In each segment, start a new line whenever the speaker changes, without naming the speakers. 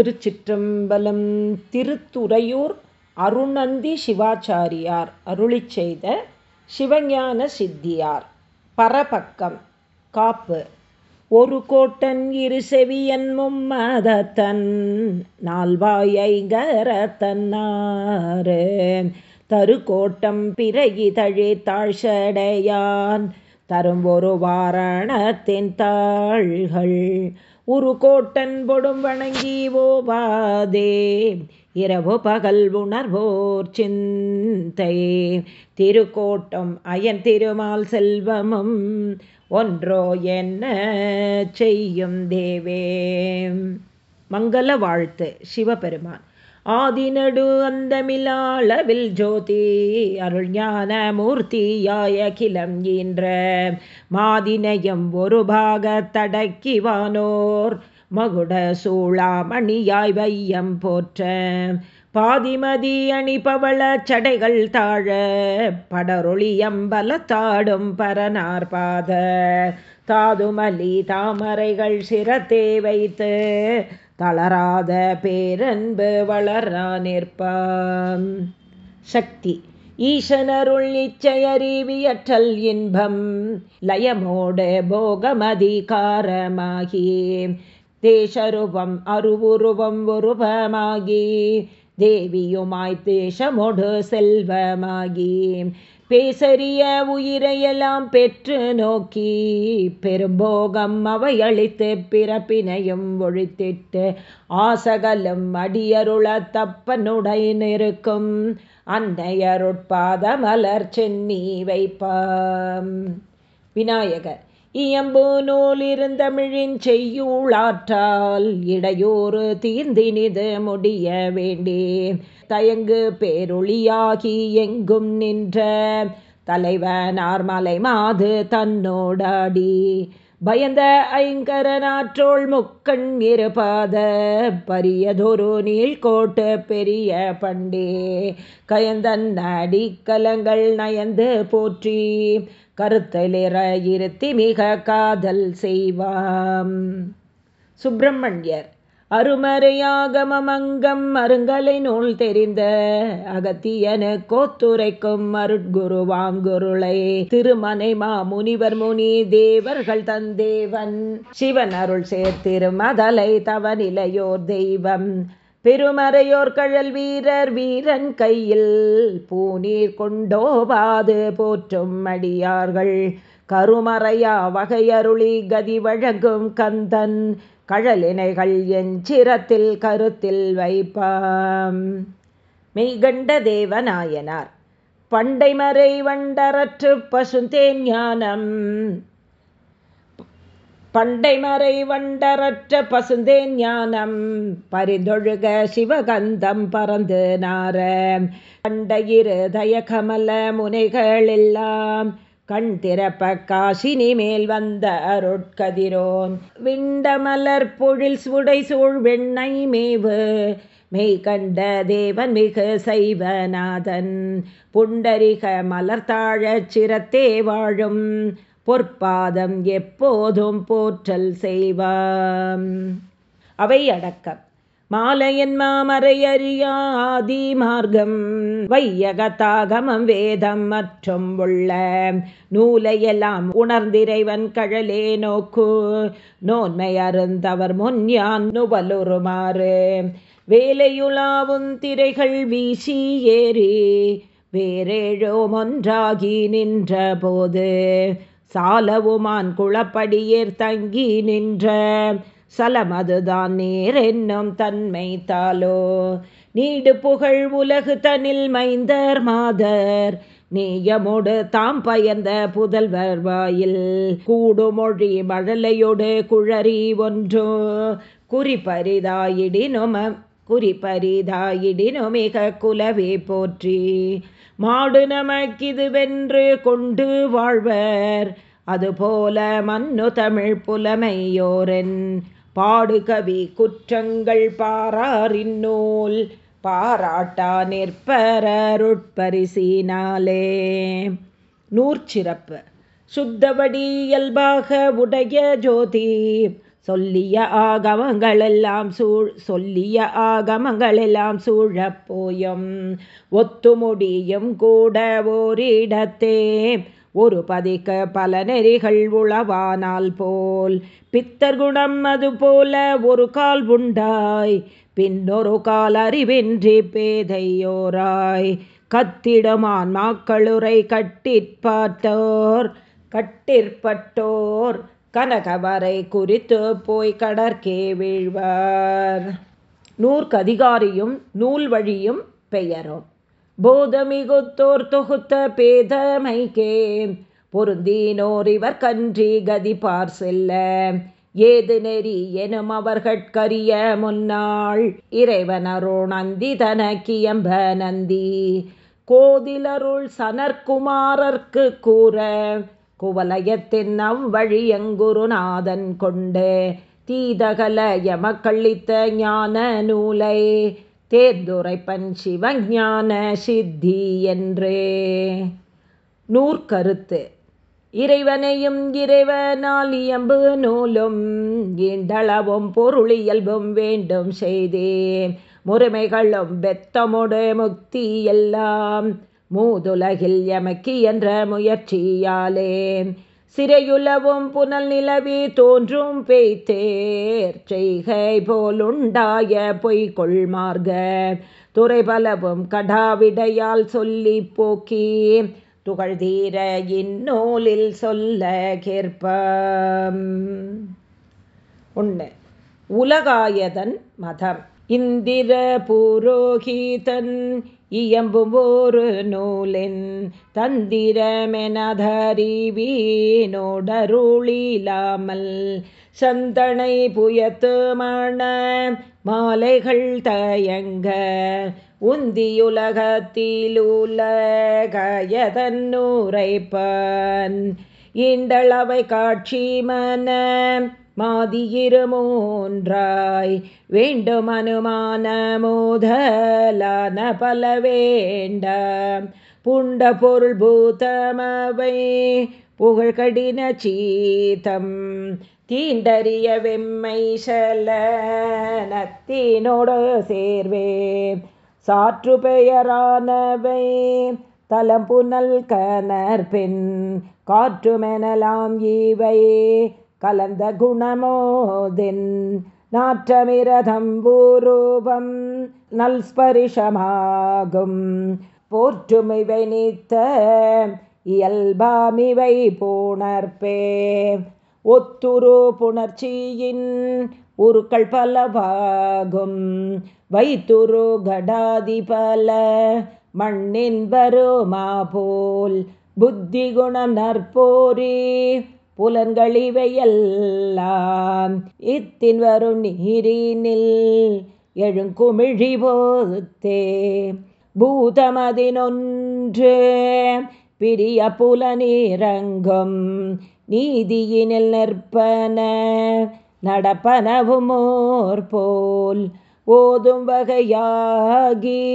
திருச்சிற்றம்பலம் திருத்துறையூர் அருணந்தி சிவாச்சாரியார் அருளி செய்த சிவஞான சித்தியார். பரபக்கம் காப்பு. ஒரு கோட்டன் இரு செவியன் மும்மதத்தன் நால்வாயைகரத்தன்னாறு தரு கோட்டம் பிறகி தழே தாழ்சடையான் தரும் ஒரு வாரணத்தின் தாள்கள். உரு கோட்டன் பொடும் வணங்கி ஓவாதே. இரவு பகல் உணர்வோர் சிந்தை. திருக்கோட்டம் அயன் திருமால் செல்வமும் ஒன்றோ என்ன செய்யும் தேவே. மங்கள வாழ்த்து சிவபெருமான். ஆதிநடு அந்தமில்லாளவில் ஜோதி அருள் ஞான மூர்த்தியாய கிளம் ஈன்ற மாதினயம் ஒரு பாக தடக்கிவானோர் மகுட சூளாமணியாய் வையம் போற்ற. பாதிமதி அணிபவள சடைகள் தாழ படரொளியம்பல தாடும் பரனார் தாதுமலி தாமரைகள் சிரத்தே வைத்து தளராத பேரன்பு வளரா நிற்பான் சக்தி. ஈசனருள் இச்சையறிவியற்றல் இன்பம். லயமோடு போகமதிகாரமாகி. தேசருவம் அருவுருவம் உருவமாகி. தேவியுமாய் தேசமொடு செல்வமாகி. பேசறிய உயிரையெல்லாம் பெற்று நோக்கி பெரும்போகம் அவை அழித்து பிறப்பினையும் ஒழித்திட்டு ஆசகலும் அடியருள தப்பனுடை நிற்கும் அன்னையருட்பாத மலர் சென்னி வைப்பாம். விநாயகர் இயம்பு நூலிருந்தமிழின் செய்யூளாற்றால் இடையூறு தீர்ந்தினிது முடிய வேண்டேன் தயங்கு பேரொளியாகி எங்கும் நின்ற தலைவனார் மலை மாது தன்னோடாடி. பயந்த ஐங்கரநாற்றோள் முக்கண் இருபாத பரியதொரு நீள்கோட்டு பெரிய பண்டே. கயந்தன் அடிக்கலங்கள் நயந்து போற்றி கருத்தலிற இருத்தி மிக காதல் செய்வாம். சுப்பிரமணியர். அருமறையாகமங்கம் அருங்கலை நூல் தெரிந்த அகத்தியனு கோத்துரைக்கும் அருட்குருவாங்குருளை திருமனை மா முனிவர் முனி தேவர்கள் தந்தேவன். சிவன் அருள் சேர்த்திருமதலை தவநிலையோர் தெய்வம். பெருமறையோர் கழல் வீரர் வீரன் கையில் பூநீர் கொண்டோபாது போற்றும் அடியார்கள். கருமறையா வகையருளி கதி வழங்கும் கந்தன். கழலினைகள் என் சிரத்தில் கருத்தில் வைப்பாம். மெய்கண்ட தேவநாயனார் பண்டைமறை வண்டரற்று பசுந்தேன் ஞானம். பண்டைமறை வண்டரற்ற பசுந்தேன் ஞானம் பரிந்தொழுக சிவகந்தம் பறந்து நார கண்டையிரு தயகமல முனைகளெல்லாம் கண் திறப்ப காசினி மேல் வந்த அருட்கதிரோன். விண்டமலர் பொழில் சுடை சூழ் வெண்ணை மேவு. மெய் கண்ட தேவன் மிகு சைவநாதன். புண்டரிக மலர்த்தாழச் சிரத்தே வாழும். பொற்பாதம் எப்போதும் போற்றல் செய்வாம். அவை அடக்கம். மாலையன் மாமரை அறியாதி மார்க்கம் வையகதாகமம் வேதம் மற்றும் உள்ள நூலையெல்லாம் உணர்ந்திறைவன் கழலே நோக்கு நோன்மை அருந்தவர் முன் யான் நுவலுருமாறு வேலையுலாவும் திரைகள் வீசி ஏறி வேறேழோ ஒன்றாகி நின்ற போது சாலவுமான் குளப்படியேர் தங்கி நின்ற சலமதுதான் நேர் என்னும் தன்மை தாலோ. நீடு புகழ் உலகு தனில் மைந்தர் மாதர். நீயமோடு தாம் பயந்த புதல்வர் வாயில். கூடுமொழி மழலையோடு குழறி ஒன்றோ. குறிப்பரிதாயிடினும குறிப்பரிதாயிடினு மிக குலவே போற்றி. மாடு நமக்கிது வென்று கொண்டு வாழ்வர். அதுபோல மன்னு தமிழ் புலமையோரன். பாடுகவி குற்றங்கள் பாராரின் நூல் பாராட்டா நிற்பரருட்பரிசினாலே. நூற்சிறப்பு. சுத்தபடி இயல்பாக உடைய ஜோதி சொல்லிய ஆகமங்களெல்லாம் சூழ் சொல்லிய ஆகமங்களெல்லாம் சூழப்போயும். ஒத்துமுடியும் கூட ஓரிடத்தே ஒரு பதிக்க பல நெறிகள் உளவானால் போல். பித்தர் குணம் அது போல ஒரு கால் உண்டாய். பின்னொரு கால் அறிவின்றி பேதையோராய். கத்திடமான் மாக்களுரை கட்டிற்பார்த்தோர் கட்டிற்பட்டோர் கனகவரை குறித்து போய் கடற்கே வீழ்வார். நூற்கதிகாரியும் நூல் வழியும் பெயரும். போதமிகுத்தோர் தொகுத்த பேதமைக்கே பொருந்தீனோர் இவர் கன்றி கதிபார் செல்ல. ஏது நெறி எனும் அவர்கட்கரிய முன்னாள். இறைவனருள் நந்தி தனக்கியம்ப நந்தி. கோதிலருள் சனற்குமாரர்க்கு கூற. குவலயத்தின் அவ்வழியங்குருநாதன் கொண்டு. தீதகல யமக்கள்ளித்த ஞான நூலை தேர்ந்துரைப்பன் சிவஞான சித்தி என்றே. நூற்கருத்து. இறைவனையும் இறைவனால் இயம்பு நூலும் இண்டளவும் பொருளியல்பும் வேண்டும் செய்தே முறைமைகளும் பெத்தமுடு முக்தி எல்லாம் மூதுலகில் எமக்கி என்ற முயற்சியாலே. சிறையுலவும் புனல் நிலவி தோன்றும் பெய்தேர் செய்கை போலுண்டாய பொய்கொள் மார்க. துறை பலவும் கடாவிடையால் சொல்லி போக்கி துகழ்தீர இந்நூலில் சொல்ல கேற்பம். ஒன்று உலகாயதன் மதம். இந்திர புரோகிதன் இயம்புவோரு நூலின் தந்திரமெனதறிவீனோடருளிலாமல் சந்தனை புயத்து மண மாலைகள் தயங்க உந்தியுலகத்திலுலகயதன்னூரைப்பன் இண்டளவை காட்சி மன மாதியிருமூன்றாய். வேண்டும் அனுமான மோதலான பல வேண்ட புண்ட பொருள் பூதமவை புகழ் கடின சீதம் தீண்டறிய வெம்மை சலனத்தினோடு சேர்வே. சாற்று பெயரானவை தலம் புனல் கனர் காற்றுமெனலாம் இவை. கலந்த குணமோதின் நாற்றமிரதம்பூரூபம் நல்ஸ்பரிஷமாகும். போற்றுமிவை நீத்த இயல்பாமிவை போணர்பே ஒத்துரு புணர்ச்சியின் உருக்கள் பலவாகும். வைத்துரு கடாதி பல மண்ணின் வருமா போல் புத்தி குணம் நற்போரே. புலன்களிவையெல்லாம் இத்தின் வரும் நீரினில் எழுங்குமிழி போத்தே. பூதமதினொன்று பிரிய புல நீரங்கும் நீதியினில் நிற்பன நடப்பனவுமோர் போல் ஓதும் வகையாகி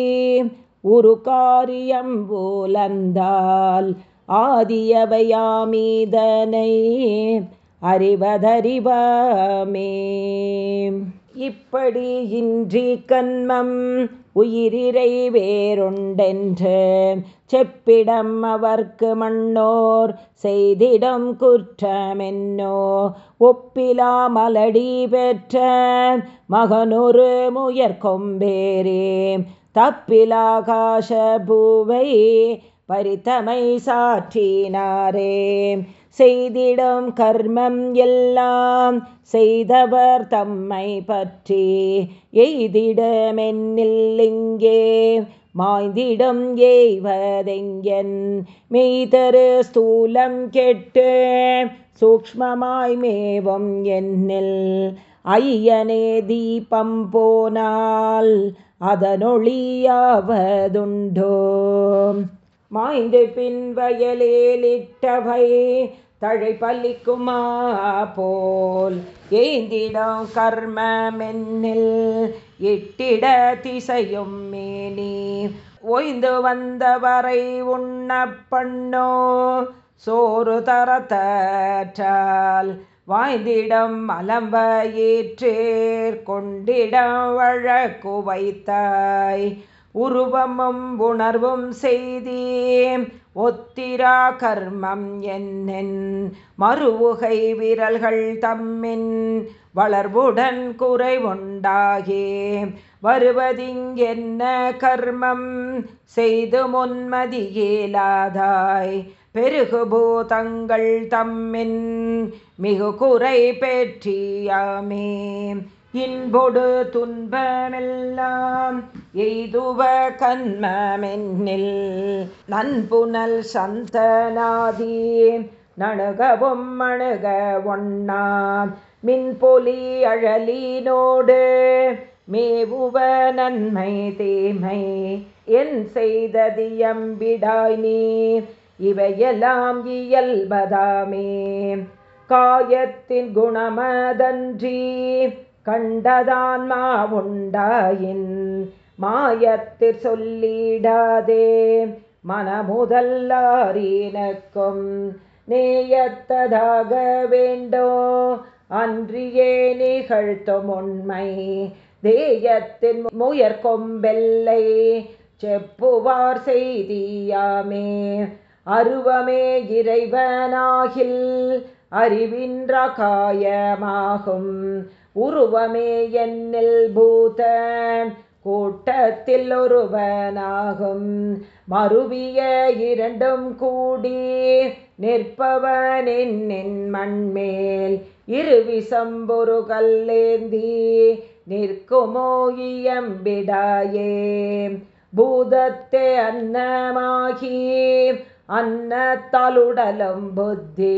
உரு காரியம் போலந்தால் ஆதியவையாமீதனை அறிவதறிவாமே. இப்படி இன்றி கண்மம் உயிரிரை வேறுண்டென்று செப்பிடம் அவர்க்கு மண்ணோர் செய்திடம் குற்றமென்னோ. ஒப்பிலா மலடி பெற்ற மகனொரு முயற்கொம்பேரே தப்பிலாகாச பூவை பரித்தமை சாற்றினாரே செய்திடும் கர்மம் எல்லாம் செய்தவர் தம்மை பற்றி. எய்திடமென்னில் இங்கே மாய்ந்திடும் ஏய்வதெங்கன் மெய்தரு ஸ்தூலம் கெட்டு சூக்மமாய் மேவும் என்னில். ஐயனே தீபம் போனால் அதனொழியாவதுண்டோ மாய்ந்து பின் வயலேலிட்டவை தழை பலிக்குமா போல் ஏந்திடம் கர்ம மென்னில் இட்டிட திசையும் மேனி. ஓய்ந்து வந்தவரை உண்ண பண்ணோ சோறு தரத்தால் வாய்ந்திடம் அலம்பயிற்றேர் கொண்டிடம் வழக்கு வைத்தாய். உருவமும் உணர்வும் செய்தி ஒத்திரா கர்மம் என்னென்? மறுவுகை விரல்கள் தம்மின் வளர்வுடன் குறைவுண்டாகே. வருவதிங்கென்ன கர்மம்? செய்து முன்மதியேலாதாய் பெருகுபூதங்கள் தம்மின் மிகு குறை பெற்றியாமே. இன்பொடு துன்பமெல்லாம் எய்துவ கண்மமென்னில் நன்புனல் சந்தனாதி. நணுகவும் அணுக ஒண்ணான் மின்பொலி அழலினோடு. மேவுவ நன்மை தீமை என் செய்ததியம்பிடாய் நீ இவையெல்லாம் இயல்பதாமே. காயத்தின் குணமதன்றி கண்டதான் மாவுண்டாயின் மாயத்திற் சொல்லிடாதே. மனமுதல்லாரீனக்கும் நேயத்ததாக வேண்டோ. அன்றியே நிகழ்த்தும் உண்மை. தேயத்தின் முயற்கொம்பெல்லை செப்புவார் செய்தியாமே. அருவமே இறைவனாகில் அறிவின்ற காயமாகும் உருவமே என்னில் பூத கூட்டத்தில் ஒருவனாகும். மறுவிய இரண்டும் கூடி நிற்பவனின் மண்மேல் இருவிசம்பொரு கல்லேந்தி நிற்குமோ இயம்பிடாயே. பூதத்தே அன்னமாகி அன்னத்தாலுடலும் புத்தி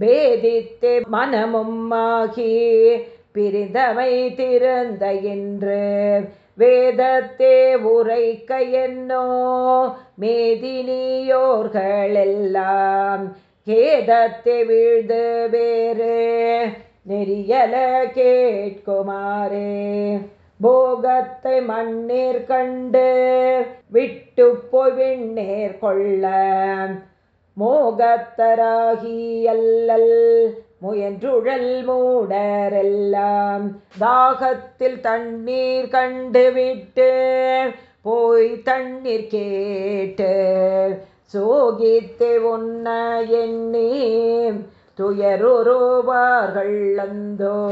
பேதித்தே மனமும் ஆகி பிரிந்தமை திறந்த என்று வேதத்தே உரைக்க என்னோ மேதினியோர்களெல்லாம் கேதத்தை வீழ்ந்து வேறு நெறியல கேட்குமாரே போகத்தை மண்ணீர் கண்டு விட்டு போய் விண்ணேர் கொள்ள மோகத்தராகி அல்லல் முயன்றுழல் மூடரெல்லாம். தாகத்தில் தண்ணீர் கண்டுவிட்டு போய் தண்ணீர் கேட்டு சோகித்து உன்ன எண்ணி துயருருவார்கள் அந்தோ.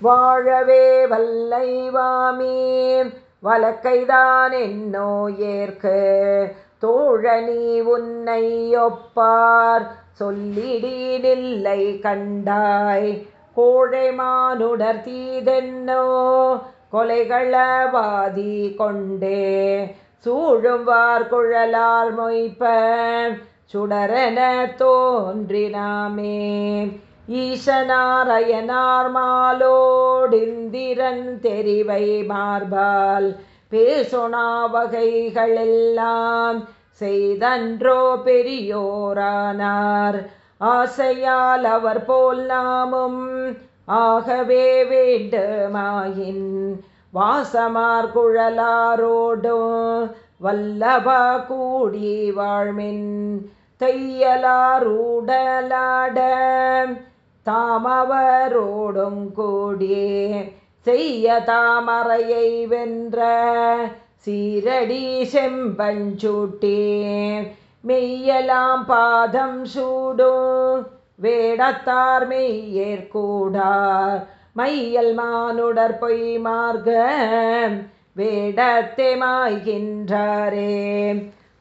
வாழவே வல்லை வாமீ வலக்கைதான் என்னோ ஏற்க. தோழனி உன்னை ஒப்பார் சொல்லிடீடில்லை கண்டாய். கோழைமானுடர் தீதென்னோ? கொலைகளவாதி கொண்டே. சூழும்வார் குழலால் மொய்ப்ப சுடரென தோன்றினாமே. ஈசனாரயனார் மாலோடிந்திரன் தெரிவை மார்பால். பேசுனா வகைகளெல்லாம் செய்தன்றோ பெரியோரானார். ஆசையால் அவர் போல் நாமும் ஆகவே வேண்டுமாயின். வாசமார் குழலாரோடும் வல்லபா கூடி வாழ்மின். தையலாரூடலாட தாமவரோடும் கூடியே செய்ய தாமரையை வென்ற சீரடி செம்பஞ்சூட்டி மெய்யலாம் பாதம் சூடும். வேடத்தார் மெய்யேற்கூடார் மையல் மானுடர் பொய் மார்க வேடத்தை மாய்கின்றாரே.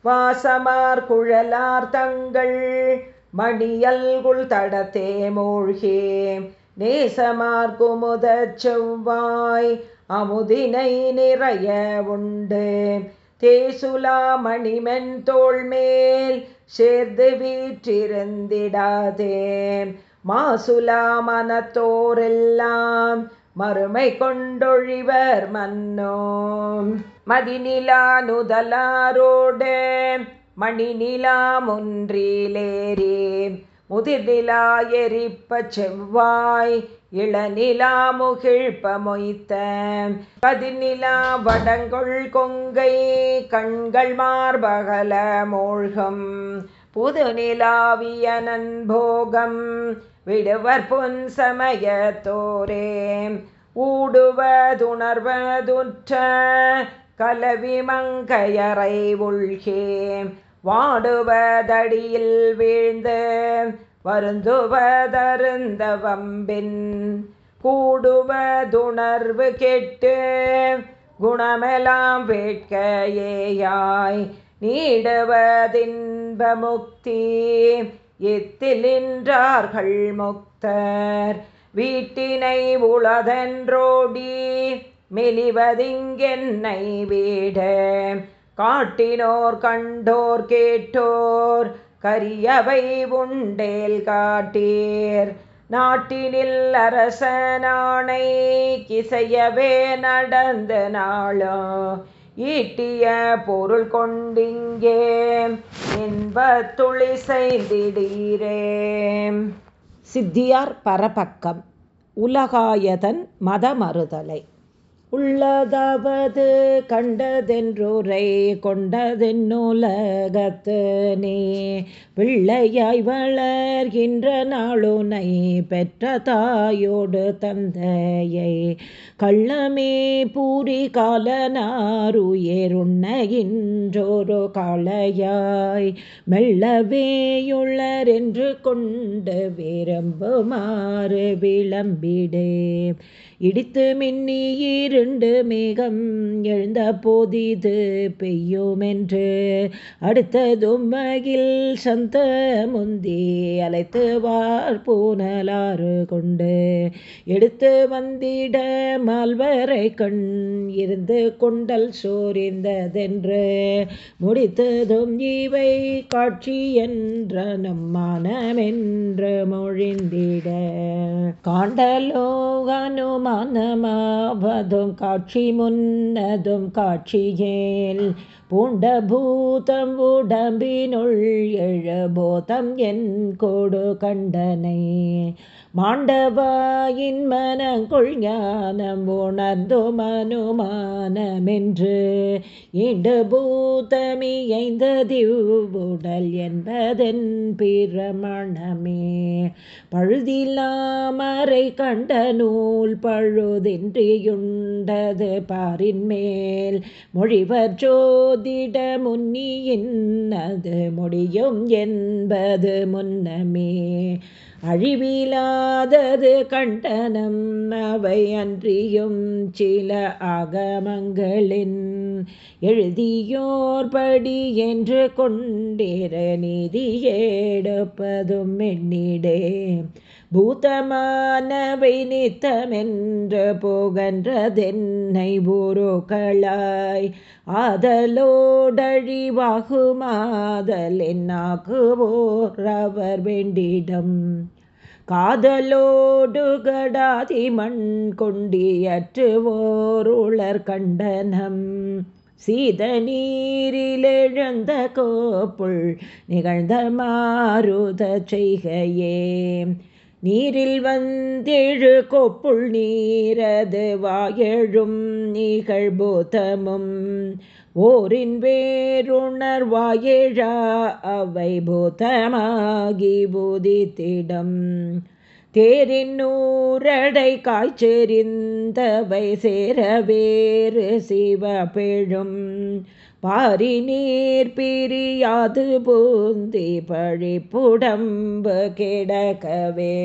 வாசமார் குழலார் தங்கள். மணியல்குள் தடத்தே மூழ்கே. நேசமார் குமுத செவ்வாய். அமுதினை நிறைய உண்டு. தேசுலா மணிமென் தோள் சேர்ந்து வீற்றிருந்திடாதே. மாசுலா மனத்தோரெல்லாம் மறுமை கொண்டொழிவர் மன்னோ. மதிநிலா நுதலாரோடு மணிநிலா முன்றிலேரே முதிர்நிலா எரிப்ப செவ்வாய் இளநிலாமுகிழ்பமொய்த்த பதிநிலா வடங்கொள் கொங்கை கண்கள் மார்பகல மூழ்கம் புது நிலாவிய நன்போகம் விடுவர் பொன் சமயத்தோரே ஊடுவதுணர்வதுற்ற கலவி மங்கையறை உள்கே. வாடுவதடியில் வீழ்ந்து வருந்துவதருந்த வம்பின் கூடுவதுணர்வு கெட்டு குணமெல்லாம் வேட்கையேயாய் நீடுவதின்ப முக்தி எத்திலின்றார்கள் முக்தர் வீட்டினை உளதென்றோடி மெலிவதிங்கென்னை வீட. காட்டினோர் கண்டோர் கேட்டோர் கரியவை உண்டேல் காட்டீர். நாட்டினில் அரசனானை கிசையவே நடந்த நாளோ ஈட்டிய பொருள் கொண்டிங்கே இன்ப துளி செய்திடீரே சித்தியார் பரபக்கம் உலகாயதன் மதமறுதலை. உள்ளதாவது கண்டதென்றுரை கொண்டதென்னுலகத்து நீ பிள்ளையாய் வளர்கின்ற நாளுனை பெற்ற தாயோடு தந்தையை கள்ளமே பூரி காலனாருயருண்ணகின்றோரு காளையாய் மெல்லவேயுள்ளர் என்று கொண்டு விரும்புமாறு விளம்பிடே. இடித்து மின்னி இருண்டு மேகம் எழுந்த போதிது பெய்யுமென்று. அடுத்ததும் மகிழ் சந்த முந்தி அழைத்து வார் பூனலாறு கொண்டு. எடுத்து வந்திட மால்வரை கண் இருந்து கொண்டல் சோரிந்ததென்று. முடித்ததும் இவை காட்சி என்ற நம்மானமென்று மொழிந்திட. காண்டலோ அனுமா மானமாவதும் காட்சி முன்னதும் காட்சியேல். பூண்டபூதம் உடம்பினுள் எழுபோதம் என் கொடு கண்டனை. மாண்டவாயின் மனங்கொள் ஞானம் உணர்ந்தோ மனுமானமென்று இண்டு பூதமியைந்ததிவுடல் என்பதென் பிரமணமே. பழுதில்லாமரை கண்ட நூல் பழுதின்றியுண்டது பாரின் மேல் மொழிவர் ஜோதிட முன்னியின் அது முடியும் என்பது முன்னமே. அழிவிலாதது கண்டனம் அவை அன்றியும் சில ஆகமங்களின் எழுதியோர்படி என்று கொண்டிர நீதி எடுப்பதும் எண்ணிடே பூதமானவை நித்தமென்று போகன்றதென்னை ஊருக்களாய் ஆதலோடழிவாகுமாதலென்னாக்குவோர் அவர் வேண்டிடம். காதலோடு கடாதி மண் கொண்டியற்றுவோருளர் கண்டனம் சீத நீரிலெழுந்த கோப்புள் நிகழ்ந்த மாறுத செய்கையே. நீரில் வந்தெழு கொப்புள் நீரது வாயெழும் நிகழ்பூதமும். ஓரின் வேறுணர்வாயழா அவை பூதமாகி பூதித்திடம். தேரின் நூரடை காய்ச்செறிந்தவை சேர வேறு சிவபெழும் பாரி நீர் பிரியாது பூந்தி பழிப்புடம்பு கிடக்கவே.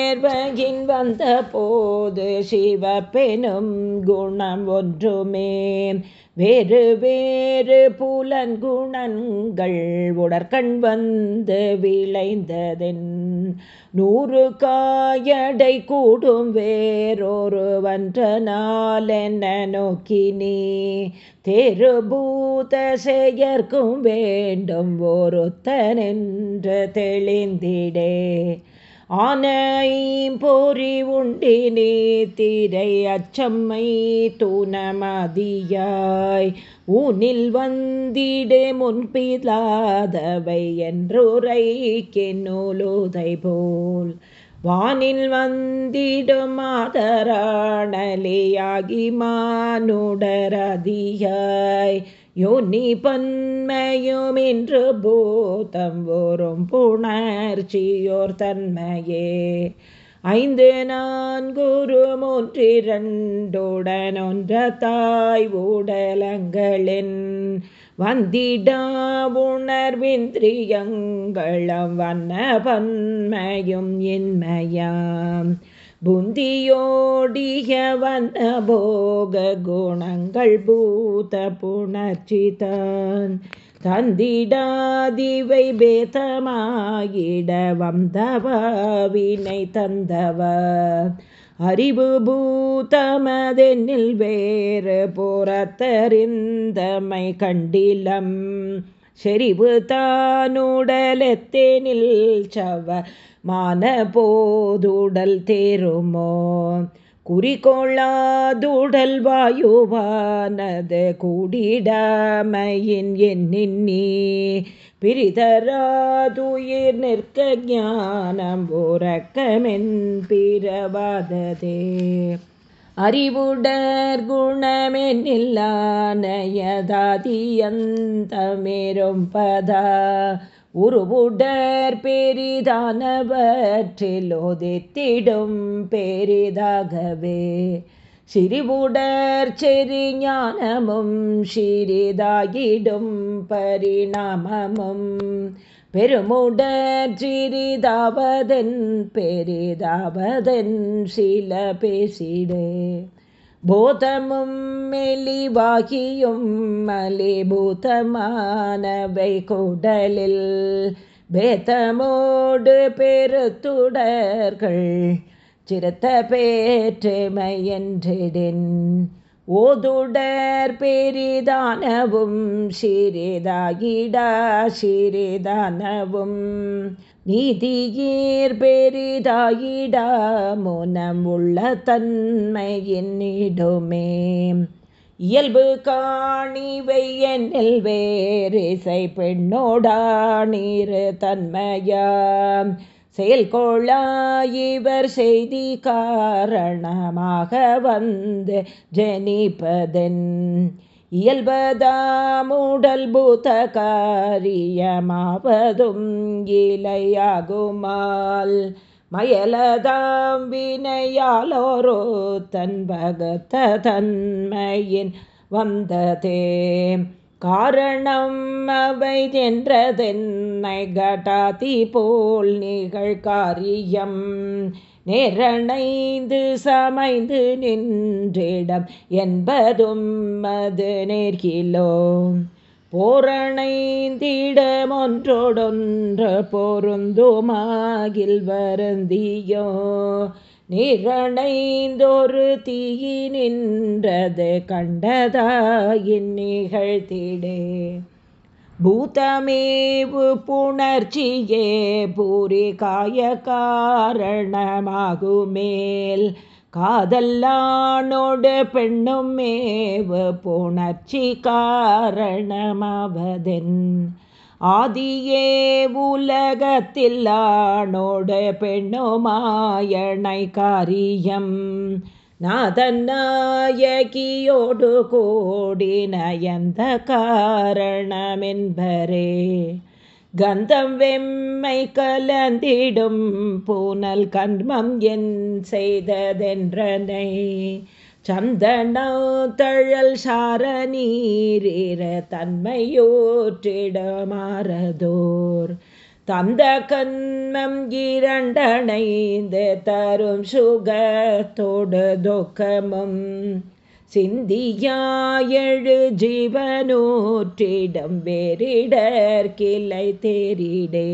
நேர்வகின் வந்த போது சிவப்பெனும் குணம் ஒன்றுமே. வேறு வேறு புலன்குணங்கள் உடற்கண் வந்து விளைந்ததென். நூறு காயடை கூடும் வேறொருவன்ற நாளென்ன நோக்கினே தெருபூத செயற்கும் வேண்டும் ஒருத்தனென்று தெளிந்திடே. ஆனையும் பொறி உண்டினே திரை அச்சம்மை தூணமதியாய். ஊனில் வந்திடே முன்பிலாதவை என்றுரைக்கென்னூலுதை போல். வானில் வந்திடும் மாதராணலியாகி மானுடரதியாய் யோனி பன்மையும் என்று பூத்தம் ஓரும் புணர்ச்சியோர் தன்மையே. ஐந்து நான்குரு மூன்றிரண்டுடன் ஒன்ற தாய் ஊடலங்களின் வந்திடா உணர்விந்திரியங்களம் வண்ண பன்மையும் இன்மையாம். புந்தியோடிய வண்ண போக குணங்கள் பூத புணர்ச்சிதான் தந்திடாதிவை பேதமாயிட வந்தவாவினை தந்தவ அறிவு பூதமதென்னில் வேறு புறத்தறிந்தமை கண்டிலம் செறிவு தானுடலெத்தேனில் சவ மான போதுடல் தேருமோ? குறிக்கொள்ளாதுடல் வாயுவானது கூடிடாமையின் எண்ணின்னி பிரிதராதுயிர் நிற்க ஞானம் உறக்கமென் பிறவாததே. அறிவுடர் குணமென்னில்லானயதாதியந்தமேரும் பதா. உருவுடர் பெரிதானவற்றிலோதித்திடும் பெரிதாகவே. சிறிவுடர் செறி ஞானமும் சிறிதாகிடும் பரிணாமமும். பெருமுடர் சிறிதாவதன் பெரிதாவதன் சில பேசிடே. போதமும் மெலிவாகியும் மலிபூதமானவை குடலில். பேதமோடு பெருத்துடர்கள் சிறுத்த பேற்றுமையன்றிடின். ஓதுடர் பெரிதானவும் சிறிதாகிடா சிறிதானவும். நீதியீர் பெரிதாயிடா முனம் உள்ள தன்மையின்னிடுமே இயல்பு காணிவை என்னில் வேறிசை பெண்ணோடா நீர் தன்மையாம் செயல்கொள்ளாயிவர் செய்தி காரணமாக வந்து ஜனிப்பதென். இயல்பதாமுடல் பூத காரியமாவதும் இலையாகுமால். மயலதாம் வினையாலோரோ தன் பகத்த தன்மையின் வந்ததே. காரணம் அவை என்றதென்னை கட்டாதி போல் நிகழ்காரியம். காரியம் நேரணைந்து சமைந்து நின்றிடம் என்பதும் அது நேர்கிலோ. போரணைந்திடமொன்றோடொன்று பொருந்துமாகில் வருந்தியோ. நிரணைந்தொரு தீயி நின்றது கண்டதாயின் நிகழ்த்திடே. பூதமேவு புணர்ச்சியே பூரி காய காரணமாகுமேல் காதல்லானோடு பெண்ணும் மேவு புணர்ச்சி காரணமாவதென். ஆதியே உலகத்தில்லானோடு பெண்ணுமாயணை காரியம். நாதநாயகியோடு கோடி நயந்த காரணமென்பரே. கந்தம் வெம்மை கலந்திடும் பூனல் கண்மம் என் செய்ததென்றனை. சந்தனோ தழல் சார நீரீர தன்மையோற்றிடமாறதோர். தந்த கண்மம் இரண்டணைந்து தரும் சுகத்தோடு துக்கமும் சிந்தியாயழு ஜீவனூற்றிடம் வேறிடர் கிளை தேரிடே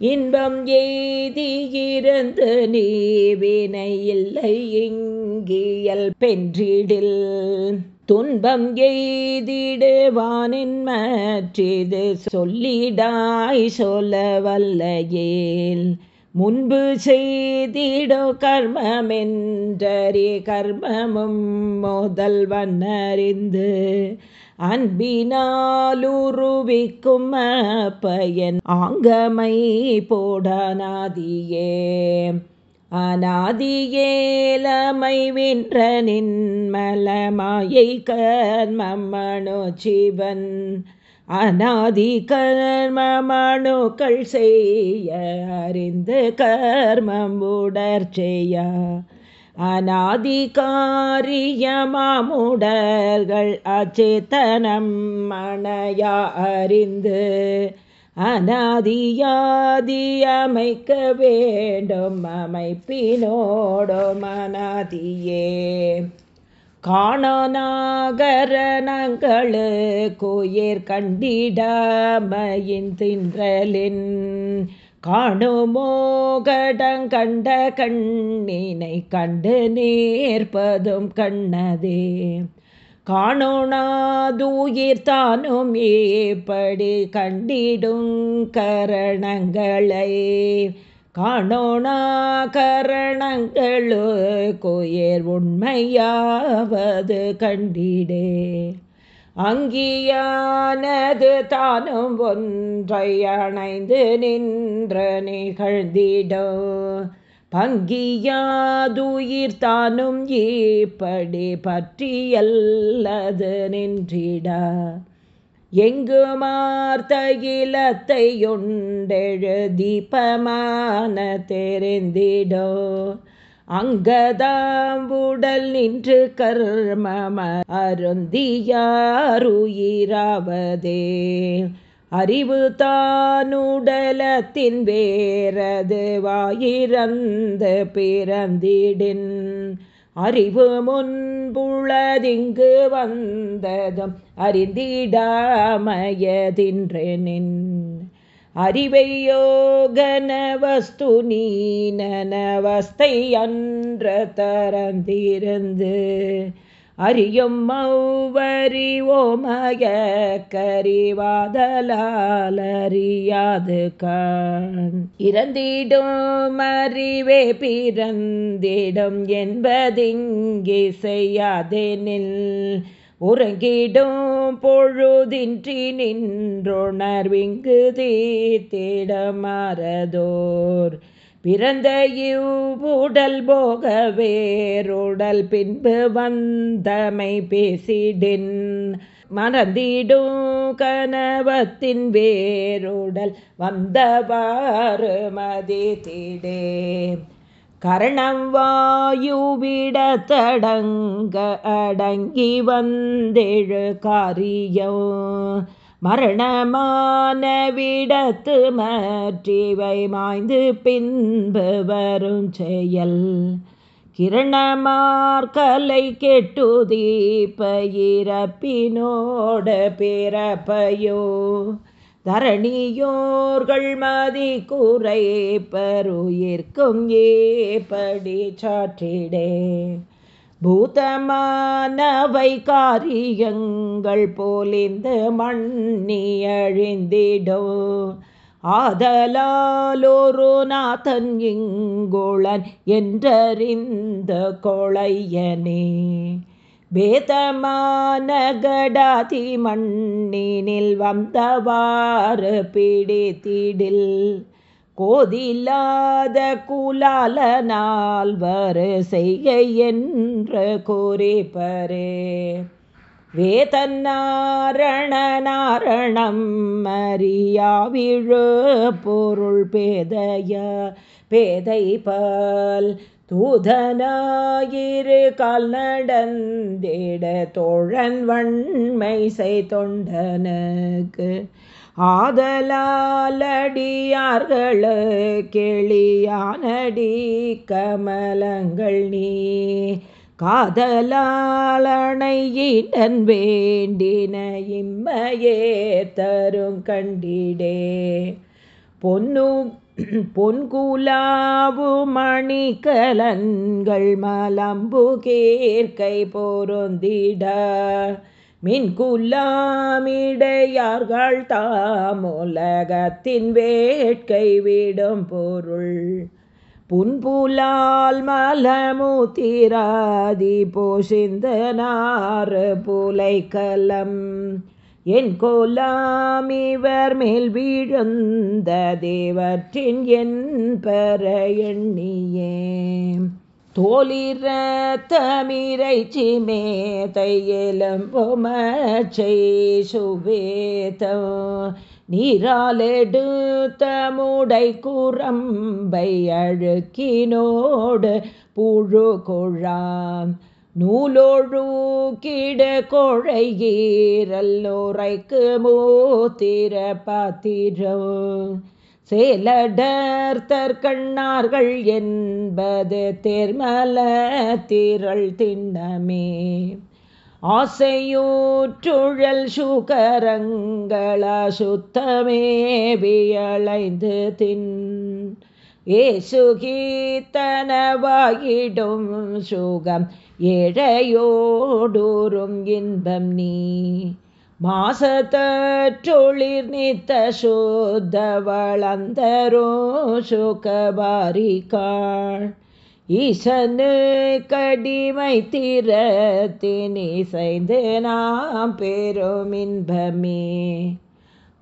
இன்பம் எய்தியிருந்து நீ வினை இல்லை இங்கியல் பென்றிடில். துன்பம் எய்திடுவானின் மற்றிது சொல்லிடாய் சொல்ல வல்லையேல் முன்பு செய்திடோ கர்மமென்றறி கர்மமும் முதல் வண்ணறிந்து அன்பினாலுருவிக்கும் பயன் ஆங்கமை போடனாதியே. அநாதியேலமை வென்ற நின்மலமாயை கர்மமனோ சிவன் அநாதி கர்மமனுக்கள் செய்ய அறிந்து கர்மம் உடற்செய்ய. அநாதிகாரியமாமுடர்கள் அச்சேத்தனம் மனையா அறிந்து அநாதியாதியமைக்க வேண்டும் அமைப்பினோடும் அநாதியே காணநாகரணங்களுக்குயிர் கண்டிடமையின் தின்றலின் காணுமோகடங்கண்ட கண்ணினை கண்டு நேர்ப்பதும் கண்ணதே. காணோனாதூயிர்தானும் ஏப்படி கண்டிடும் கரணங்களை. காணோனா கரணங்களு கோயர் உண்மையாவது கண்டிடே. அங்கியானது தானும் ஒன்றை அணைந்து நின்ற நிகழ்ந்திடோ. பங்கியாதுயிர் ஏப்படி பற்றியல்லது நின்றிட. எங்கு மார்த்தகிலத்தை தெரிந்திடோ. அங்கதாம்புடல் நின்று கர்மம அருந்தியாருயிராவதே அறிவு தானுடலத்தின் வேறது வாயிறந்து பிறந்திடின். அறிவு முன்புளதிங்கு வந்ததும் அறிந்திடாமயதின்றெனின். அறிவையோகன வஸ்து நீனவஸ்தை அன்ற தரந்திருந்து அறியும் மௌவறிவோமய கறிவாதலால் அறியாது கண். இறந்திடும் அறிவே பிறந்திடும் என்பதிங்கே செய்யாதெனில் உறங்கிடும் பொழுதின்றி நின்றுணர்விங்கு தீத்திடமாறதோர் பிறந்த இவ்வுடல் போக வேறுடல் பின்பு வந்தமை பேசிடின். மறந்திடும் கனவத்தின் வேறுடல் வந்தவாறு மதித்திடே. கரணம் வாயுவிட தடங்க அடங்கி வந்தெழு காரியம். மரணமான விடத்து மற்றிவை மாய்ந்து பின்பு வரும் செயல். கிரணமார்கலை கெட்டுதீப்பயிரப்பினோட பிறப்பையோ தரணியோர்கள் மதி குறை பருயிர்க்கும் ஏப்படி சாற்றிடே. பூதமானவை காரியங்கள் போலிந்து மண்ணி அழிந்திடோ ஆதலாலோரு நாதன் இங்குளன் என்றறிந்த கொளையனே வேதமான கடாதி மண்ணினில் வந்தவாறு பிடித்திடில். கோதில்லாத குலால நால்வர் செய்கை என்று குறிப்பரே. வேதநாரண நாரணம் மரியாவிழு பொருள் பேதைய பேதை பால் தூதனாயிரு கால் நடந்திட தோழன் வன்மை செய் தொண்டனுக்கு ஆதலாலடியார்களே கெளியானடி கமலங்கள் நீ. காதலாளனையிடன் வேண்டின இம்மையே தரும் கண்டிடே. பொன்னு பொன்குலாவு மணிக்கலன்கள் மலம்பு கேர்க்கை பொருந்திட. மின்குல்லாமிடையார்கள் தாமுலகத்தின் வேட்கை விடும் பொருள். புன்புலால் மலமுத்திராதி போஷிந்த நாறு புலைக்கலம் என் கோலாம் இவர் மேல் வீழுந்த தேவற்றின் என் பெற எண்ணியே. தோலிர தமிரைச்சி சிமேதை சுவேதம் நீராலெடுத்த முடை குரம்பை அழுக்கினோடு புழு கொழாம். நூலோழு கிட கொழையீரல் நுரைக்கு மூத்திர பாத்திரம். சேலடர்த்தர் கண்ணார்கள் என்பது தேர்மல திரள் திண்ணமே. ஆசையூற்றுழல் சுகரங்கள சுத்தமே வியளைந்து தின். ஏசுகீத்தனவாயிடும் சுகம் ஏழையோடூரும் இன்பம் நீ. மாசத்தொழிர் நித்த சோத வளந்தரோ சுகபாரிகாள் ஈசனு கடிமை திறத்தினிசைந்து நாம் பெரும் இன்பமே.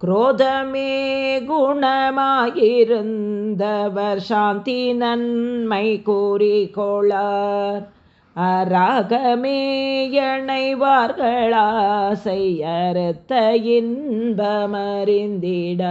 குரோதமே குணமாயிருந்தவர் சாந்தி நன்மை கூறிக்கொளார் அராகமே எணைவார்களாசையறுத்த இன்பமறிந்திட.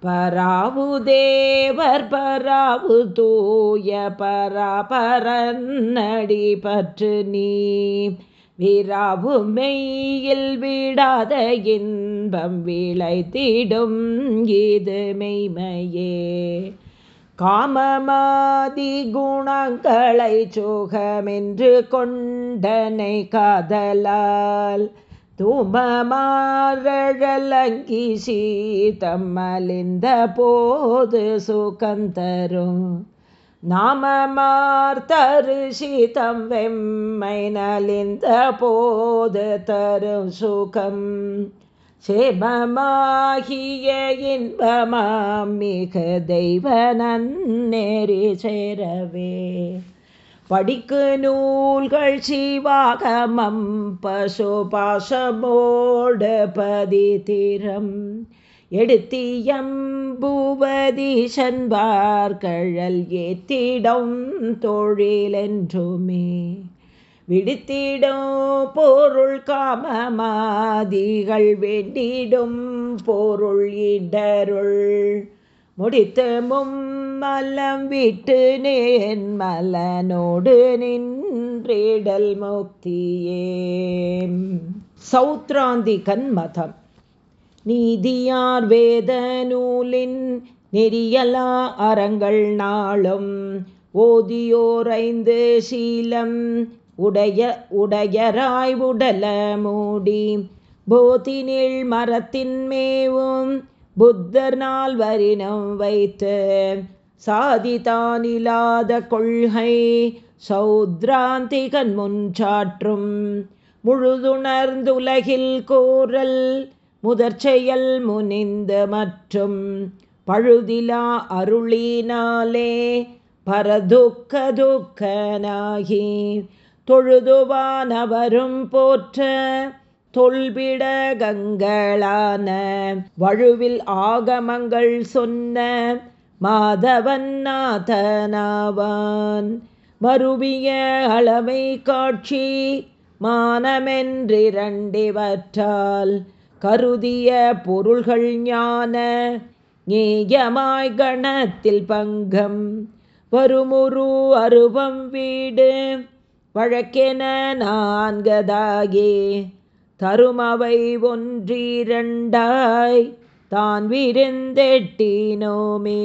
பராவு தேவர் பராவு தூய பராபரன்னடி பற்று நீ. விராவு மெய்யில் விடாத இன்பம் விளைத்திடும் இது மெய்மையே. காமமாதி குணங்களை சுகமென்று கொண்டனை காதலால் தூமமாரழலங்கி சீதம்மலிந்த போது சுகந்தரும் நாமமார் தரு சீதம் வெம்மை நலிந்த போது தரும் சுகம். சேபமாகிய இன்பமாம் மிக தெய்வ நன்னேறி சேரவே. படிக்கு நூல்கள் சிவாகமம் பசு பாசமோடு பதித்திரம். எடுத்தியம்பூவதி சன்பார் கழல் ஏத்திடம் தொழிலென்றுமே. விடுத்திடும் பொருள் காமமாதிகள் வெண்டிடும் பொருள் இடருள். முடித்து மும்மலம் விட்டு நேன் மலனோடு நின்றிடல் முக்தியே. சௌத்ராந்திகன் மதம் நீதியார் வேத நூலின் நெறியலா அறங்கள் நாளும். ஓதியோரைந்து சீலம் உடைய உடையராய் உடல மூடி போதினில் மரத்தின் மேவும் புத்தர் நாள் வரினம் வைத்து சாதிதானில்லாத கொள்கை சௌத்ராந்திகன் முன்சாற்றும் முழுதுணர்ந்துலகில் கோரல் முதற்செயல் முனிந்து மற்றும் பழுதிலா அருளினாலே பரதுக்க துக்கனாகி தொழுதுவானவரும் போற்ற தொல்பிடகங்களான வழுவில் ஆகமங்கள் சொன்ன மாதவன் நாதனாவான். மருவிய அளமை காட்சி மானமென்றிரண்டிவற்றால் கருதிய பொருள்கள் ஞான நேயமாய் கணத்தில் பங்கம். வருமுரு அருவம் வீடு வழக்கென நான்கதாகே தருமவை ஒன்றிரண்டாய் தான் விருந்தெட்டினோமே.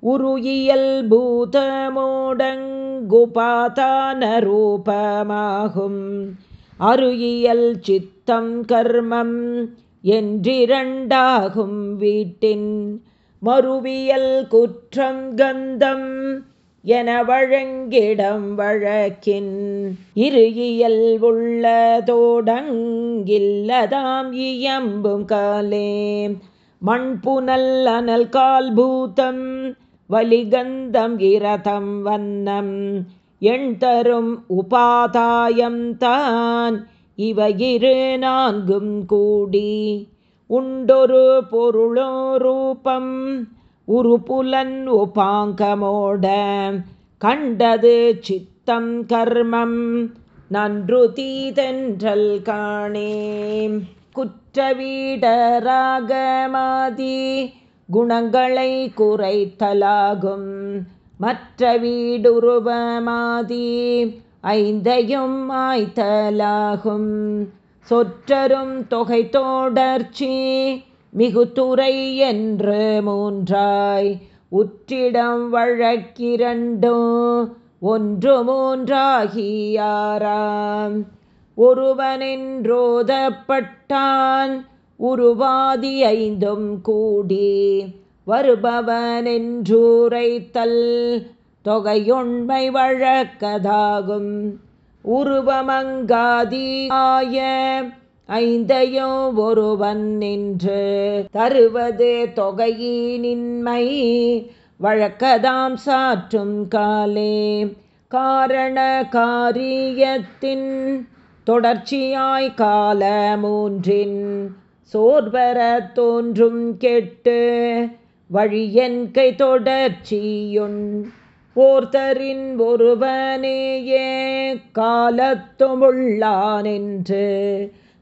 உருயியல் பூதமோடங்குபாதான ரூபமாகும் அருயியல் சித்தம் கர்மம் என்றிரண்டாகும் வீட்டின் மறுவியல் குற்றம் கந்தம் என வழங்கிடம் வழக்கின் இருகியல் உள்ளதோடங்கில்லதாம் இயம்பும் காலே. மண்புனல் அனல் கால் வலிகந்தம் இரதம் வண்ணம் எண் தரும் உபாதாயம் தான் இவையிரு நான்கும் கூடி. உண்டொரு பொருளோ ரூபம் உருபுலன் உபாங்கமோட கண்டது சித்தம் கர்மம் நன்று தீதென்றல் காணே. குற்றவீடராகமாதி குணங்களை குறைத்தலாகும் மற்ற வீடுருவமாதி ஐந்தையும் ஆய்த்தலாகும். சொற்றரும் தொகை தோடர்ச்சி மிகுத்துறை என்று மூன்றாய் உற்றிடம் வழக்கிரண்டோ ஒன்று மூன்றாகியாராம் ஒருவனென்றோதப்பட்டான் உருவாதி ஐந்தும் கூடி. வருபவனென்றூரைத்தல் தொகையொன்மை வழக்கதாகும். உருவமங்காதி ஆய ஐந்தையோ ஒருவன் நின்று தருவது தொகையினின்மை. வழக்கதாம் சாற்றும் காலே காரண காரியத்தின் தொடர்ச்சியாய் கால மூன்றின் சோர்வர தோன்றும் கெட்டு வழியன்கை தொடர்ச்சியுன் ஓர்த்தரின் ஒருவனேயே காலத்துமுள்ளான் என்று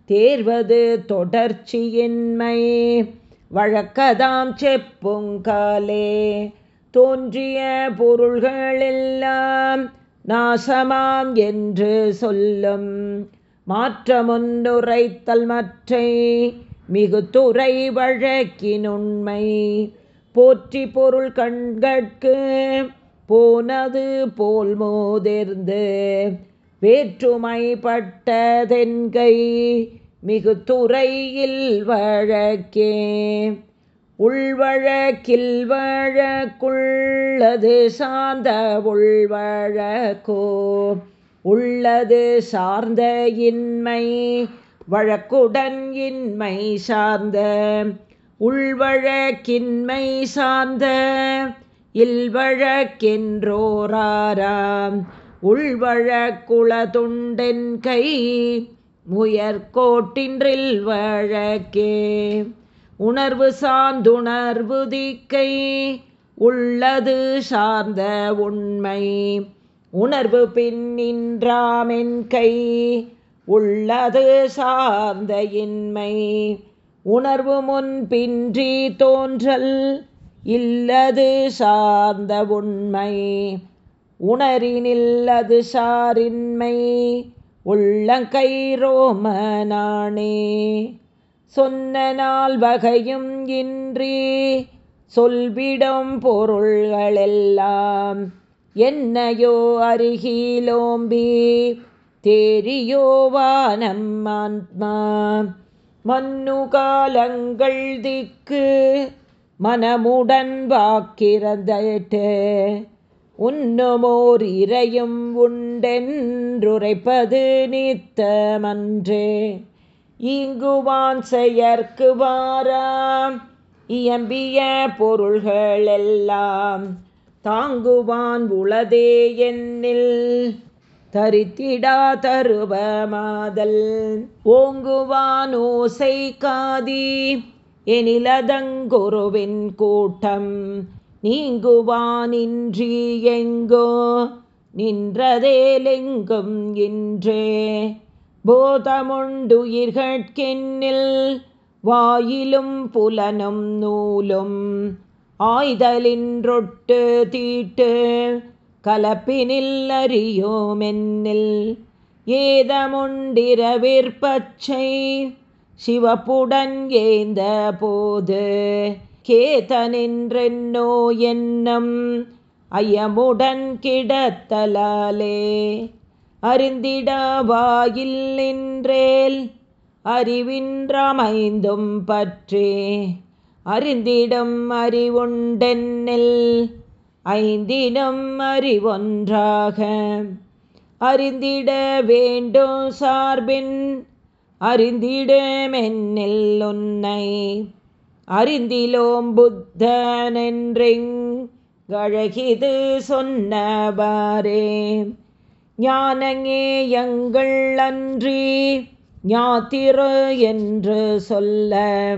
தேர்வது தொடர்ச்சியின்மை வழக்கதாம் செப்புங்காலே தோன்றிய பொருள்களெல்லாம் நாசமாம் என்று சொல்லும். மாற்றமுன்னுரைத்தல் மற்றை மிகுத்துறை வழக்கினுண்மை. போற்றி பொருள் கண்கட்கு போனது போல் மோதிர்ந்து வேற்றுமைப்பட்டதென்கை மிகு துறையில் வழக்கே. உள்வழக்கில் வழக்குள்ளது சார்ந்த உள்வழக்கோ. உள்ளது சார்ந்த இன்மை வழக்குடன் இன்மை சார்ந்த. உள்வழக்கின்மை சார்ந்த இல்வழக்கென்றோராராம். உள்வழக்குளதுண்டென் கை முயற்கோட்டின்றில் வழக்கே. உணர்வு சார்ந்துணர்வு திக்கை உள்ளது சார்ந்த உண்மை. உணர்வு பின்னின்றாமென் கை உள்ளது சார்ந்த இன்மை. உணர்வு முன் பின்றி தோன்றல் இல்லது சார்ந்த உண்மை. உணரினில்லது சாரின்மை உள்ளங்கை ரோமனானே. சொன்ன நாள் வகையும் இன்றி சொல்விடும் பொருள்களெல்லாம் என்னையோ அருகிலோம்பி தேரியோவானம் ஆத்மா மன்னு காலங்கள் திக்கு மனமுடன் வாக்கிறதட்டு உண்ணுமோர் இறையும் உண்டென்றுரைப்பது நித்தமன்றே. இங்குவான் செயற்கு வாராம். இயம்பிய பொருள்களெல்லாம் தாங்குவான் உளதே என்னில். தரித்திடா தருவமாதல். ஓங்குவான் ஓசை காதி. எனிலதங்குருவின் கூட்டம் நீங்குவானின்றி எங்கோ? நின்றதேலெங்கும் இன்றே? போதமுண்டுயிர்கட்கென்னில் வாயிலும் புலனும் நூலும் ஆய்தலின்றொட்டு தீட்டு கலப்பினில் அறியோமென்னில் ஏதமுண்டிரவிற்பச்சை சிவப்புடன் ஏந்த போது கேதனின்றென்னோ என்னம் ஐயமுடன் கிடத்தலாலே. அறிந்திட நின்றேல் அறிவின்றமைந்தும் பற்றே. அறிந்திடம் அறிவுண்டென்னில் ஐந்தினம் அறிவொன்றாக. அறிந்திட வேண்டும் சார்பின் அறிந்திடமென்னில் உன்னை அறிந்திலோம் புத்தனென்றெங்கழகிது சொன்னவாரே. ஞானங்கே எங்கள் அன்றி ஞாத்திரு என்று சொல்ல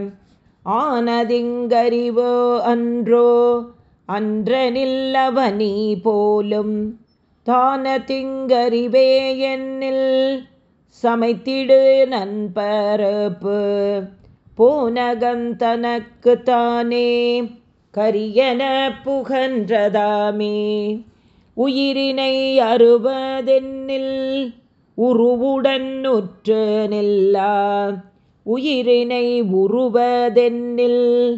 ஆனதிங்கறிவோ அன்றோ அன்றனில்லவனி போலும் தான திங்கறிவே என்னில் சமைத்திடு நண்பரப்பு. போனகந்தனக்கு தானே கரியன புகன்றதாமே. உயிரினை அறுவதென்னில் உருவுடன் உற்று நில்லா. உயிரினை உருவதென்னில்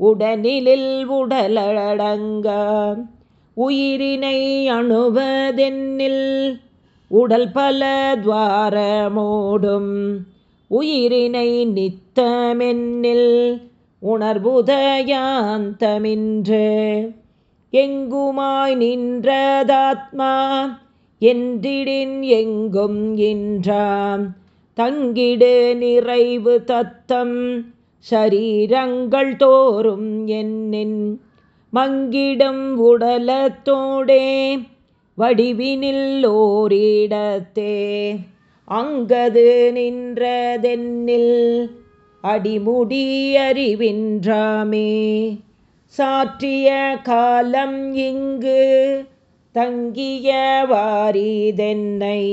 உடனிலில் உடலடங்க உயிரினை அணுவதென்னில் உடல் பல துவாரமோடும். உயிரினை நித்தமென்னில் உணர்வுதயாந்தமின்று. எங்குமாய் நின்றதாத்மா? என்றிடின் எங்கும் என்றாம் தங்கிடு நிறைவு தத்தம் ஷரீரங்கள் தோறும் என்னின். மங்கிடும் உடலத்தோடே வடிவினில் ஓரிடத்தே. அங்கது நின்றதென்னில் அடிமுடியறிவின்றாமே சாற்றிய காலம் இங்கு தங்கிய வாரிதென்னை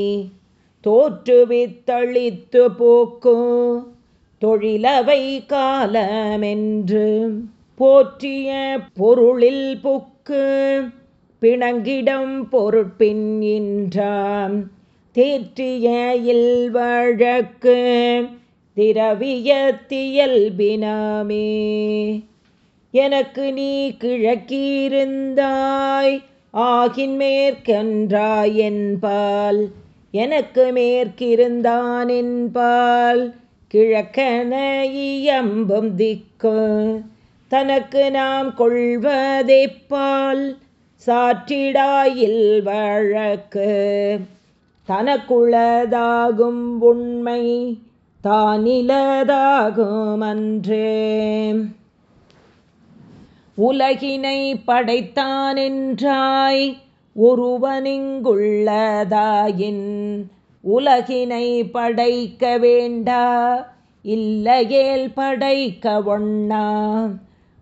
தோற்றுவித்தளித்து போக்கும் தொழிலவை காலமென்று போற்றிய பொருளில் புக்கு பிணங்கிடம் பொருட்பின் இன்றாம். தேற்றிய இல்வழக்கு திரவியத்தியல்பினாமே எனக்கு நீ கிழக்கிருந்தாய் ஆகின் மேற்கன்றாய் என்பால் எனக்கு மேற்கிருந்தான் என்பால் கிழக்கன இயம்பும் திக்கு. தனக்கு நாம் கொள்வதைப்பால் சாற்றிடாயில் வழக்கு. தனக்குள்ளதாகும் உண்மை தானிலதாகும் அன்றே உலகினை படைத்தானென்றாய் ஒருவனிங்குள்ளதாயின் உலகினை படைக்க வேண்டா இல்லையேல் படைக்க ஒண்ணா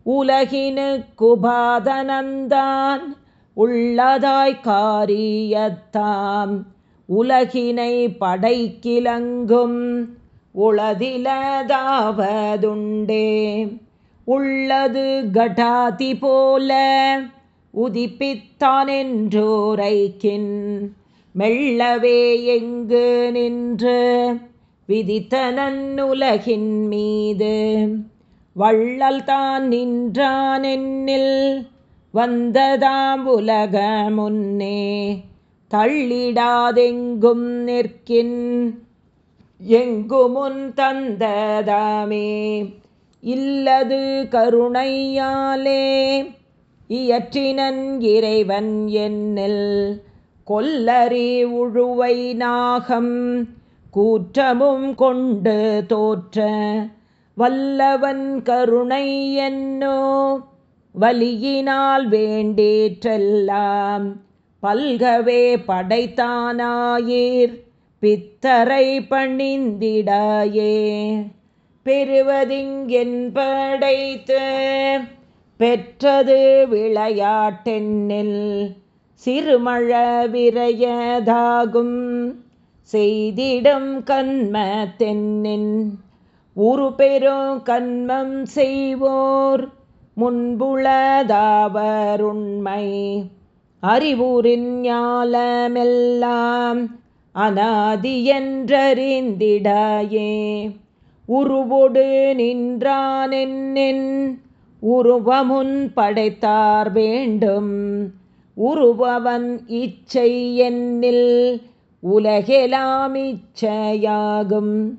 உலகினுக்குபாதனந்தான் உள்ளதாய் காரியத்தாம். உலகினை படைக்கிலங்கும் உளதிலதாவதுண்டே. உள்ளது கடாதி போல உதிப்பித்தான் என்றோரைக்கின் மெல்லவே எங்கு நின்று விதித்தனன்னுலகின் மீது. வள்ளல் தான் நின்றான் என்னில் வந்ததாம் உலக முன்னே தள்ளிடாதெங்கும் நிற்கின். எங்குமுன் தந்ததாமே இல்லது கருணையாலே இயற்றினன் இறைவன் என்னில். கொல்லறி உழுவை நாகம் கூற்றமும் கொண்டு தோற்ற வல்லவன் கருணை என்னோ வலியினால் வேண்டேற்றெல்லாம். பல்கவே படைத்தானாயீர். பித்தரை பணிந்திடாயே. பெறுவதிங்கென் படைத்து. பெற்றது விளையாட்டெண்ணில் சிறுமழ விரையதாகும். செய்திடம் கண்ம தென்னின் உரு பெரும் கண்மம் செய்வோர். முன்புளதாவருண்மை அறிவுரின் ஞாலமெல்லாம் அனாதி என்றறிந்திடாயே உருவொடு நின்றானென்னின் உருவமுன் படைத்தார் வேண்டும். உருவவன் இச்சை என்னில் உலகெலாம் இச்சையாகும்.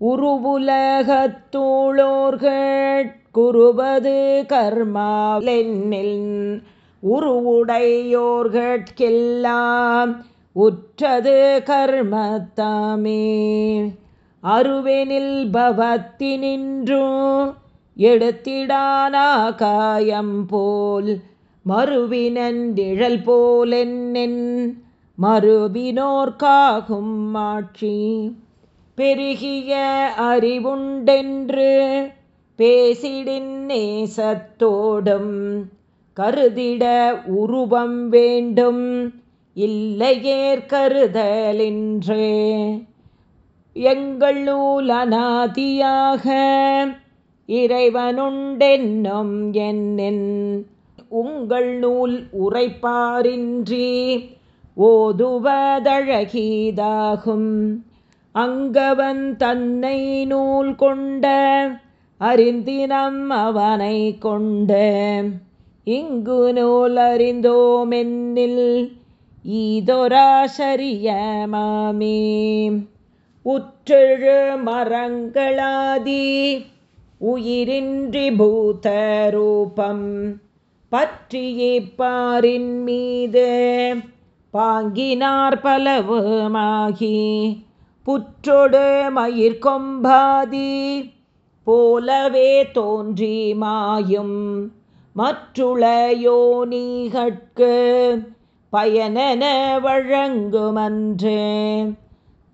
உருவுலகத்தூளோர்கட்குருவது கர்மாவென்னில் உருவுடையோர்கட்கெல்லாம் உற்றது கர்மத்தாமே. அருவெனில் பவத்தினின்றோ எடுத்திடானா காயம் போல் மறுவினன் போலென்னென் மறுவினோர்க்காகும் மாட்சி. பெருகிய அறிவுண்டென்று பேசிடின் நேசத்தோடும் கருதிட உருவம் வேண்டும். இல்லையேற் கருதலின்றே. எங்கள் நூலநாதியாக இறைவனுண்டென்னும் என்னென். உங்கள் நூல் உரைப்பாரின்றி ஓதுவதழகீதாகும். அங்கவன் தன்னை நூல் கொண்ட அறிந்தினம் அவனை கொண்ட. இங்கு நூல் அறிந்தோமென்னில் ஈதொராசரியமாமே உற்றெழு மரங்களாதி உயிரின்றி பூத ரூபம் பற்றியேப்பாரின் மீது பாங்கினார் பலவுமாகி புற்றொடு மயிர்கொம்பாதி போலவே தோன்றி மாயும். மற்றுளையோனிகட்கு பயனென வழங்குமன்றே.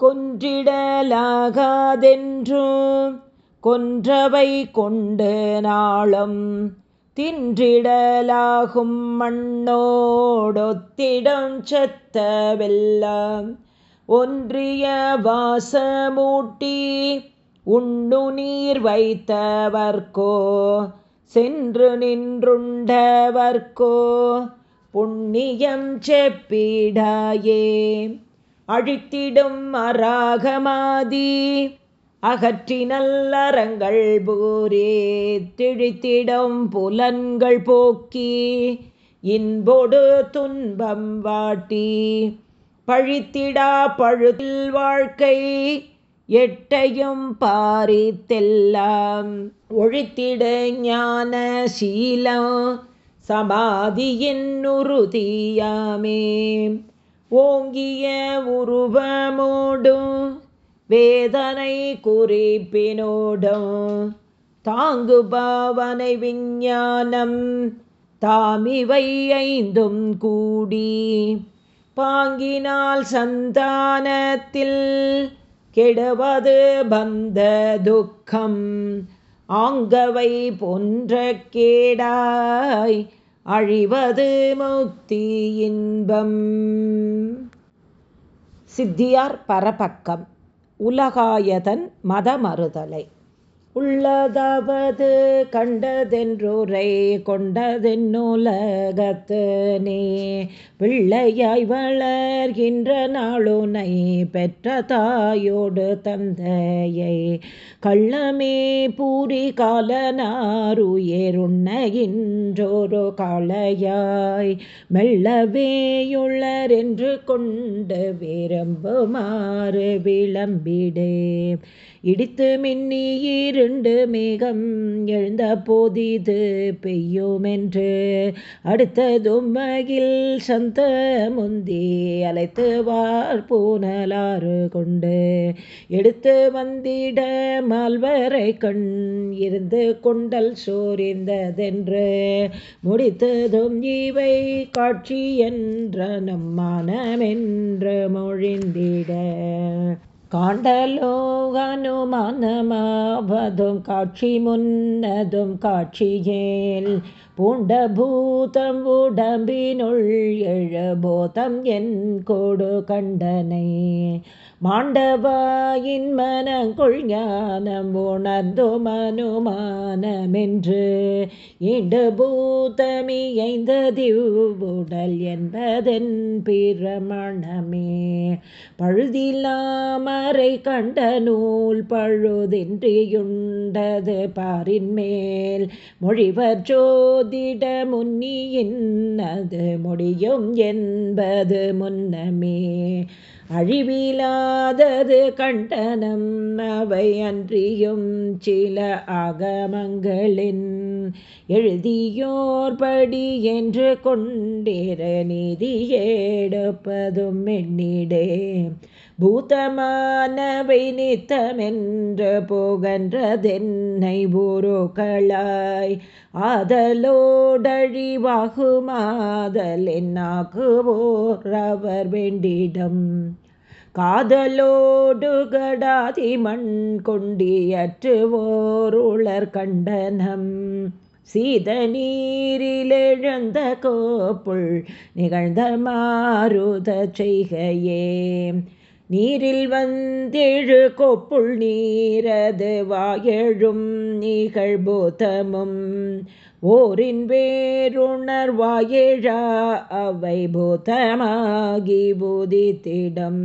கொன்றிடலாகாதென்றும் கொன்றவை கொண்டு நாளும் தின்றிடலாகும் மண்ணோடொத்திடம் செத்தவெல்லாம். ஒன்றிய வாசமூட்டி உண்ணு நீர் வைத்தவர்கோ சென்று நின்றுண்டவர்க்கோ புண்ணியம் செப்பிடாயே. அழித்திடும் அராகமாதி அகற்றி நல்லறங்கள் பூரே திழித்திடும் புலன்கள் போக்கி இன்போடு துன்பம் வாட்டி பழித்திடா பழுதில் வாழ்க்கை எட்டையும் பாரித்தெல்லாம். ஒழித்திட ஞான சீலம் சமாதியின் உறுதியாமே ஓங்கிய உருவமோடும் வேதனை குறிப்பினோடும் தாங்கு பாவனை விஞ்ஞானம் தாமிவை ஐந்தும் கூடி. பாங்கினால் சந்தானத்தில் கெடுவது பந்த துக்கம். ஆங்கவை போன்ற கேடாய் அழிவது முக்தி இன்பம். சித்தியார் பரபக்கம். உலகாயதன் மதமறுதலை. உள்ளதாவது கண்டதென்றுரை கொண்டதென்னுலகத்து நீ. பிள்ளையாய் வளர்கின்ற நாளுனை பெற்ற தாயோடு தந்தையை கள்ளமே பூரி காலனாருயருண்ணையின்றொரு காளையாய் மெல்லவேயுள்ளர் என்று கொண்டு விரும்புமாறு விளம்பிடே. இடித்து மின்னி இருண்டு மேகம் எழுந்த போதிது பெய்யுமென்று. அடுத்ததும் மகில் சந்த முந்தி அழைத்து வார்பூனலாறு கொண்டு. எடுத்து வந்திட மால்வரை கண் இருந்து கொண்டல் சோரிந்ததென்று. முடித்ததும் இவை காட்சி என்ற நம்மானமென்று மொழிந்திட. காண்டலோகனுமானமாவதும் காட்சி முன்னதும் காட்சியேல். பூண்ட பூதம் உடம்பினுள் எழுபோதம் என் கொடு கண்டனை. மாண்டவாயின் மனங்கொள் ஞானம் உணர்ந்தோ மனுமானமென்று இண்டு பூதமியைந்ததிவுடல் என்பதென் பிரமணமே. பழுதில்லாமரை கண்ட நூல் பழுதின்றியுண்டது பாரின் மேல் மொழிவர் ஜோதிட முன்னியின் அது முடியும் என்பது முன்னமே. அழிவிலாதது கண்டனம் அவை அன்றியும் சில ஆகமங்களின் எழுதியோர்படி என்று கொண்டிர நிதியேடுப்பதும் எடுப்பதும் எண்ணிடே பூதமானவை நித்தமென்று போகன்றதென்னை ஊருகளாய் ஆதலோடழிவாகுமாதல் என்னாகுவோர் அவர் வேண்டிடம். காதலோடு கடாதி மண் கொண்டியற்றுவோருளர் கண்டனம். சீத நீரிலெழுந்த கோப்புள் நிகழ்ந்த மாறுத செய்கையே. நீரில் வந்தெழு கொப்புள் நீரது வாயழும் நிகழ்பூதமும். ஓரின் வேறுணர்வாயழா அவை பூதமாகி பூதித்திடம்.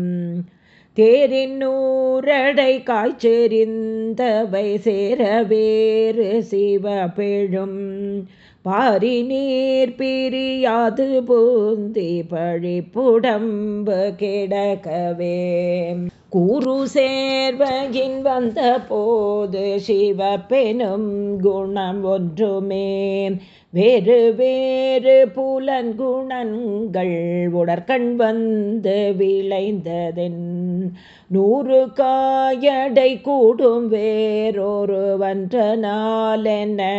தேரின் நூரடை காய்ச்செறிந்தவை சேர வேறு சிவபெழும் பாரி நீர் பிரியாது பூந்தி பழிப்புடம்பு கிடக்கவே. கூறு சேர்வகின் வந்த போது சிவப்பெனும் குணம் ஒன்றுமே. வேறு வேறு புலன்குணங்கள் உடற்கண் வந்து விளைந்ததென். நூறு காயடை கூடும் வேறொருவன்ற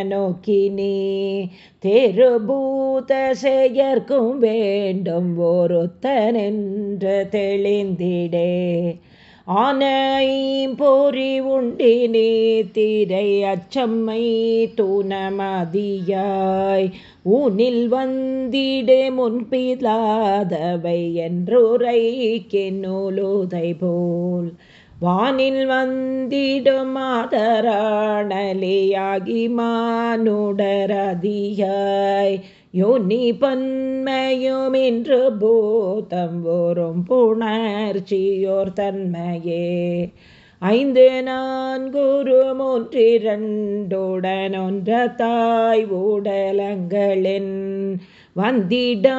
நோக்கி நீ. தெருபூத செயற்கும் வேண்டும் ஒருத்தனென்று தெளிந்திடே. ஆனை போரி உண்டினே திரை அச்சம்மை தூணமதியாய். ஊனில் வந்திடே முன்பிலாதவை என்றுரைக்கென்னூலுதை போல். வானில் வந்திடும் மாதராணலியாகி மானுடரதியாய் யோனி பன்மையும் என்று பூதம் வரும் புணர்ச்சியோர் தன்மையே. ஐந்து நான்குரு மூன்றிரண்டுடன் ஒன்ற தாய் ஊடலங்களின் வந்திடா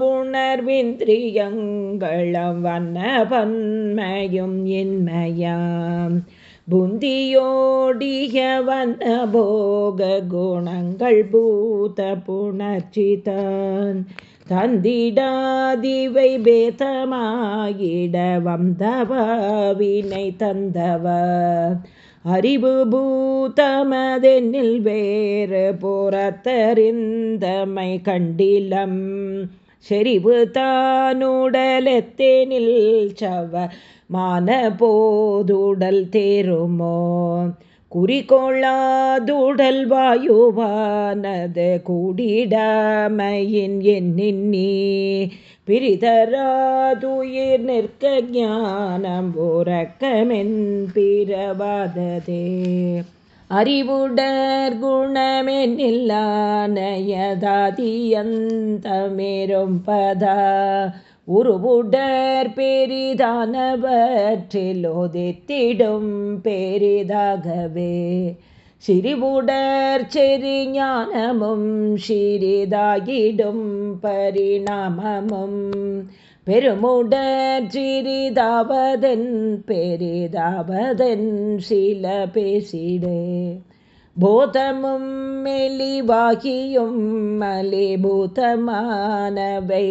உணர்விந்திரியங்களம் வண்ண பன்மையும் இன்மையாம். புந்தியோடிய வந்த போக குணங்கள் பூத புணர்ச்சிதான் தந்திடாதிவை பேதமாயிட வந்தவாவினை தந்தவ அறிவு பூதமதென்னில் வேறு புறத்தறிந்தமை கண்டிலம். செறிவு தானுடலத்தேனில் சவ மான போதுடல் தேருமோ? குறிக்கொள்ளாதுடல் வாயுவானது கூடிடமையின் எண்ணின்னி. பிரிதராதுயிர் நிற்க ஞானம் உறக்கமென் பிறவாததே. அறிவுடர் குணமென்னில்லானயதாதியந்தமேரும் பதா. உருவுடர் பெரிதானவற்றிலோதித்திடும் பெரிதாகவே. சிறிவுடர் செறிஞானமும் சிறிதாகிடும் பரிணாமமும். பெருமுடர் சிறிதாவதென் பெரிதாவதென் சில பேசிடே. போதமும் மெலிவாகியும் மலிபூதமானவை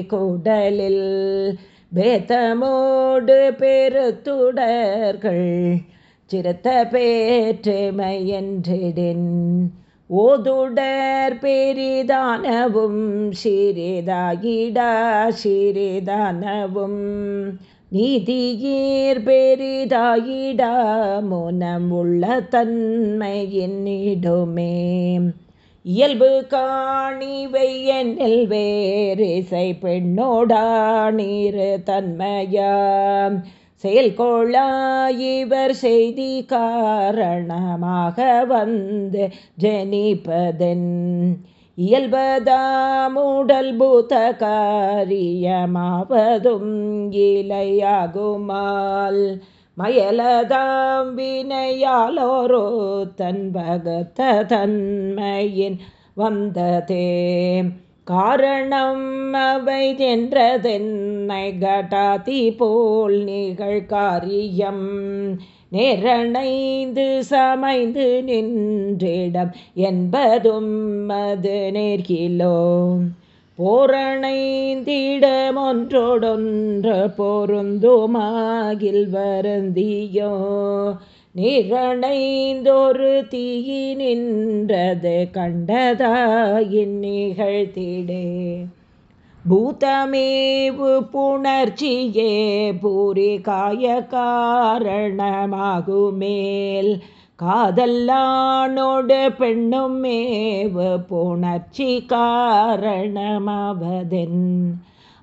குடலில் பேதமோடு பெருத்துடர்கள் சிறுத்த பேற்றுமையன்றிடின் ஓதுடர் பெரிதானவும் சிறிதாகிடா சிறிதானவும் நீதியீர் பெரிதாயிடா முனம் உள்ள தன்மையின்னிடுமே இயல்பு காணிவை என்னில் வேறிசை பெண்ணோடா நீர் தன்மையாம் செயல்கொள்ளாயிவர் செய்தி காரணமாக வந்து ஜனிப்பதென். இயல்பதாமுடல் பூத காரியமாவதும் இலையாகுமால். மயலதாம் வினையாலோரோ தன் பகத்த தன்மையின் வந்ததே. காரணம் அவை என்றதென்னை கட்டாதி போல் நிகழ் காரியம் நேரணைந்து சமைந்து நின்றிடம் என்பதும் அது நேர்கிலோ. போரணைந்திடமொன்றொடொன்று பொருந்துமாகில் வருந்தியோ. நிரணைந்தொரு தீயி நின்றது கண்டதாயின் நிகழ்த்திடே. பூதமேவு புணர்ச்சியே பூரி காய காரணமாகுமேல் காதல்லானோடு பெண்ணும் மேவு புணர்ச்சி காரணமாவதென்.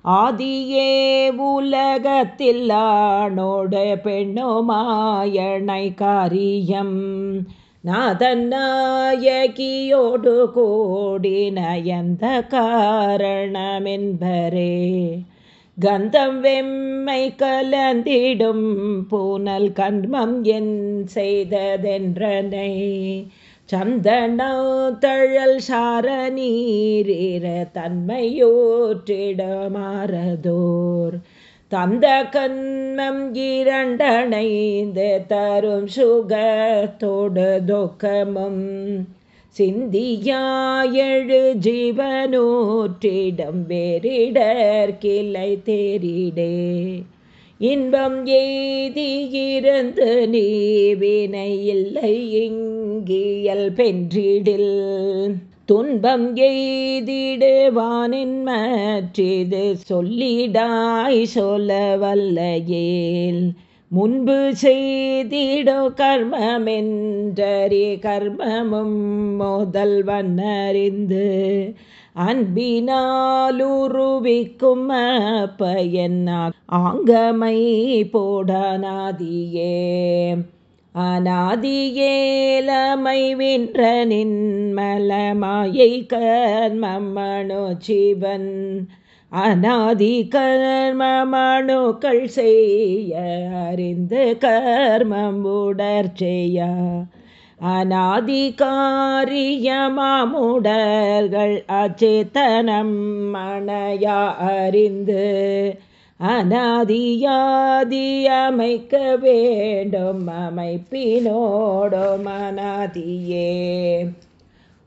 ஆதியே உலகத்தில்லானோடு பெண்ணுமாயணை காரியம். நாதநாயகியோடு கோடி நயந்த காரணமென்பரே. கந்தம் வெம்மை கலந்திடும் பூனல் கண்மம் என் செய்ததென்றனை. சந்தனோ தழல் சார நீரீர தன்மையோற்றிடமாறதோர். தந்த கண்மம் இரண்டணைந்து தரும் சுகத்தோடு துக்கமும் சிந்தியாயழு ஜீவனூற்றிடம் வேறிடர் கிளை தேரிடே இன்பம் எய்தியிருந்து நீ வினை இல்லை இங்கியல் பென்றிடில். துன்பம் எய்திடுவானின் மற்றிது சொல்லிடாய் சொல்ல வல்லையேல் முன்பு செய்திடோ கர்மமென்றறி கர்மமும் முதல் வண்ணறிந்து அன்பினாலுருவிக்கும் பயன் ஆங்கமை போடனாதியே. அநாதியேலமை வென்ற நின்மலமாயை கர்மமனோ ஜீவன் அநாதி கர்மமனுக்கள் செய்ய அறிந்து கர்மம் உடற்செய்யா. அநாதிகாரியமாமுடர்கள் அச்சேத்தனம் மனையா அறிந்து அநாதியாதி அமைக்க வேண்டும் அமைப்பினோடும் அநாதியே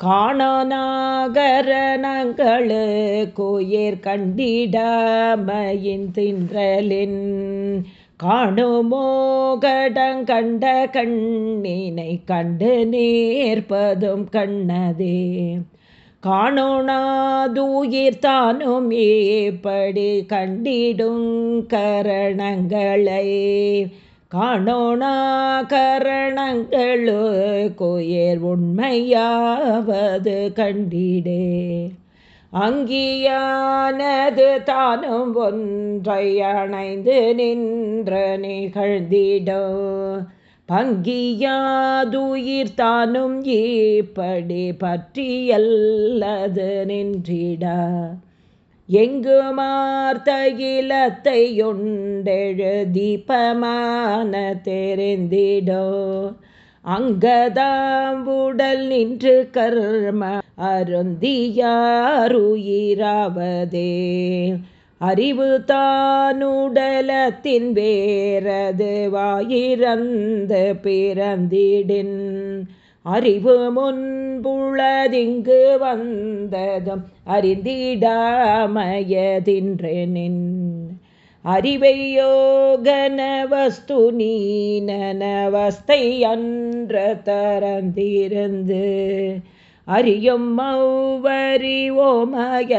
காணநாகரணங்களு கோயிர் கண்டிடாமையின் தின்றலின் காணுமோகடங்கண்ட கண்ணினை கண்டு நேர்ப்பதும் கண்ணதே. காணோனாதூயிர்தானும் ஏப்படி கண்டிடும் கரணங்களை. காணோனா கரணங்களு குயர் உண்மையாவது கண்டிடே. அங்கியானது தானும் ஒன்றை அணைந்து நின்ற நிகழ்ந்திடோ. பங்கியாதுயிர் தானும் ஈப்படி பற்றியல்லது நின்றிட. எங்கு மார்த்தகிலத்தையுண்டெழு தீபமான தெரிந்திடோ. அங்கதாம்புடல் நின்று கர்ம அருந்தியாருயிராவதே. அறிவு தானுடலத்தின் வேறது வாயிறந்து பிறந்திடின். அறிவு முன்புளதிங்கு வந்ததும் அறிந்திடாமயதின்றெனின். அறிவை யோகன வஸ்து நீனவஸ்தை அன்ற தரந்திருந்து. அறியும் மௌவரி ஓமய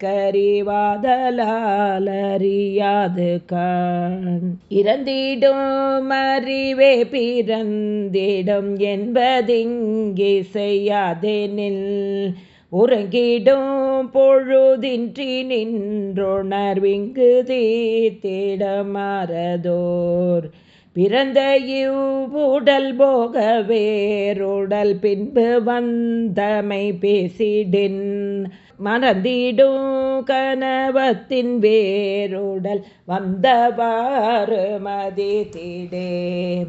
கரிவாதலால் அறியாது கண். இறந்திடும் அறிவே பிறந்திடும் என்பதிங்கே செய்யாதெனில் உறங்கிடும் பொழுதின்றி நின்றுணர்விங்கு தீத்திடமாறதோர் பிறந்த இவ்வுடல் போக வேறுடல் பின்பு வந்தமை பேசிடின். மறந்திடும் கனவத்தின் வேறுடல் வந்தவாறு மதித்திடே.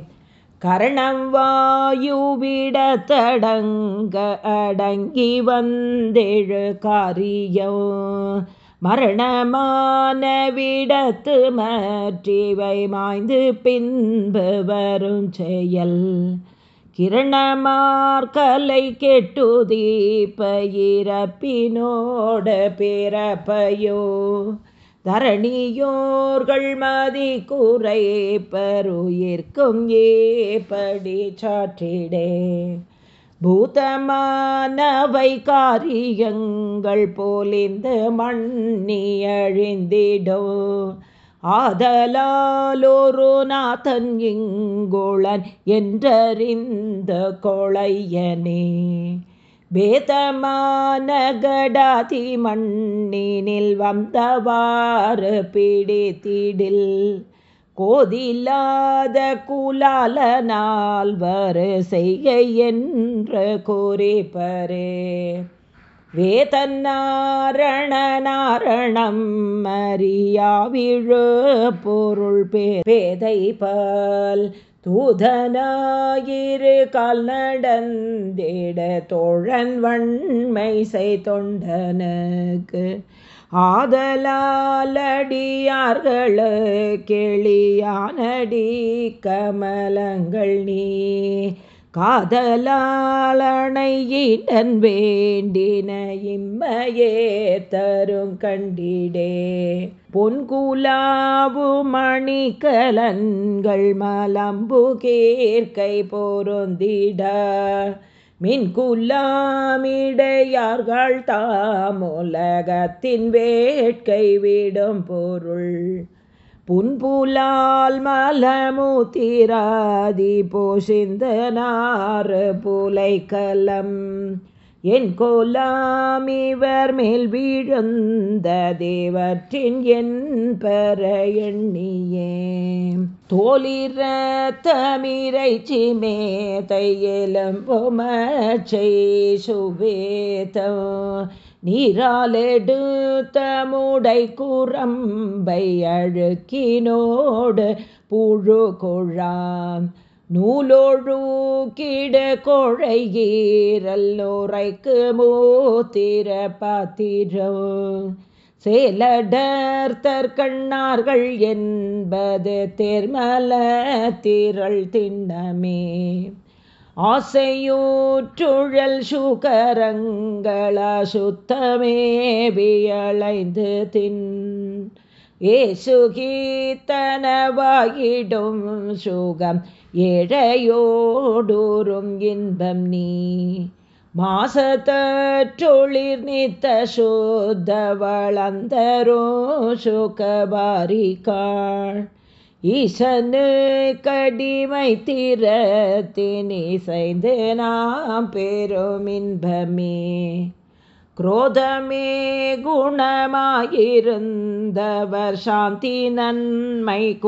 கரணம் வாயுவிட தடங்க அடங்கி வந்தெழு காரியம். மரணமான விடத்து மற்றிவை மாய்ந்து பின்பு வரும் செயல். கிரணமார்கலை கெட்டுதீப்பயிரப்பினோட பிறப்பையோ? தரணியோர்கள் மதி குறை பருயிர்க்கும் ஏப்படி சாற்றிடே? பூதமானவை காரியங்கள் போலிந்து மண்ணி அழிந்திடும் ஆதலாலோரு நாதன் இங்குளன் என்றறிந்த கொளையனே வேதமான கடாதி மண்ணினில் வந்தவாறு பிடித்திடில் கோதில்லாத குலால வரு செய்கை என்று கூறிப்பரே. வேதநாரணநாரணம் மரியாவிழு அறியாவிழு பொருள் பேதை பால். தூதனாயிரு கால் நடந்திட தோழன் வன்மை செய் தொண்டனுக்கு ஆதலாலடியார்களு கிளியானடி கமலங்கள் நீ காதலாளனையிடன் வேண்டின இம்மையே தரும் கண்டிடே. பொன்குலாவு மணிக்கலன்கள் மலம்பு கேர்க்கை பொருந்திட மின்குல்லாமிடையார்கள் தாமுலகத்தின் வேட்கை விடும் பொருள். புன்புலால் மலமுத்திராதி போஷிந்த நாறு புலைக்கலம். என் கோலாம் இவர் மேல் வீழந்த தேவற்றின் என் பெற எண்ணியே. தோலிர தமிரைச்சி மேதையெலம்புமச்சை எலும்பொமச்சை சுவேதம் நீராலெடுத்த முடை குரம்பை அழுக்கினோடு புழு கொழாம். நூலோழு கிட கொழையீரல் மூத்திர பாத்திரோ சேலடர்த்தர் கண்ணார்கள் என்பது தேர்மல திரள் திண்ணமே. ஆசையூற்றுழல் சுகரங்கள சுத்தமே வியளைந்து தின். ஏசுகீத்தனவாயிடும் சுகம் ஏழையோடோறும் இன்பம் நீ. மாசத்தொழிர் நித்த சோத வளந்தரோ சுகபாரிகாள் ஈசனு கடிமை திறத்தினிசைந்து நாம் பெரும் இன்பமே. குரோதமே குணமாயிருந்தவர் சாந்தி நன்மை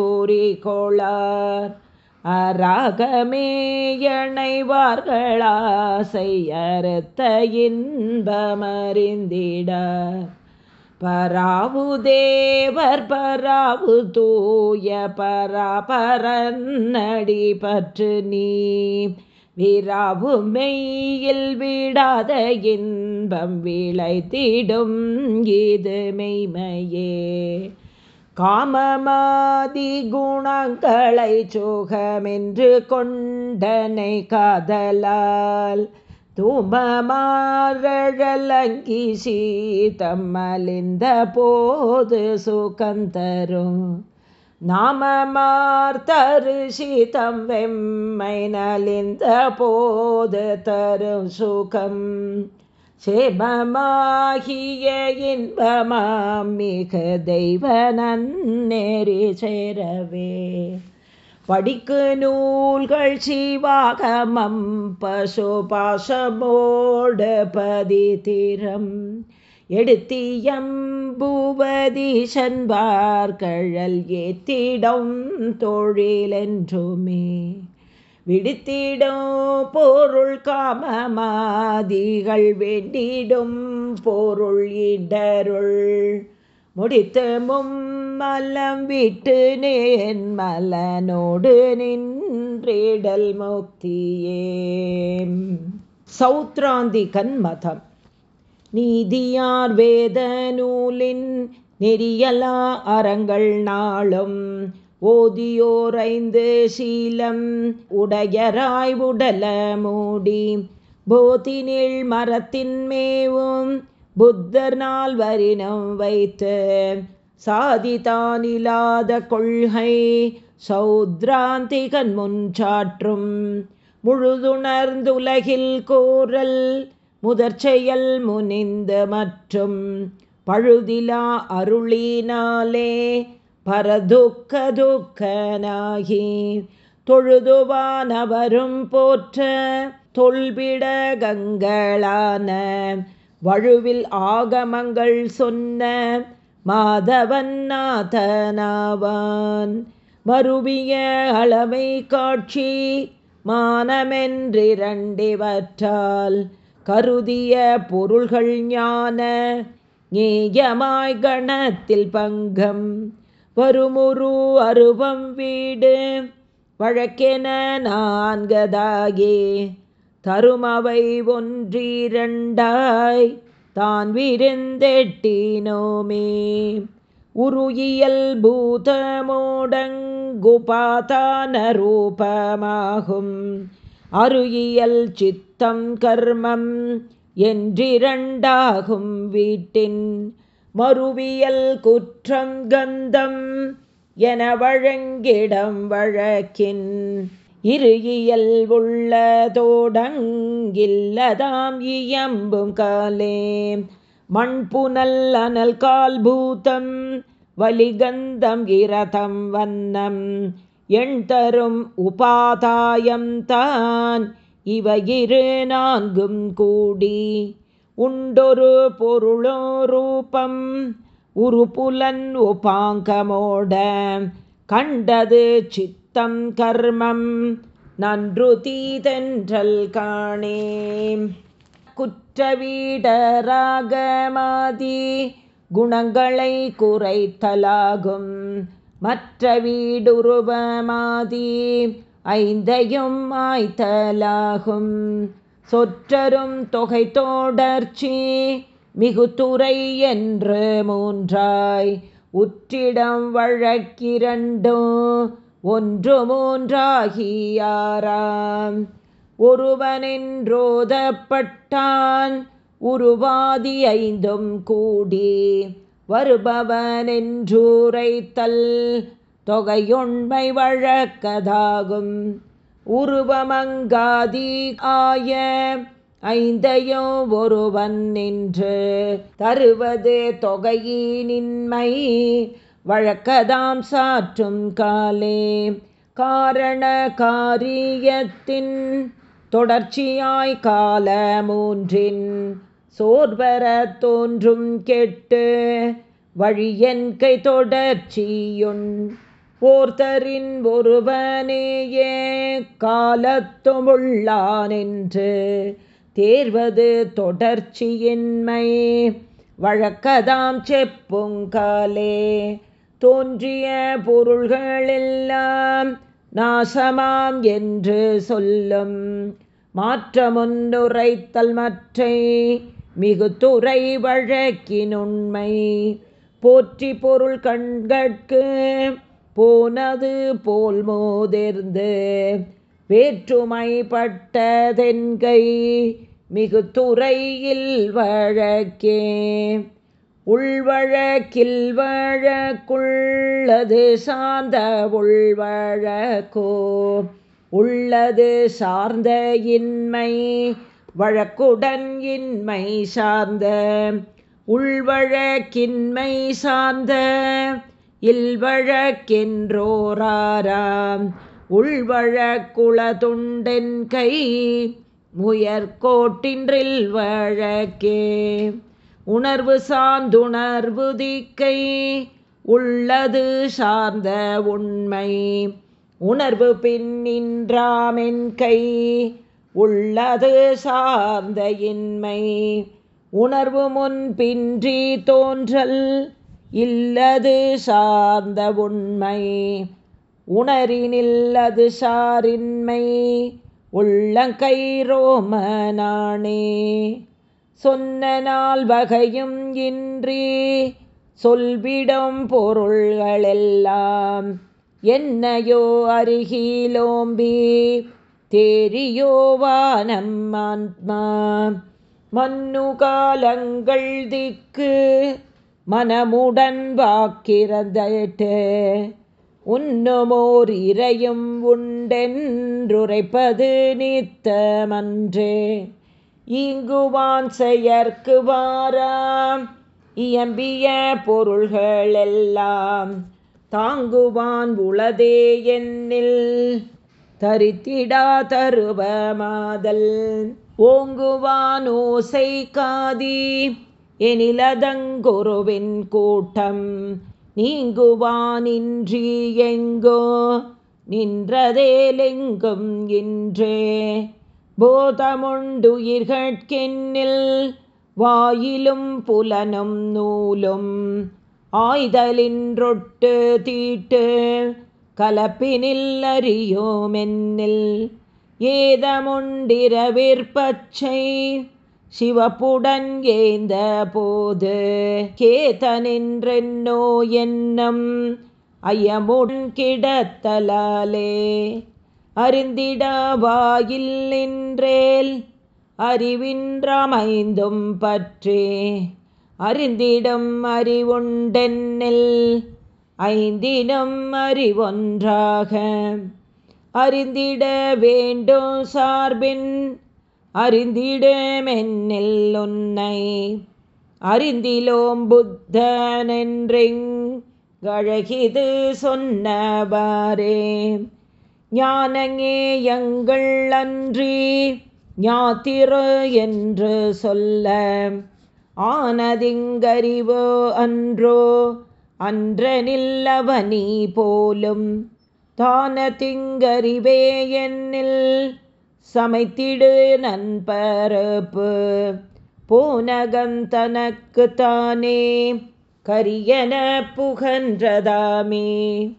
கூறிக்கொளார் அராகமே எணைவார்களாசையறுத்த இன்பமறிந்திடார் பராவுதேவர் பராவு தூய பராபரன்னடி பற்று நீ. விராவு மெய்யில் விடாத இன்பம் விளைத்திடும் இது மெய்மையே. காமமாதி குணங்களை சோகமென்று கொண்டனை காதலால் தூமமாரழலங்கி சீதம்மலிந்த போது சுகந்தரும் நாமமார் தரு சீதம் வெம்மை நலிந்த போது தரும் சுகம். சேபமாகிய இன்பமாம் மிக தெய்வ நன்னேறி சேரவே. படிக்கு நூல்கள் சிவாகமம் பசுபாசமோடு பதித்திரம். எடுத்தியம்பூவதி சென்பார்கழல் ஏத்திடம் தொழிலென்றுமே. விடுத்திடும் பொருள் காமமாதிகள் வேண்டிடும் பொருள் இடருள். முடித்து மும்மலம் விட்டு நேன் மலனோடு நின்றிடல் முக்தியே சௌத்ராந்தி மதம் நீதியார் வேத நூலின் நெறியலா அறங்கள் நாளும் ஓதியோரைந்து சீலம் உடையராய் உடல மூடி போதினில் மரத்தின் மேவும் புத்தர் நால்வரினம் வைத்து சாதிதானில்லாத கொள்கை சௌத்ராந்திகன் முன்சாற்றும் முழுதுணர்ந்துலகில் கோரல் முதற்செயல் முனிந்து மற்றும் பழுதிலா அருளினாலே பரதுக்க துக்கனாகி தொழுதுவானவரும் போற்ற தொல்பிடகங்களான வழுவில் ஆகமங்கள் சொன்ன மாதவன் நாதனாவான். மருவிய அளவை காட்சி மானமென்றிரண்டிவற்றால் கருதிய பொருள்கள் ஞான நேயமாய் கணத்தில் பங்கம் வருமுரு அருவம் வீடு. வழக்கென நான்கதாகி தருமவை ஒன்றிரண்டாய் தான் விருந்தெட்டினோமே. உருயியல் பூதமோடங்குபாதான ரூபமாகும். அருயியல் சித்தம் கர்மம் என்றிரண்டாகும் வீட்டின் மறுவியல் குற்றம் கந்தம் என வழங்கிடம் வழக்கின் இருகியல் உள்ளதோடங்கில்லதாம் இயம்பும் காலே. மண்புனல் அனல் கால் பூதம் வலிகந்தம் இரதம் வண்ணம் எண் தரும் உபாதாயம் தான். இவையிரு நான்கும் கூடி உண்டொரு பொருளோ ரூபம் உருபுலன் உபாங்கமோட. கண்டது சித்தம் கர்மம் நன்று தீதென்றல் காணே. குற்றவீடராகமாதி குணங்களை குறைத்தலாகும். மற்ற வீடுருவமாதி ஐந்தையும் ஆய்த்தலாகும். சொற்றரும் தொகை தோடர்ச்சி மிகுத்துறை என்று மூன்றாய் உற்றிடம் வழக்கிரண்டோ ஒன்று மூன்றாகியாராம் ஒருவனென்றோதப்பட்டான் உருவாதி ஐந்தும் கூடி வருபவனென்றூரைத்தல் தொகையொன்மை வழக்கதாகும். உருவமங்காதி ஆய ஐந்தையோ ஒருவன் நின்று தருவது தொகையினின்மை. வழக்கதாம் சாற்றும் காலே காரண காரியத்தின் தொடர்ச்சியாய் கால மூன்றின் சோர்வர தோன்றும் கெட்டு வழியன்கை கை ஓர்தரின் போர்த்தரின் ஒருவனேயே காலத்துமுள்ளானென்று தேர்வது தொடர்ச்சியின்மை. வழக்கதாம் செப்புங்காலே தோன்றிய பொருள்களெல்லாம் நாசமாம் என்று சொல்லும். மாற்றமுன்னுரைத்தல் மற்றை மிகுத்துறை வழக்கினுண்மை. போற்றி பொருள் கண்கட்கு போனது போல் மோதிர்ந்து வேற்றுமைப்பட்டதென்கை மிகுத்துறையில் வழக்கே. உள்வழக்கில் வழக்குள்ளது சார்ந்த உள்வழக்கோ உள்ளது சார்ந்த இன்மை வழக்குடன் இன்மை சார்ந்த உள்வழக்கின்மை சார்ந்த இல்வழக்கென்றோராராம். உள்வழக்குளதுண்டென் கை முயற்கோட்டின்றில் வழக்கே. உணர்வு சார்ந்துணர்வு திக்கை உள்ளது சார்ந்த உண்மை. உணர்வு பின்னின்றாமென் கை உள்ளது சார்ந்த இன்மை. உணர்வு முன் பின்றி தோன்றல் இல்லது சார்ந்த உண்மை. உணரினில்லது சாரின்மை. உள்ளங்கை ரோமனானே. சொன்ன நாள் வகையும் இன்றி சொல்விடும் பொருள்களெல்லாம் என்னையோ அருகிலோம்பி தேரியோவானம் ஆன்மா. மன்னு காலங்கள் திக்கு மனமுடன் வாக்கிறதட்டு உண்ணுமோர் இறையும் உண்டென்றுரைப்பது நித்தமன்றே. இங்குவான் செயற்கு வாராம் இயம்பிய பொருள்களெல்லாம் தாங்குவான் உளதே என்னில். தரித்திடா தருவமாதல் ஓங்குவான் ஓசை காதி எனிலதங்குருவின் கூட்டம் நீங்குவானின்றி எங்கோ? நின்றதேலெங்கும் இன்றே? போதமுண்டுயிர்கட்கென்னில் வாயிலும் புலனும் நூலும் ஆய்தலின்றொட்டு தீட்டு கலப்பினில் அறியோமென்னில் ஏதமுண்டிரவிற்பச்சை சிவப்புடன் ஏந்த போது கேதனின்றென்னோ என்னம் ஐயமுடன் கிடத்தலாலே. அறிந்திடவாயில் நின்றேல் அறிவின்றமைந்தும் பற்றே. அறிந்திடம் அறிவுண்டென்னில் ஐந்தினம் அறிவொன்றாக. அறிந்திட வேண்டும் சார்பின் அறிந்திடமென்னில் உன்னை அறிந்திலோம் புத்தனென்றெங்கழகிது சொன்னவாரே ஞானங்கேயங்கள் அன்றி ஞாத்திரு என்று சொல்ல ஆனதிங்கறிவோ அன்றோ அன்றனில்லவனி போலும் தான திங்கறிவே என்னில் சமைத்திடு நண்பரப்பு. பூனகந்தனக்கு தானே கரியன புகன்றதாமே.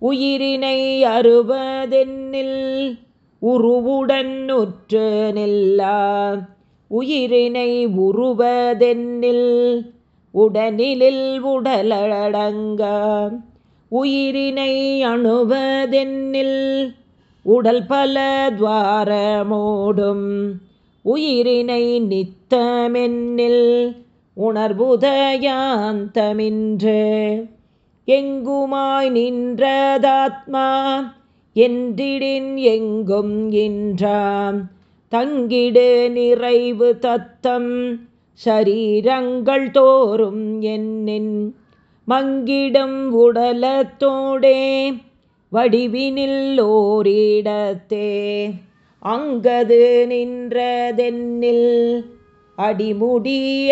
உயிரினை அறுபதென்னில் உருவுடன் உற்று நில்லா. உயிரினை உருவதென்னில் உடனிலில் உடலடங்க. உயிரினை அணுவதென்னில் உடல் பல துவாரமோடும். உயிரினை நித்தமென்னில் உணர்வுதயாந்தமின்று எங்குமாய் நின்றதாத்மா? என்றிடின் எங்கும் இன்றாம். தங்கிடு நிறைவு தத்தம். ஷரீரங்கள் தோறும் என்னின் மங்கிடும் உடலத்தோடே வடிவினில் ஓரிடத்தே அங்கது நின்றதென்னில் அடிமுடியறிவின்றாமே.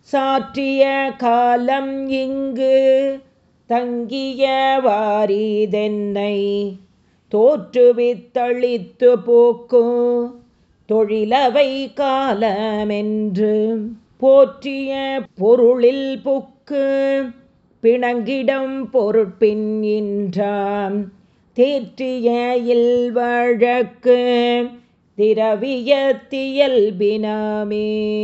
சாற்றிய காலம் இங்கு தங்கிய வாரிதென்னை தோற்றுவித்தளித்து போக்கும் தொழிலவை காலமென்று போற்றிய பொருளில் புக்கு பிணங்கிடம் பொருட்பின் இன்றாம். தேற்றிய இல்வழக்கு திரவியத்தியல்பினாமே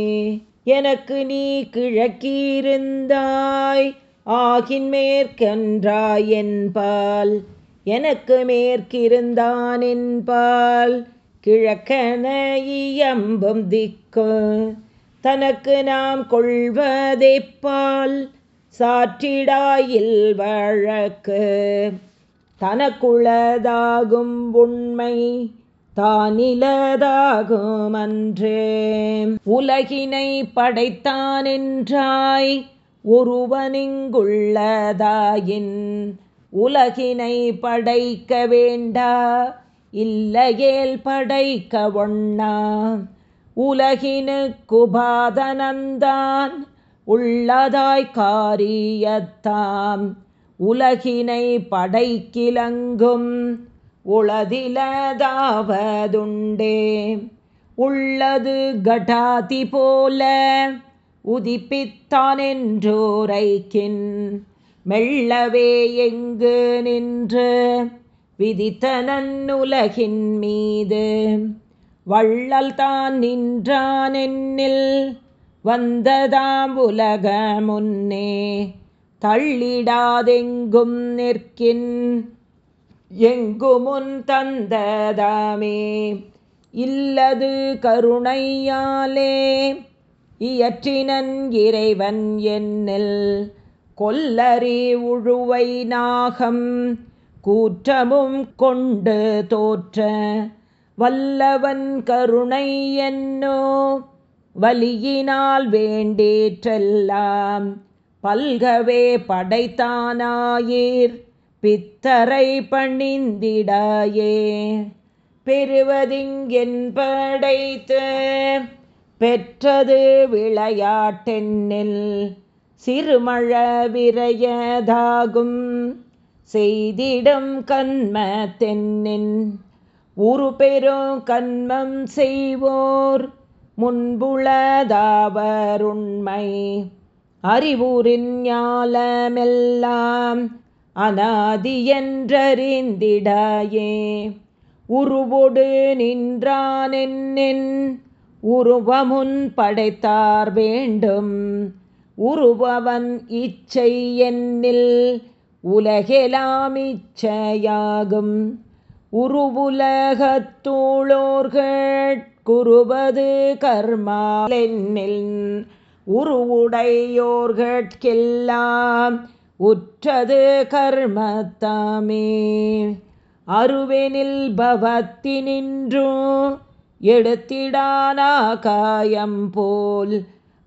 எனக்கு நீ கிழக்கியிருந்தாய் ஆகின் மேற்கன்றாய் என்பால் எனக்கு மேற்கிருந்தான் என்பால் கிழக்கன இயம்பும் திக்கு தனக்கு நாம் கொள்வதைப்பால் சாற்றிடாயில் வழக்கு. தனக்குள்ளதாகும் உண்மை தானிலதாகும் அன்றே உலகினை படைத்தான் என்றாய் ஒருவனிங்குள்ளதாயின். உலகினை படைக்க வேண்டா இல்லையேல் படைக்க ஒண்ணா. உலகினுக்குபாதனந்தான் உள்ளதாய் காரியத்தாம். உலகினை படைக்கிலங்கும் உளதிலதாவதுண்டே. உள்ளது கடாதி போல உதிப்பித்தான் என்றோரைக்கின் மெல்லவே எங்கு நின்று விதித்தனன்னுலகின் மீது. வள்ளல் தான் நின்றான் என்னில் வந்ததாம் உலக முன்னே தள்ளிடாதெங்கும் நிற்கின். எங்குமுன் தந்ததாமே இல்லது கருணையாலே இயற்றினன் இறைவன் என்னில். கொல்லறி உழுவை நாகம் கூற்றமும் கொண்டு தோற்ற வல்லவன் கருணை என்னோ வலியினால் வேண்டேற்றெல்லாம். பல்கவே படைத்தானாயீர் பித்தரை பணிந்திடாயே. பெறுவதிங்கென் படைத்து பெற்றது விளையாட்டெண்ணில் சிறுமழ விரையதாகும். செய்திடம் கண்ம தென்னின் உரு பெரும் கண்மம் செய்வோர் முன்புளதாவருண்மை. அறிவுரின் ஞாலமெல்லாம் அநாதி என்றறிந்திடாயே உருவொடு நின்றானென்னின்? உருவமுன் படைத்தார் வேண்டும். உருவவன் இச்சை என்னில் உலகெலாம் இச்சையாகும். உருவுலகத்தூளோர்கட்குருவது கர்மாலென்னில் உருவுடையோர்கட்கெல்லாம் உற்றது கர்மத்தாமே. அருவெனில் பவத்தினின்றோ எடுத்திடானா காயம் போல்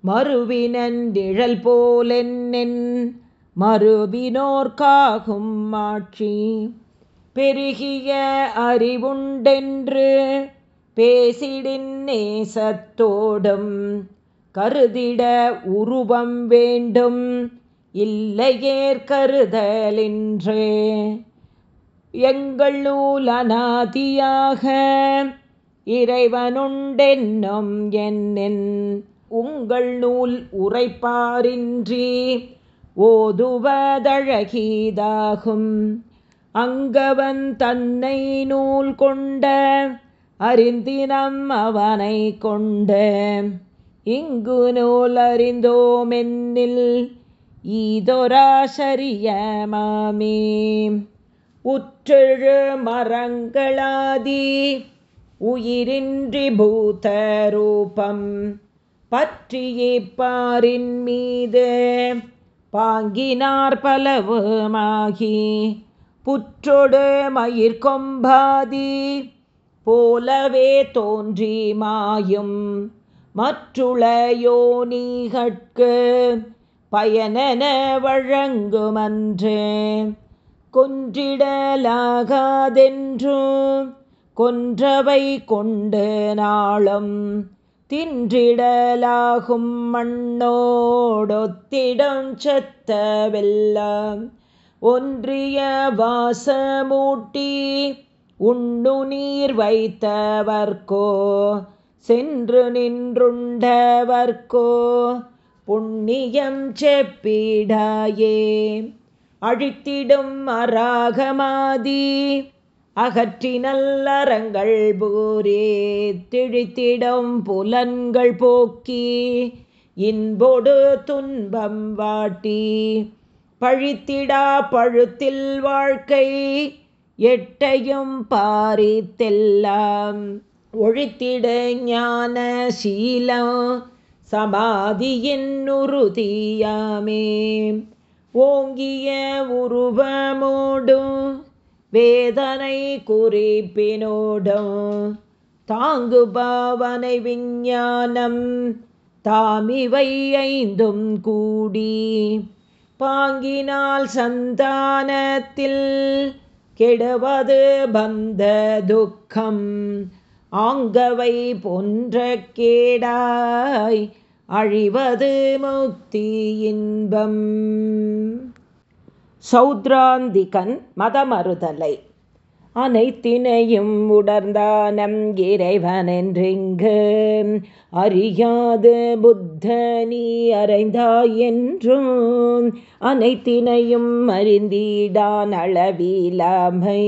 மறுவினன் நிழல் போலென்னென் மறுவினோர்க்காகும் மாட்சி. பெருகிய அறிவுண்டென்று பேசிடின் நேசத்தோடும் கருதிட உருவம் வேண்டும் இல்லையேற் கருதலின்றே. எங்கள் நூல் அநாதியாக இறைவனுண்டென்னும் என்னென் உங்கள் நூல் உரைப்பாரின்றி ஓதுவதழகீதாகும். அங்கவன் தன்னை நூல் கொண்ட அறிந்தினம் அவனை கொண்ட. இங்கு நூல் அறிந்தோமென்னில் ஈதொராசரிய மாமே. உற்றெழு மரங்களாதி உயிரின்றி பூத ரூபம் பற்றியப்பாரின் மீது பாங்கினார் பலவுமாகி. புற்றொடு மயிர்கொம்பாதி போலவே தோன்றி மாயும் மற்றுளையோ யோனிகட்கு பயனென வழங்குமன்று. கொன்றிடலாகாதென்றும் கொன்றவை கொண்டு நாளும் தின்றிடலாகும் மண்ணோடொத்திடம் செத்தவெல்லாம். ஒன்றிய வாசமூட்டி உண்ணு நீர் வைத்தவர்க்கோ? சென்று நின்றுண்டவர்க்கோ? புண்ணியம் செப்பிடாயே. அழித்திடும் அராகமாதி அகற்றி நல்லறங்கள் பூரே. திழித்திடும் புலன்கள் போக்கி இன்பொடு துன்பம் வாட்டி. பழித்திடா பழுத்தில் வாழ்க்கை எட்டையும் பாரித்தெல்லாம். ஒழித்திட ஞான சீலம் சமாதியின் உறுதியாமே. ஓங்கிய உருவமோடும் வேதனை குறிப்பினோடும் தாங்கு பாவனை விஞ்ஞானம் தாமிவை ஐந்தும் கூடி. பாங்கினால் சந்தானத்தில் கெடுவது பந்த துக்கம். ஆங்கவை போன்ற கேடாய் அழிவது முக்தி இன்பம். சௌத்ராந்திகன் மதமறுதலை. அனைத்தினையும் உடர்ந்தானம் இறைவனென்றிங்கு அறியாது புத்த நீ அறைந்தாயென்றும் அனைத்தினையும் அறிந்தீடான் அளவிலாமை.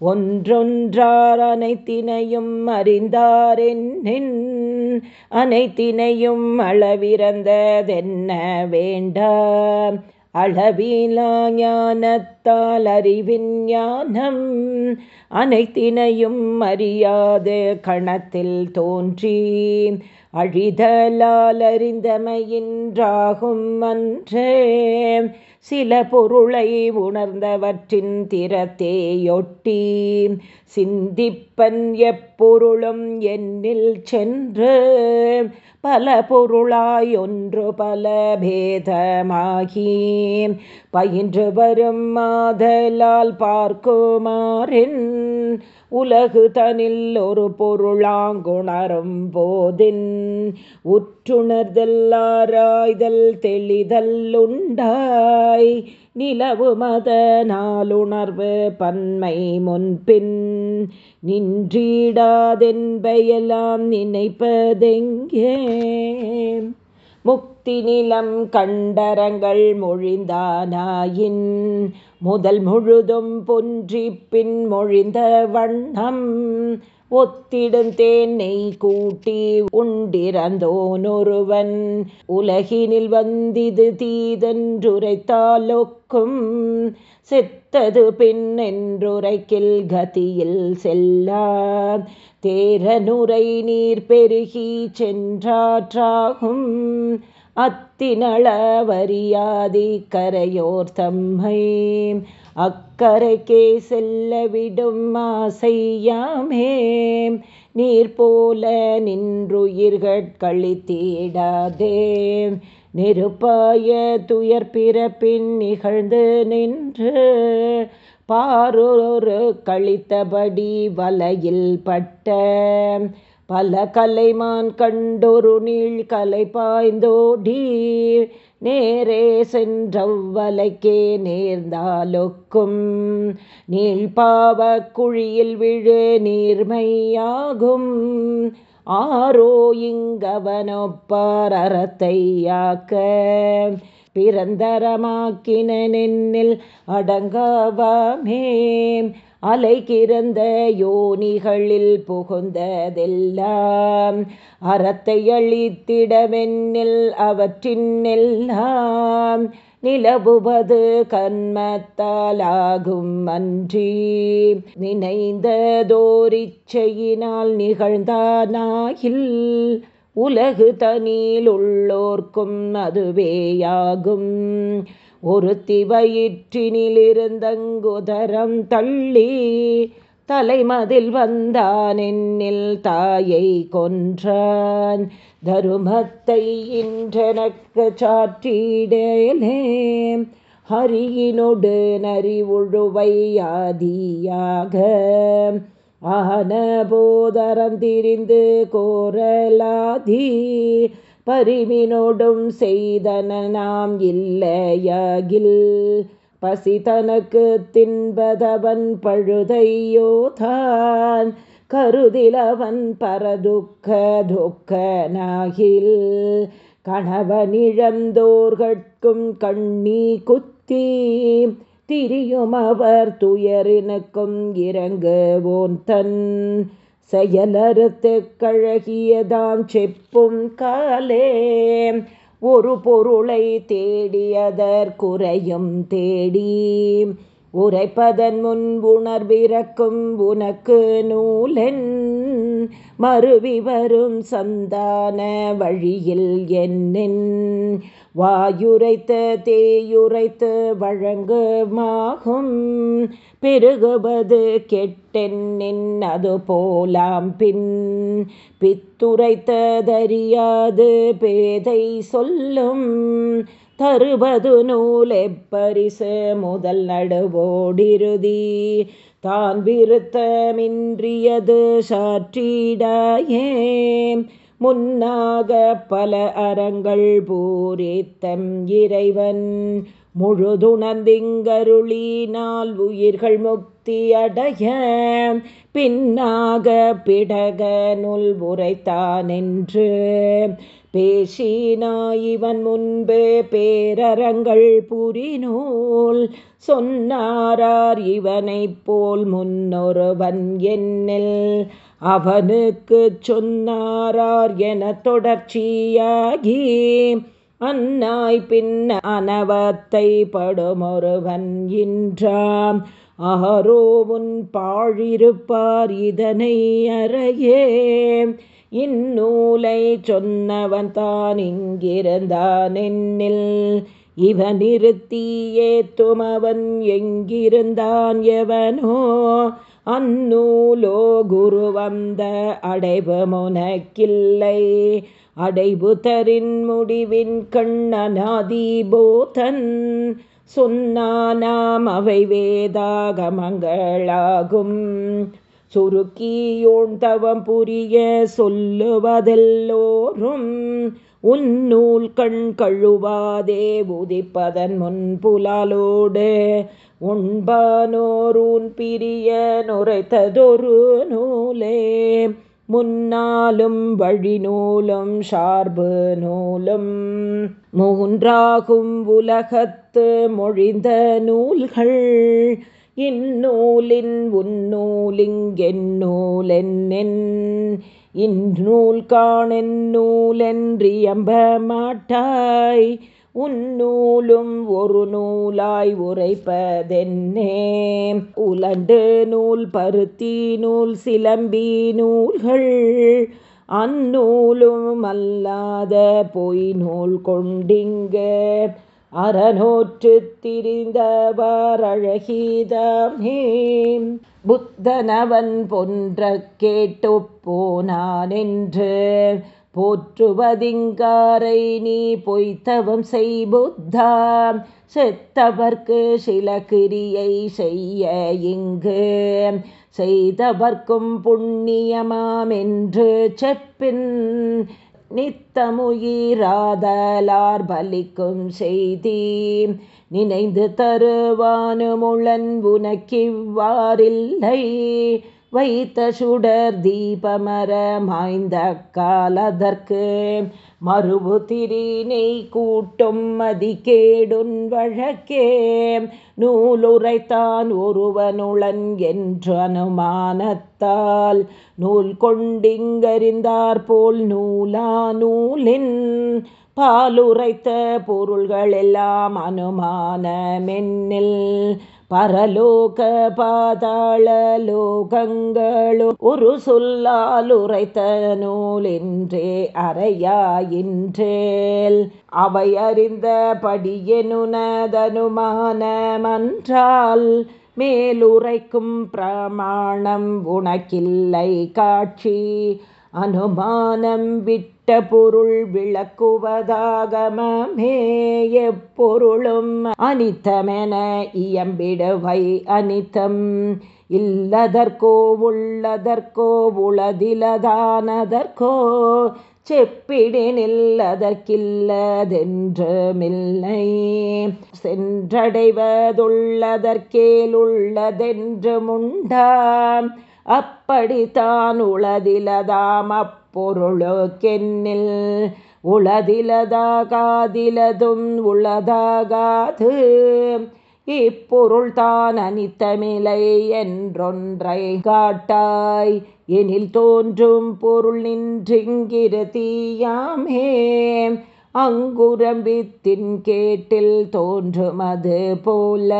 ஒன்றொன்றார் அனைத்தினையும் அறிந்தாரென்னின் அனைத்தினையும் அளவிறந்ததென்ன வேண்டாம் அளவிலா ஞானத்தால் அறிவின் ஞானம் அனைத்தினையும் அறியாது கணத்தில் தோன்றி அழிதலால் அறிந்தமையின்றாகும் அன்றே. சில பொருளை உணர்ந்தவற்றின் திறத்தேயொட்டி சிந்திப்பன் எப்பொருளும் என்னில் சென்று பல பொருளாயொன்று பல பேதமாகி பயின்று வரும் மாதலால் பார்க்குமாறின் உலகு தனில் ஒரு பொருளாங்குணரும் போதின். உற்றுணர்தல் ஆராய்தல் தெளிதல் உண்டாய் நிலவு மத நாளுணர்வு பன்மை முன்பின் நின்றீடாதென்பையெல்லாம் நினைப்பதெங்கே? முக்தி நிலம் கண்டரங்கள் மொழிந்தானாயின் முதல் முழுதும் பொன்றி பின் மொழிந்த வண்ணம் ஒத்திடும் நெய் கூட்டி உண்டிறந்தோனொருவன். உலகினில் வந்திது தீதென்றுரைத்தாலொக்கும். செத்தது பின் என்றுரைக்கில் கதியில் செல்லா. தேரனுரை நீர் பெருகி சென்றாற்றாகும். அத்தினளவரியாதி கரையோர் தம்மை. அக்கரைக்கே செல்ல விடும் ஆசையாமே. நீர் போல நின்றுயிர்கட்கழித்தீடாதே நெருப்பாய துயர் பிறப்பின் நிகழ்ந்து நின்று பாரொரு கழித்தபடி வலையில் பட்ட பல கலைமான் கண்டொரு நீள் கலை பாய்ந்தோடி. நேரே சென்றவ்வலைக்கே நேர்ந்தாலொக்கும். நீழ்பாவ குழியில் விழு நீர்மையாகும். ஆரோ இங்கவனொப்பார் அறத்தையாக்க பிறந்தரமாக்கின பிறந்தரமாக்கினில் அடங்கவாமே அலை கிறந்த யோனிகளில் புகுந்ததெல்லாம் அறத்தை அழித்திடமென்னில் அவற்றின் எல்லாம் நிலவுவது கண்மத்தாலாகும் அன்றி. நினைந்ததோரிச்சையினால் நிகழ்ந்தானாயில் உலகு தனியில் உள்ளோர்க்கும் அதுவேயாகும். ஒருத்தி வயிற்றினிலிருந்தங்குதரம் தள்ளி தலைமதில் வந்தான் என்னில் தாயை கொன்றான். தருமத்தை இன்றெனக்கு சாற்றிடலே. ஹரியினொடு நரிவுழுவையாதியாக ஆன போதரம் திரிந்து கோரலாதி. பரிவினோடும் செய்தன நாம் இல்லையாகில். பசி தனக்கு தின்பதவன் பழுதையோதான் கருதிலவன் பரதுக்க துக்க நாகில் கணவனிழந்தோர்கட்கும் கண்ணி குத்தி. திரியும் அவர் துயரினுக்கும் இறங்குவோன் தன் செயலறுத்து கழகியதாம் செப்பும் காலே. ஒரு பொருளை தேடியதற்குறையும் தேடி. உரைப்பதன் முன் உணர்விறக்கும் உனக்கு நூலென். மறுவி வரும் சந்தான வழியில் என்னென். வாயுரைத்த தேயுரைத்து வழங்குமாகும். பெருகுவது கெட்டென்னின் அது போலாம் பின். பித்துரைத்ததறியாது பேதை சொல்லும். தருவது நூலெப்பரிசு முதல் நடுவோடிருதி. தான் விருத்தமின்றியது சாற்றிடாயே. முன்னாக பல அறங்கள் பூரித்தம் இறைவன் முழுதுணர்ந்திங்கருளினால் உயிர்கள் முக்தியடைய பின்னாக பிடக நுல் உரைத்தானென்று பேசினாயிவன் முன்பு பேரறங்கள் புரிநூல் சொன்னாரார் இவனைப் போல் முன்னொருவன் என்னில் அவனுக்கு சொன்னாரார் என தொடர்ச்சியாகி அன்னாய் பின்ன அனவத்தை படுமொருவன் இன்றாம். ஆரோ உன் பாழிருப்பார் இதனை அறையே இந்நூலை சொன்னவன் தான் இங்கிருந்தான் என்னில். இவன் இருத்தியே துமவன் எங்கிருந்தான் எவனோ அந்நூலோ குரு வந்த அடைவு முனக்கில்லை. அடைவு தரின் முடிவின் கண்ணனாதி போதன் சொன்னானாம் அவை வேதாகமங்களாகும். சுருக்கியோன் தவம் புரிய சொல்லுவதெல்லோரும் உன்னூல் கண் கழுவாதே உதிப்பதன் முன்புலாலோடு உண்பானோரூன் பிரிய நுரைத்ததொரு நூலே. முன்னாலும் வழி நூலும் ஷார்பு நூலும். மூன்றாகும் உலகத்து மொழிந்த நூல்கள். இந்நூலின் உன்னூலிங்கென்னூலென்னென் இந்நூல் காணென் நூலென்றியம்ப மாட்டாய். உன்னூலும் ஒரு நூலாய் உரைப்பதென்னே? உலண்டு நூல் பருத்தி நூல் சிலம்பி நூல்கள். அந்நூலும் அல்லாத பொய் நூல் கொண்டிங்க. அறநூற்று திரிந்தவரழகிதமே புத்தனவன் பொன்ற கேட்டு போனான் என்று போற்றுவதிங்காரை நீ பொய்த்தவம் செய் புத்தா செத்தவர்க்கு சில கிரியை செய்ய இங்கு. செய்தவர்க்கும் புண்ணியமாம் என்று செப்பின் நித்தமுயிராதலார் பலிக்கும் செய்தி. நினைந்து தருவானுமுளன் உனக்கிவ்வாறில்லை. வைத்த சுடர் தீபமர மாய்ந்த காலதற்கு. மறுபு திரினை கூட்டும் மதிக்கேடுன் வழக்கே. நூலுரைத்தான் ஒருவனுளன் என்று அனுமானத்தால். நூல் கொண்டிங்கறிந்தார் போல் நூலா நூலின் பாலுரைத்த பொருள்கள் எல்லாம் அனுமானமென்னில். பரலோக பாதாள லோகங்களும் ஒரு சொல்லால் உரைத்த நூலின்றே அறையாயின்றேல். அவை அறிந்த படியெனுனதனுமானமன்றால் மேலுரைக்கும் பிரமாணம் உனக்கில்லை காட்சி. அனுமானம் விட்டு பொருள் விளக்குவதாகமே எப்பொருளும் அனித்தமென இயம்பிடுவை அனித்தம். இல்லதற்கோ உள்ளதற்கோ உளதிலதானதற்கோ செப்பிடினில்லதற்கில்லதென்றுமில்லை சென்றடைவதுள்ளதற்கேலுள்ளதென்று முண்டாம் அப்படித்தான் உளதிலதாம் அப் அப்பொருளுக்கென்னில் உளதிலதாகாதிலதும் உளதாகாது இப்பொருள் தான் அனித்தமிலை என்றொன்றை காட்டாய். எனில் தோன்றும் பொருள் நின்றிங்கிரு தீயாமே. அங்குரம்பித்தின் கேட்டில் தோன்றும் அது போல.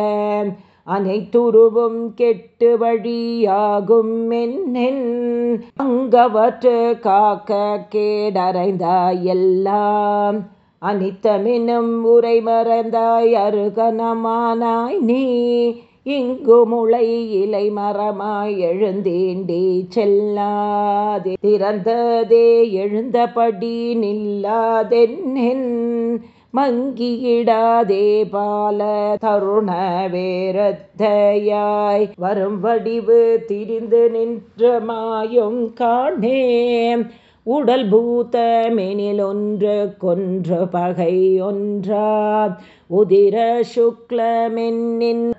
அனைத்துருவும் கெட்டு வழியாகும் என்னென்? அங்கவற்று காக்க கேடறைந்தாய் எல்லாம். அனித்தமினும் உரை மறந்தாய் அருகனமானாய் நீ. இங்கு முளை இலை மரமாய் எழுந்தேண்டே செல்லாதே. திறந்ததே எழுந்தபடி நில்லாதென்னென்? மங்கியிடாதே பால தருண வேரத்தையாய் வரும் வடிவு திரிந்து நின்ற மாயும் காணே உடல் பூத்தமெனில் ஒன்று கொன்று பகை ஒன்றா. உதிர சுக்லமென்னின்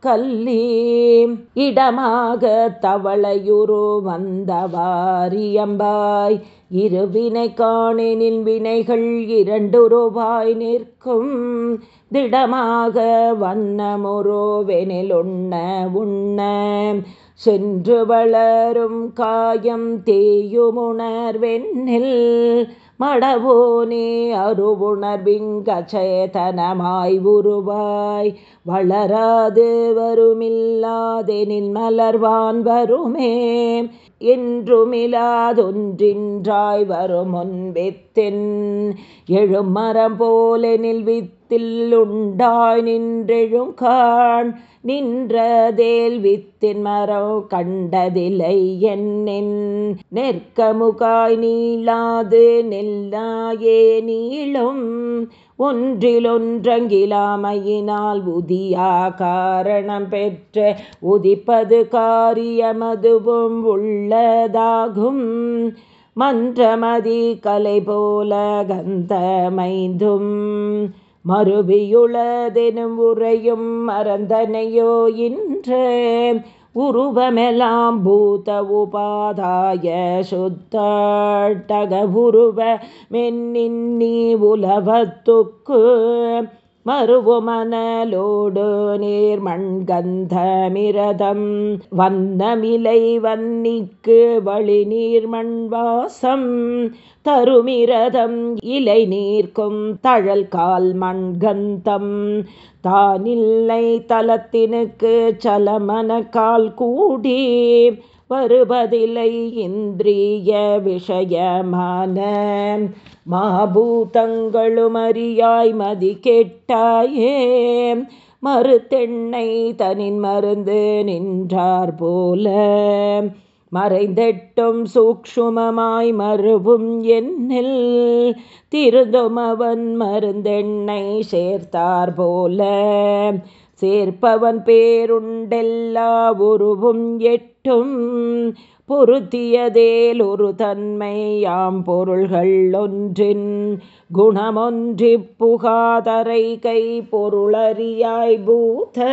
கல்லி. இடமாக தவளையுரு வந்தவாரியம்பாய் இருவினை காணெனின் வினைகள் இரண்டு ரூபாய் நிற்கும். திடமாக வண்ணமுருவெனில் உண்ண உண்ண. சென்று வளரும் காயம் தேயுமுணர்வெண்ணில் மடவோனே அருவுணர்விங்கச்சேதனமாய் உருவாய். வளராது வருமில்லாதெனின் மலர்வான் வருமே. என்றுமிலாதொன்றின்றாய் வரும் முன்பித்தின் எழும் மரம் போலெனில் வித்தில் உண்டாய் நின்றெழும் காண். நின்றதேல் வித்தின் மரம் கண்டதில்லை என்னின். நெற்கமுகாய் நீளாது நெல்லாயே நீளும். ஒன்றிலொன்றங்கிலாமையினால் உதியா காரணம் பெற்ற உதிப்பது காரியமதுவும் உள்ளதாகும். மன்றமதி கலை போல கந்தமைந்தும் மறுபியுளதெனும் உரையும் மறந்தனையோ இன்று. உருவமெலாம் பூத உபாதாய சுத்தக உருவ மென்னின்னி உலவத்துக்கு மருவுமனலோடு நீர்மண்கந்தமிரதம். வந்தமிலை வன்னிக்கு வழி நீர்மண் வாசம் தருமிரதம் இலை நீர்க்கும் தழல் கால் மண்கந்தம். தானில்லை தலத்தினுக்கு சலமன கால் கூடி வருவதில்லை இந்திரிய விஷயமான. மாபூதங்களுமறியாய் மதி கேட்டாயே மறுத்தெண்ணை தனின் மருந்து நின்றார் போல. மறைந்தெட்டும் சூக்ஷுமமாய் மறுவும் என்னில். திருதுமவன் மருந்தெண்ணை சேர்த்தார் போல. சேர்ப்பவன் பேருண்டெல்லா உருவும் எட்டும். பொருத்தியதேல் ஒரு தன்மையாம் பொருள்கள் ஒன்றின். குணமொன்றி புகாதரை கை பொருளறியாய் பூத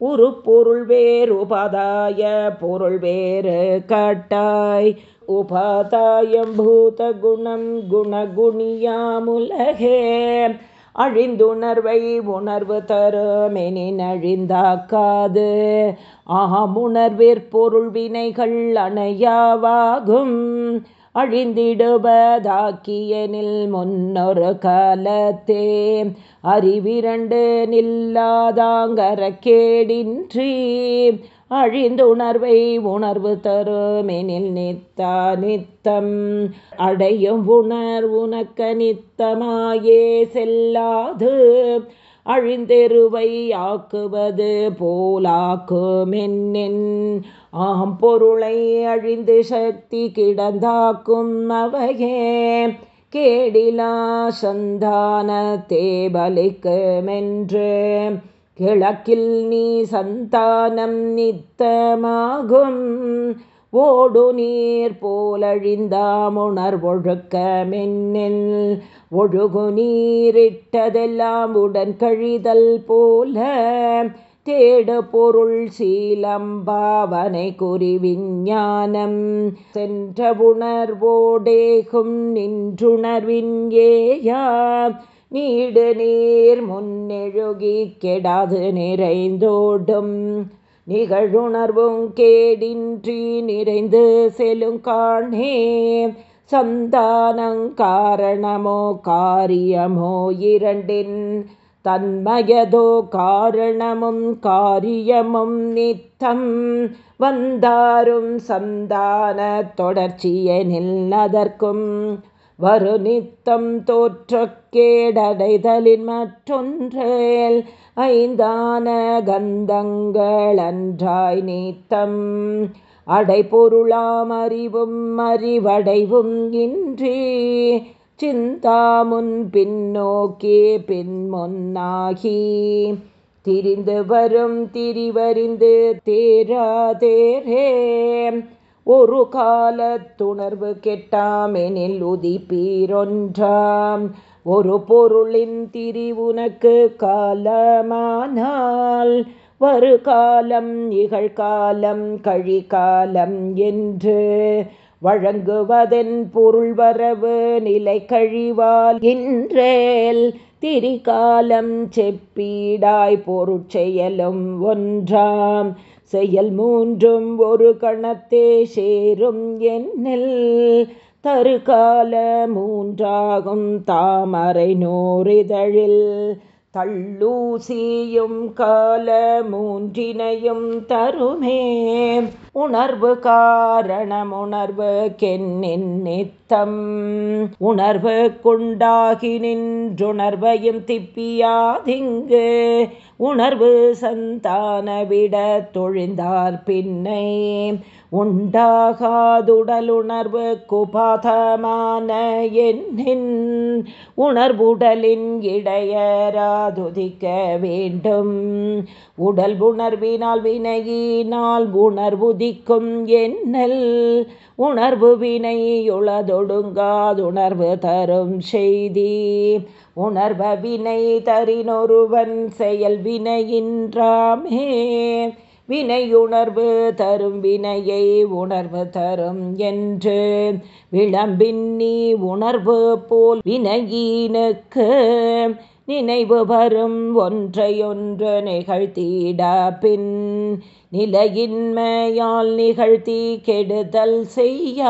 உருப்பொருள் வேறுபதாய பொருள் வேறு கட்டாய் உபாதாயம் பூத குணம் குணகுணியாமுலகே. அழிந்துணர்வை உணர்வு தருமெனின் அழிந்தாக்காது. ஆமுணர்விற்பொருள் வினைகள் அணையாவாகும். அழிந்திடுவதாக்கியனில் முன்னொரு காலத்தே. அறிவிரண்டு நில்லாதாங்கரக்கேடின்றி அழிந்துணர்வை உணர்வு தருமெனில் நித்தா நித்தம். அடையும் உணர் உனக்க நித்தமாயே செல்லாது. அழிந்தெருவை ஆக்குவது போலாக்குமென்னின் ஆம் பொருளை அழிந்து சக்தி கிடந்தாக்கும் அவையே. கேடிலா சந்தான தேபலிக்குமென்று கிழக்கில் நீ சந்தானம் நித்தமாகும். ஓடு நீர் போலழிந்தாமுணர்வொழுக்கமென்னில் ஒழுகு நீரிட்டதெல்லாம் உடன் கழிதல் போல. தேடு பொருள் சீலம்பாவனை குறி விஞ்ஞானம். சென்ற உணர்வோடேகும் நின்றுணர்வின் ஏயா. நீடு நீர் முன்னெழுகி கெடாது நிறைந்தோடும். நிகழுணர்வும் கேடின்றி நிறைந்து செலும் காணே சந்தானங்காரணமோ காரியமோ இரண்டின் தன்மயதோ காரணமும் காரியமும் நித்தம். வந்தாரும் சந்தான தொடர்ச்சியெனில் அதற்கும் வரு நித்தம் தோற்ற கேடடைதலின் மற்றொன்றேல் ஐந்தான கந்தங்கள் அன்றாய் நீத்தம். அடைபொருளாம் அறிவும் அறிவடைவும் இன்றி. சிந்தாமுன் பின்னோக்கே பின்மொன்னாகி. திரிந்து வரும் திரிவறிந்து தேரா தேரே. ஒரு காலத்துணர்வு கெட்டாமெனில் உதிப்பீரொன்றாம். ஒரு பொருளின் திரிவுனக்கு காலமானால். வரு காலம் நிகழ்காலம் கழிகாலம் என்று வழங்குவதென் பொருள் வரவு நிலை கழிவால் இன்றேல் திரிகாலம் செப்பீடாய் பொருட்செயலும் ஒன்றாம். செயல் மூன்றும் ஒரு கணத்தே சேரும் என்னில் தருகால மூன்றாகும் தாமரை நூறிதழில் தள்ளூசியும் கால மூன்றினையும் தருமே. உணர்வு காரணம் உணர்வு கென்னின் நித்தம். உணர்வு குண்டாகி நின்றுணர்வையும் திப்பியாதிங்கு. உணர்வு சந்தான விட தொழிந்தார் பின்னை. உண்டாகாதுடலுணர்வு குபாதமான என்னின் உணர்வுடலின் இடையராதுதிக்க வேண்டும். உடல் உணர்வினால் வினையினால் உணர்வுதிக்கும் என்னல் உணர்வு வினையுளதொடுங்காதுணர்வு தரும் செய்தி. உணர்வ வினை தரினொருவன் செயல் வினையின்றாமே. வினையுணர்வு தரும் வினையை உணர்வு தரும் என்று விளம்பின் நீ உணர்வு போல் வினையினுக்கு நினைவு வரும் ஒன்றையொன்று நிகழ்த்திட பின் நிலையின்மையால் நிகழ்த்தி கெடுதல் செய்ய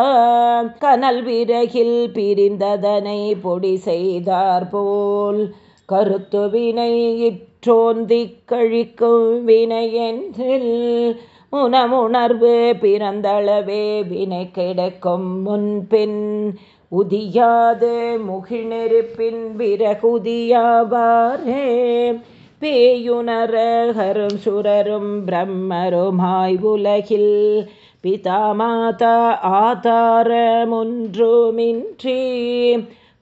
கனல் விறகில் பிரிந்ததனை பொடி செய்தார் போல் கருத்து வினை இற்றோந்திக் கழிக்கும் வினையென்றில் உணமுணர்வு பிறந்தளவே வினை கிடைக்கும் முன்பின் உதியாது முகிழ்நெருப்பின் விறகுதியாவாரே பேயுணரகரும் சுரரும் பிரம்மருமாய் உலகில் பிதாமாதா ஆதாரமுன்றுமின்றி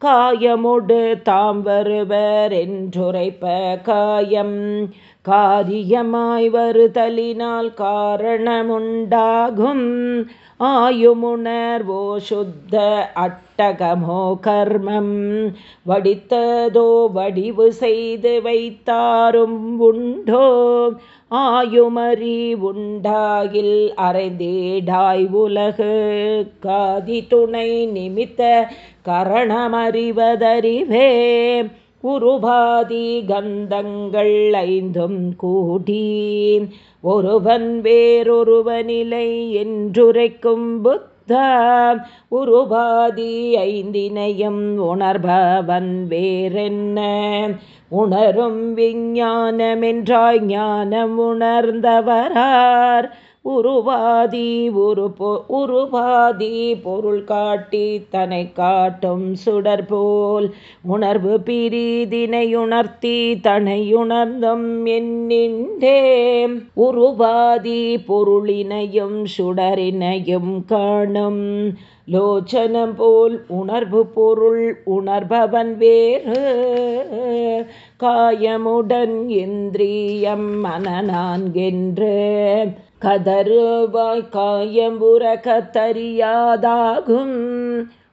காயமுடு தாம் வருவர் என்றுரைப்ப காயம். காரியமாய் வருதலினால் காரணமுண்டாகும். ஆயுமுணர்வோ சுத்த அட்டகமோ கர்மம். வடித்ததோ வடிவு செய்து வைத்தாரும் உண்டோ. ஆயுமறி உண்டாகில் அரைந்தேடாய் உலகு. காதி துணை நிமித்த கரணமறிவதறிவே. உருபாதி கந்தங்கள் ஐந்தும் கூடி ஒருவன் வேறொருவனிலை என்றுரைக்கும் புத்த. உருபாதி ஐந்தினையும் உணர்பவன் வேறென்ன? உணரும் விஞ்ஞானமென்றாய் ஞானம் உணர்ந்தவரார். உருவாதி உரு உருவாதி பொருள் காட்டி தன்னை காட்டும் சுடர் போல். உணர்வு பிரிதினையுணர்த்தி தனையுணர்ந்தும் என்னின்றே உருவாதி பொருளினையும் சுடரினையும் காணும் லோச்சனம் போல் உணர்வு பொருள் உணர்பவன் வேறு. காயமுடன் இந்திரியம் மனநான்கென்று கதறுவாய் காயம்புற கத்தறியாதாகும்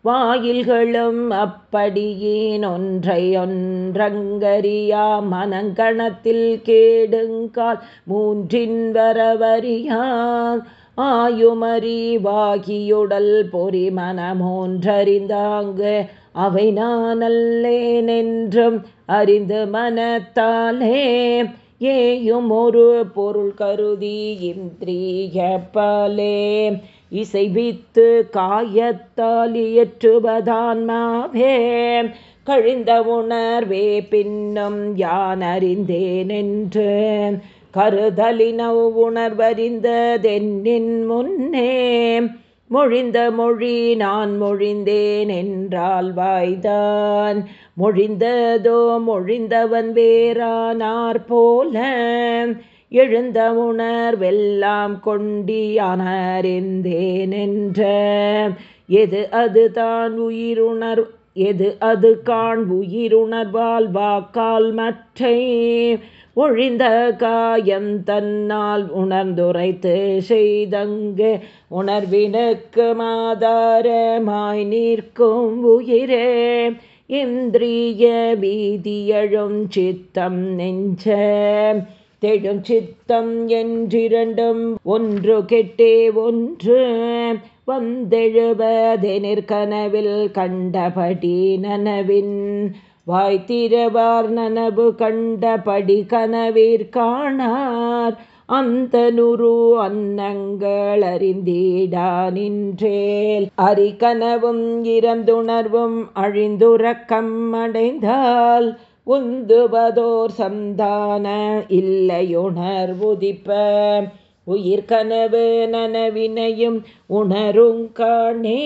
வாயில்களும் அப்படியேன் ஒன்றை ஒன்றங்கறியா. மனங்கணத்தில் கேடுங்கால் மூன்றின் வரவறியான். ஆயுமறிவாகியுடல் பொறி மனமோன்றறிந்தாங்கு அவை நான் அல்லேனென்றும் அறிந்து மனத்தாலே. ஏயும் ஒரு பொருள் கருதி இந்திரிய பலே இசைவித்து காயத்தால் இயற்றுவதான்மாவே கழிந்த உணர்வே பின்னும் யான் அறிந்தேன் என்று. கருதலினவ் உணர்வறிந்ததென்னின் முன்னே மொழிந்த மொழி நான் மொழிந்தேன் என்றால் வாய்தான். மொழிந்ததோ மொழிந்தவன் வேறானார் போல எழுந்த உணர்வெல்லாம் கொண்டியானறிந்தேனென்ற எது அது தான் உயிருணர் எது அது காண் உயிருணர்வால் வாக்கால் மற்ற ஒழிந்த காயம் தன்னால் உணர்ந்துரைத்து செய்தங்கு உணர்வினுக்கு மாதாரமாய் நிற்கும் உயிரே. இந்திரிய வீதியழும் சித்தம் நெஞ்ச. தெழும் சித்தம் என்றிரண்டும் ஒன்று கெட்டே ஒன்று. வந்தெழுவதெனிற்கனவில் கண்டபடி நனவின் வாய்த்திரவார் நனவு கண்டபடி கனவீர் காணார். அந்த நுரு அன்னங்கள் அறிந்தீடா நின்றேல். அரிகனவும் இறந்துணர்வும் அழிந்துறக்கம் அடைந்தால். உந்துவதோர் சந்தான இல்லையுணர்வுதிப்ப உயிர்கனவு நனவினையும் உணருங்காணே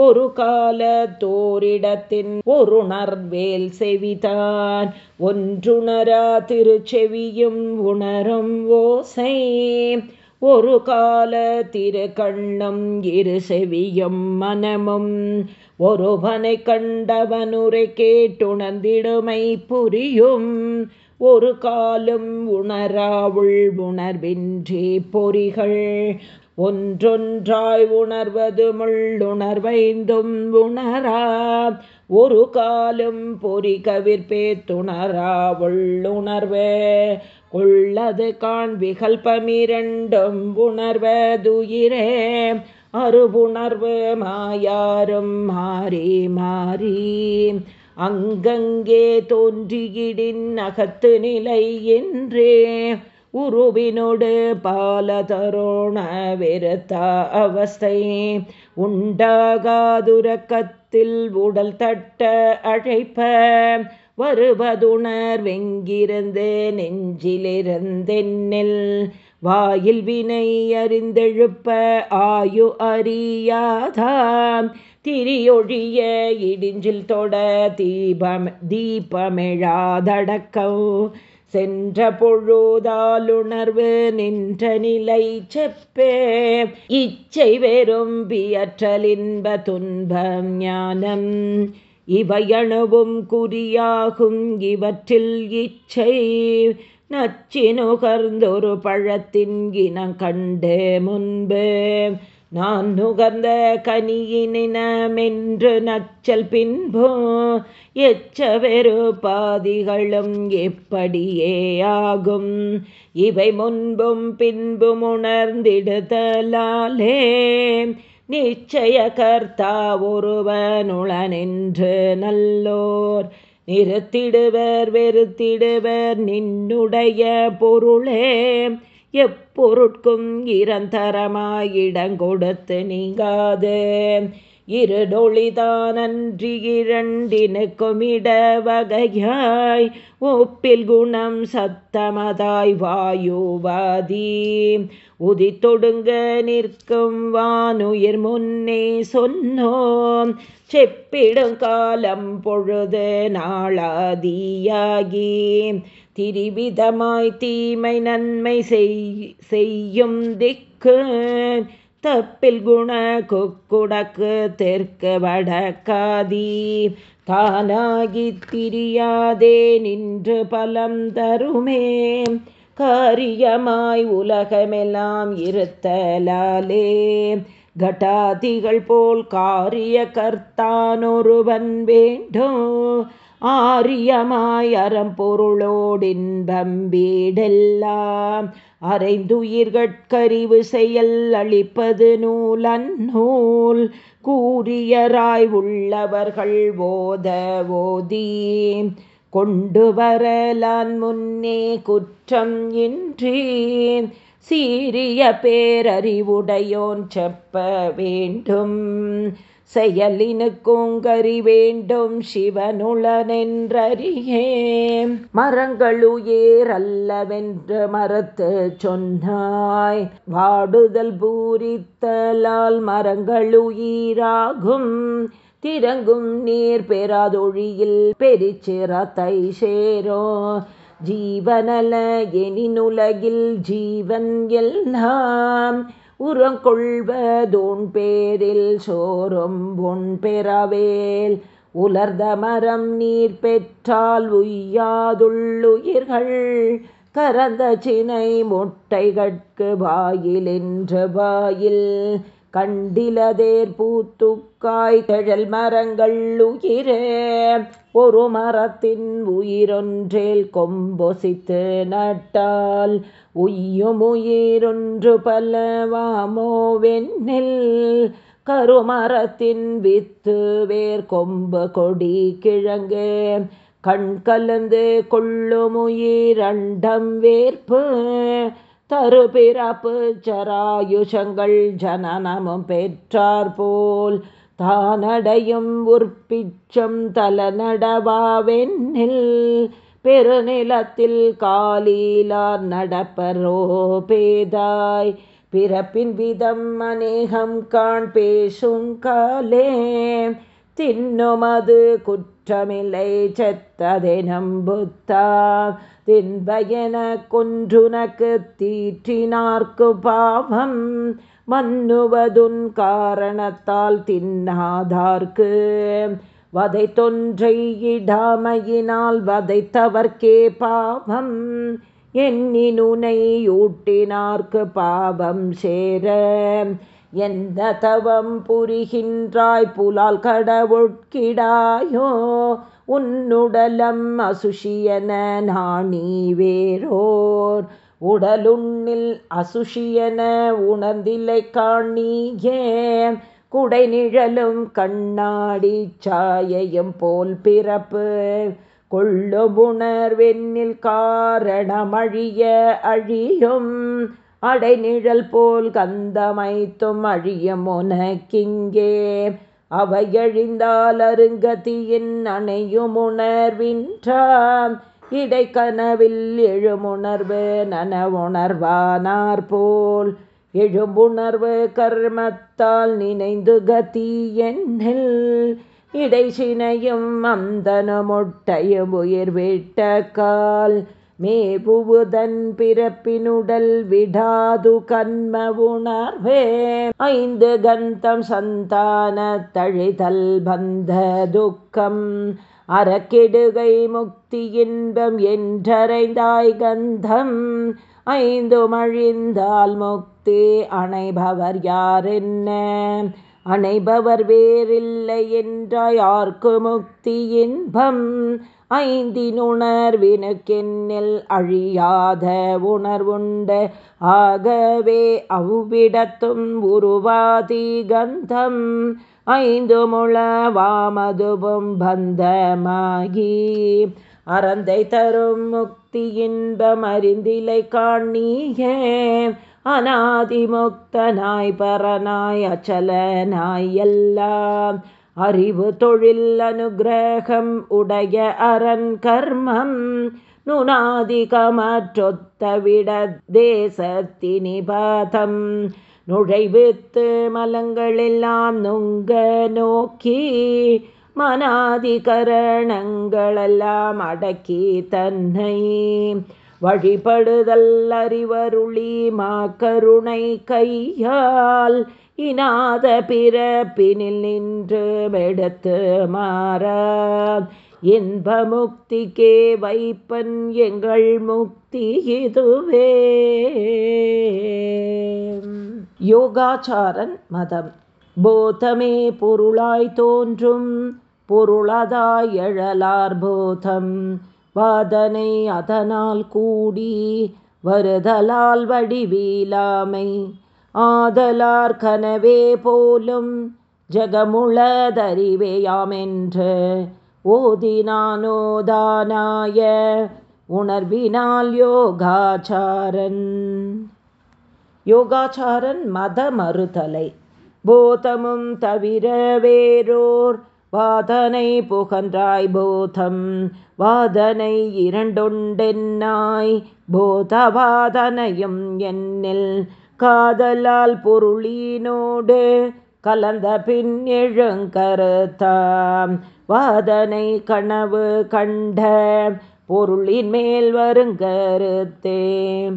ஒரு கால தோரிடத்தின் ஒருணர்வேல் செவிதான். ஒன்றுணரா திருச்செவியும் உணரும் ஓசை. ஒரு கால திரு கண்ணம் இரு செவியும் மனமும். ஒருவனை கண்டவனுரை கேட்டுணர்ந்திடுமை புரியும். ஒரு காலும் உணராவுள் உணர்வின்றி பொறிகள். ஒன்றொன்றாய் உணர்வது முள்ளுணர்வைந்தும் உணரா ஒரு காலும் பொறி கவிர்பே துணரா உள்ளுணர்வே. உள்ளது காண்பிகல்பமிரண்டும் உணர்வதுயிரே. அருவுணர்வு மாயாரும் மாறி மாறி அங்கங்கே தோன்றியிடின் அகத்து நிலை என்றே. உருவினோடு பால தரோண வெறுத்த அவஸ்தை. உண்டாகாதுரக்கத்தில் உடல் தட்ட அழைப்ப. வருவதுணர் வெங்கிருந்து நெஞ்சிலிருந்தென்னில். வாயில் வினை அறிந்தெழுப்ப ஆயு அறியாதாம் திரியொழிய இடிஞ்சில் தொட தீபம் தீபமிழாதடக்கம். சென்ற பொழுதாலுணர்வு நின்ற நிலை செப்பே. இச்சை வெறும் பியற்றலின்ப துன்பம் ஞானம். இவையணுவும் குறியாகும் இவற்றில் இச்சை. நச்சி நுகர்ந்தொரு பழத்தின் இனம் கண்டு முன்பு. நான் நுகர்ந்த கனியினமென்று நச்சல் பின்போ எச்ச வெறு பாதிகளும் எப்படியே ஆகும். இவை முன்பும் பின்பும் உணர்ந்திடுதலாலே. நிச்சய கர்த்தா ஒருவனுளனென்று நல்லோர். நிறுத்திடுவர் வெறுத்திடுவர் நின்னுடைய பொருளே. எப்பொருட்கும் இரந்தரமாயிடங்கொடுத்து நீங்காது. இருடொளிதானன்றி இரண்டினுக்குமிட வகையாய் ஒப்பில் குணம் சத்தமதாய் வாயுவாதி. உதித்தொடுங்க நிற்கும் வானுயிர் முன்னே சொன்னோம் செப்பிடும் காலம் பொழுது நாளாதியாகி. திரிவிதமாய் தீமை நன்மை செய்யும் திக்கு தப்பில் குண குக்குடக்கு தெற்கு வடக்காதி தானாகி திரியாதே நின்று பலம் தருமே காரியமாய் உலகமெல்லாம் இருத்தலாலே கட்டாதிகள் போல் காரிய கர்த்தானொருவன் வேண்டும் ஆரியமாய் அறம்பொருளோடின்பம் வீடெல்லாம் அரைந்துயிர்கட்கறிவு செயல் அளிப்பது நூல் அந்நூல் கூறியராய் உள்ளவர்கள் ஓத ஓதி கொண்டு வரலான் முன்னே குற்றம் இன்றி. சீரிய பேரறிவுடையோன் செப்ப வேண்டும். செயலினுக்குங்கறி வேண்டும் சிவனுளனென்றறியே மரங்களுயேரல்லவென்று மறுத்து சொன்னாய். வாடுதல் பூரித்தலால் மரங்களுயிராகும் திறங்கும் நீர் பெறாதொழியில் பெரிச்சிரத்தை சேரோ. ஜீவனல எனினுலகில் ஜீவன் எல்லாம். உரங்கொள்வதோன் பேரில் சோறும் பொன் பெறவேல். உலர்ந்த மரம் நீர் பெற்றால் உய்யாதுள்ளுயிர்கள். கரந்த சினை முட்டைகட்கு வாயிலென்று வாயில் கண்டிலதேர் பூத்துக்காய் தழல் மரங்கள் உயிரே. ஒரு மரத்தின் உயிரொன்றில் கொம்பொசித்து நட்டால் உய்யுமுயிரொன்று பலவாமோ வெண்ணில் கருமரத்தின் வித்து வேர் கொம்பு கொடி கிழங்கு. கண் கலந்து கொள்ளுமுயிரண்டம் வேற்பு தருபிறப்பு சராயுஷங்கள் ஜனனமும் பெற்றார்போல் தானடையும் உற்பிச்சம் தலநடவாவென்னில் பெருநிலத்தில் காலீலார் நடப்பரோ பேதாய். பிறப்பின் விதம் அநேகம் காண் பேசும் காலே. தின்னுமது குற்றமில்லை செத்ததை நம்புத்தார். தின்பயன கொன்றுனக்கு தீற்றினார்க்கு பாவம். மன்னுவதுன் காரணத்தால் தின்னாதார்க்கு. வதை தொன்றை இடாமையினால் வதைத்தவர்க்கே பாவம். எண்ணினுனை ஊட்டினார்க்கு பாவம் சேர. எந்த தவம் புரிகின்றாய் புலால் கடவுட்கிடாயோ? உன்னுடலம் அசுஷியன நாணி வேரோர் உடலுண்ணில் அசுஷியன உணர்ந்திலை காணியே குடை நிழலும் கண்ணாடி சாயையும் போல் பிறப்பு. கொள்ளுமுணர்வெண்ணில் காரணமழிய அழியும். அடைநிழல் போல் கந்தமைத்தும் அழியும் உனக்கிங்கே. அவையழிந்தால் அருங்கதியின் அணையும் உணர்வின்றாம். இடைக்கனவில் எழுமுணர்வு நனவுணர்வானார் போல். எழும்புணர்வு கர்மத்தால் நினைந்து கதி என்னில் இடைச்சினையும் அந்தனமொட்டையும் உயிர் விட்ட கால் மேபுவுதன் பிறப்பினுடல் விடாது கண்ம உணர்வே. ஐந்து கந்தம் சந்தான தழிதல் பந்த துக்கம் அறக்கெடுகை முக்தி இன்பம் என்றறைந்தாய் கந்தம் ஐந்து மழிந்தால் முக்தி அணைபவர் யார் என்ன அணைபவர் வேறில்லை என்றாய் யார்க்கு முக்தி இன்பம்? ஐந்தினுணர்வினுக்கென்னில் அழியாத உணர்வுண்டு ஆகவே அவ்விடத்தும் உருவாதி கந்தம். ஐந்து முழவாமதுவும் பந்தமாகி அறந்தை தரும் முக்தி முக்தி இன்பமறிந்திலை காணியே அநாதிமுக்தனாய் பரனாய் அச்சலனாய் எல்லாம். அறிவு தொழில் அனுகிரகம் உடைய அரண் கர்மம். நுணாதிகமற்றொத்த விட தேசத்தினிபாதம். நுழைவித்து மலங்களெல்லாம் நுங்க நோக்கி. மனாதிகரணங்களெல்லாம் அடக்கி தன்னை வழிபடுதல் அறிவருளி மாக்கருணை கையால் இனாத பிறப்பினில் நின்று மெடுத்து மாற. இன்ப முக்திக்கே வைப்பன் எங்கள் முக்தி இதுவே. யோகாச்சாரன் மதம். போதமே பொருளாய் தோன்றும் பொருளதாயழலார்போதம் வாதனை அதனால் கூடி வருதலால் வடிவீலாமை ஆதலார் கனவே போலும் ஜகமுளதறிவேயாமென்று ஓதினானோதானாய உணர்வினால் யோகாச்சாரன். யோகாச்சாரன் மத மறுதலை போதமும் தவிர வேறோர் வாதனை புகன்றாய் போதம் வாதனை இரண்டொண்டென்னாய் போதவாதனையும் என்னில் காதலால் பொருளினோடு கலந்த பின் எழுங்கருத்தாம். வாதனை கனவு கண்ட பொருளின் மேல் வருங்கருத்தே.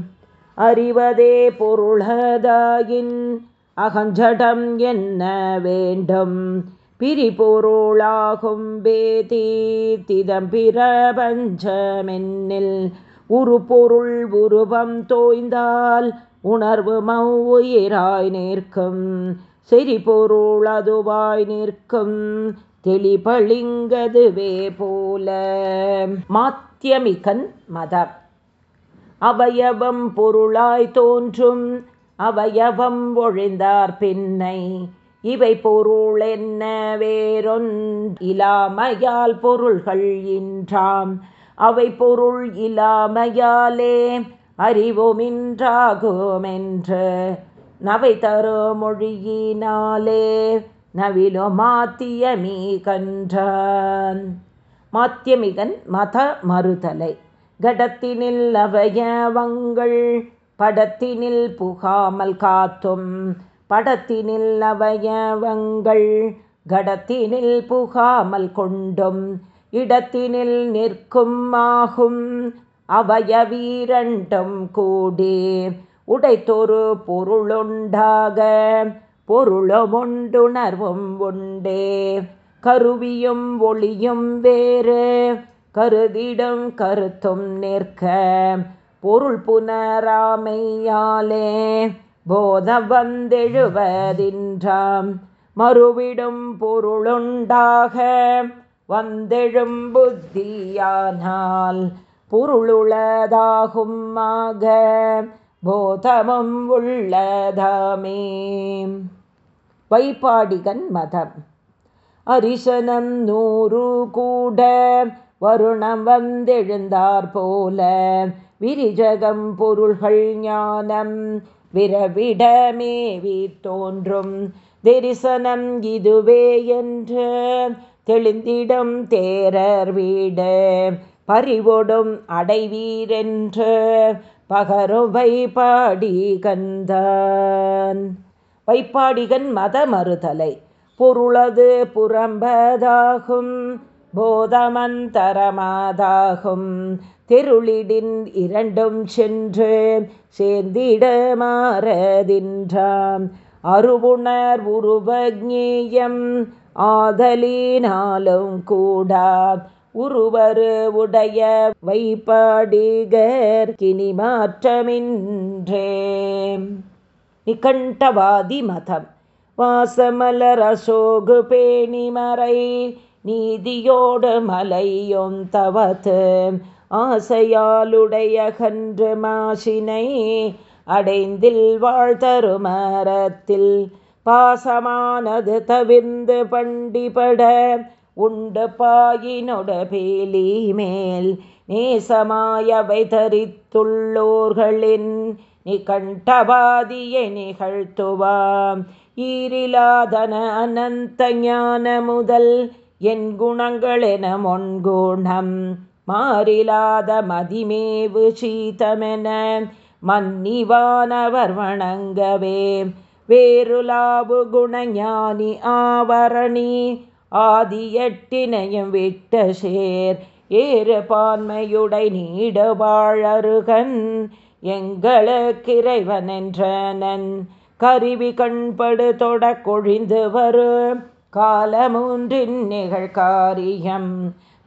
அறிவதே பொருளதாயின் அகஞ்சடம் என்ன வேண்டும்? பிரிபொருளாகும் பேதி திதம் பிரபஞ்சமென்னில் உரு பொருள் உருவம் தோய்ந்தால் உணர்வு மவ்வுயிராய் நிற்கும். செறி பொருள் அதுவாய் நிற்கும். தெளிபளிங்கதுவே போல. மாத்தியமிகன் மதம். அவயவம் பொருளாய் தோன்றும். அவயவம் ஒழிந்தார் பின்னை இவை பொருள் என்ன வேறொன் இலாமையால் பொருள்கள் இன்றாம். அவை பொருள் இல்லாமையாலே அறிவுமின்றாகுமென்று நவை தரு மொழியினாலே நவிலோ மாத்தியமீ கன்றான். மாத்தியமிகன் மத மறுதலை. கடத்தினில் அவயவங்கள் படத்தினில் புகாமல் காத்தும் படத்தினில் அவயவங்கள் கடத்தினில் புகாமல் கொண்டும் இடத்தினில் நிற்கும் ஆகும் அவயவீரண்டும் கூடி உடைத்தொரு பொருளுண்டாக பொருளும் உண்டுணர்வும் உண்டே. கருவியும் ஒளியும் வேறு கருதிடும் கருத்தும் நிற்க பொருள் புனராமையாலே. போத வந்தெழுவதின்றாம் மறுவிடும் பொருளுண்டாக வந்தெழும் புத்தியானால் பொருளுளதாகும் போதமும் உள்ளதாமே. வைப்பாடிகன் மதம். அரிசனம் நூறு கூட வருணம் வந்தெழுந்தார் போல விரிஜகம் பொருள்கள் ஞானம் விரவிடமேவி தோன்றும் தரிசனம் இதுவே என்று தெளிந்திடம் தேரர் வீடு பறிவொடும் அடைவீரென்று பகருவை பாடி கந்தான். வைப்பாடிகன் மத மறுதலை பொருளது புறம்பதாகும் போதமந்தரமாதாகும் தெருளிடின் இரண்டும் சென்று சேர்ந்திடமாறதின்றாம் அருவுணர் உருவஜேயம் ஆதலினாலும் கூடா. உருவரு உடைய வைப்பாடிகர் கினி மாற்றமின்றே நிகண்டவாதி மதம். வாசமலர் அசோகு பேணிமறை. நீதியோடு மலையொந்தவது ஆசையாலுடைய கன்று மாசினை அடைந்தில் வாழ்தரு மரத்தில் பாசமானது தவிர்ந்து பண்டிபட உண்டு பாயினொட பேலி மேல் நேசமாயவை தரித்துள்ளோர்களின் நிகண்டபாதியை நிகழ்த்துவாம். ஈரிலாதன அனந்த ஞான முதல் என் குணங்களென மொன்குணம். மாறிலாத மதிமேவு சீதமென மன்னிவானவர் வணங்கவே. வேருலாவு குணஞானி ஆவரணி ஆதியட்டினையும் விட்ட சேர் ஏறு பான்மையுடை நீடு வாழருகன் எங்களுக்கிறைவன் என்றனன் கருவி கண்படு தொட கொழிந்து வரு காலமூன்றின் நிகழ்காரியம்.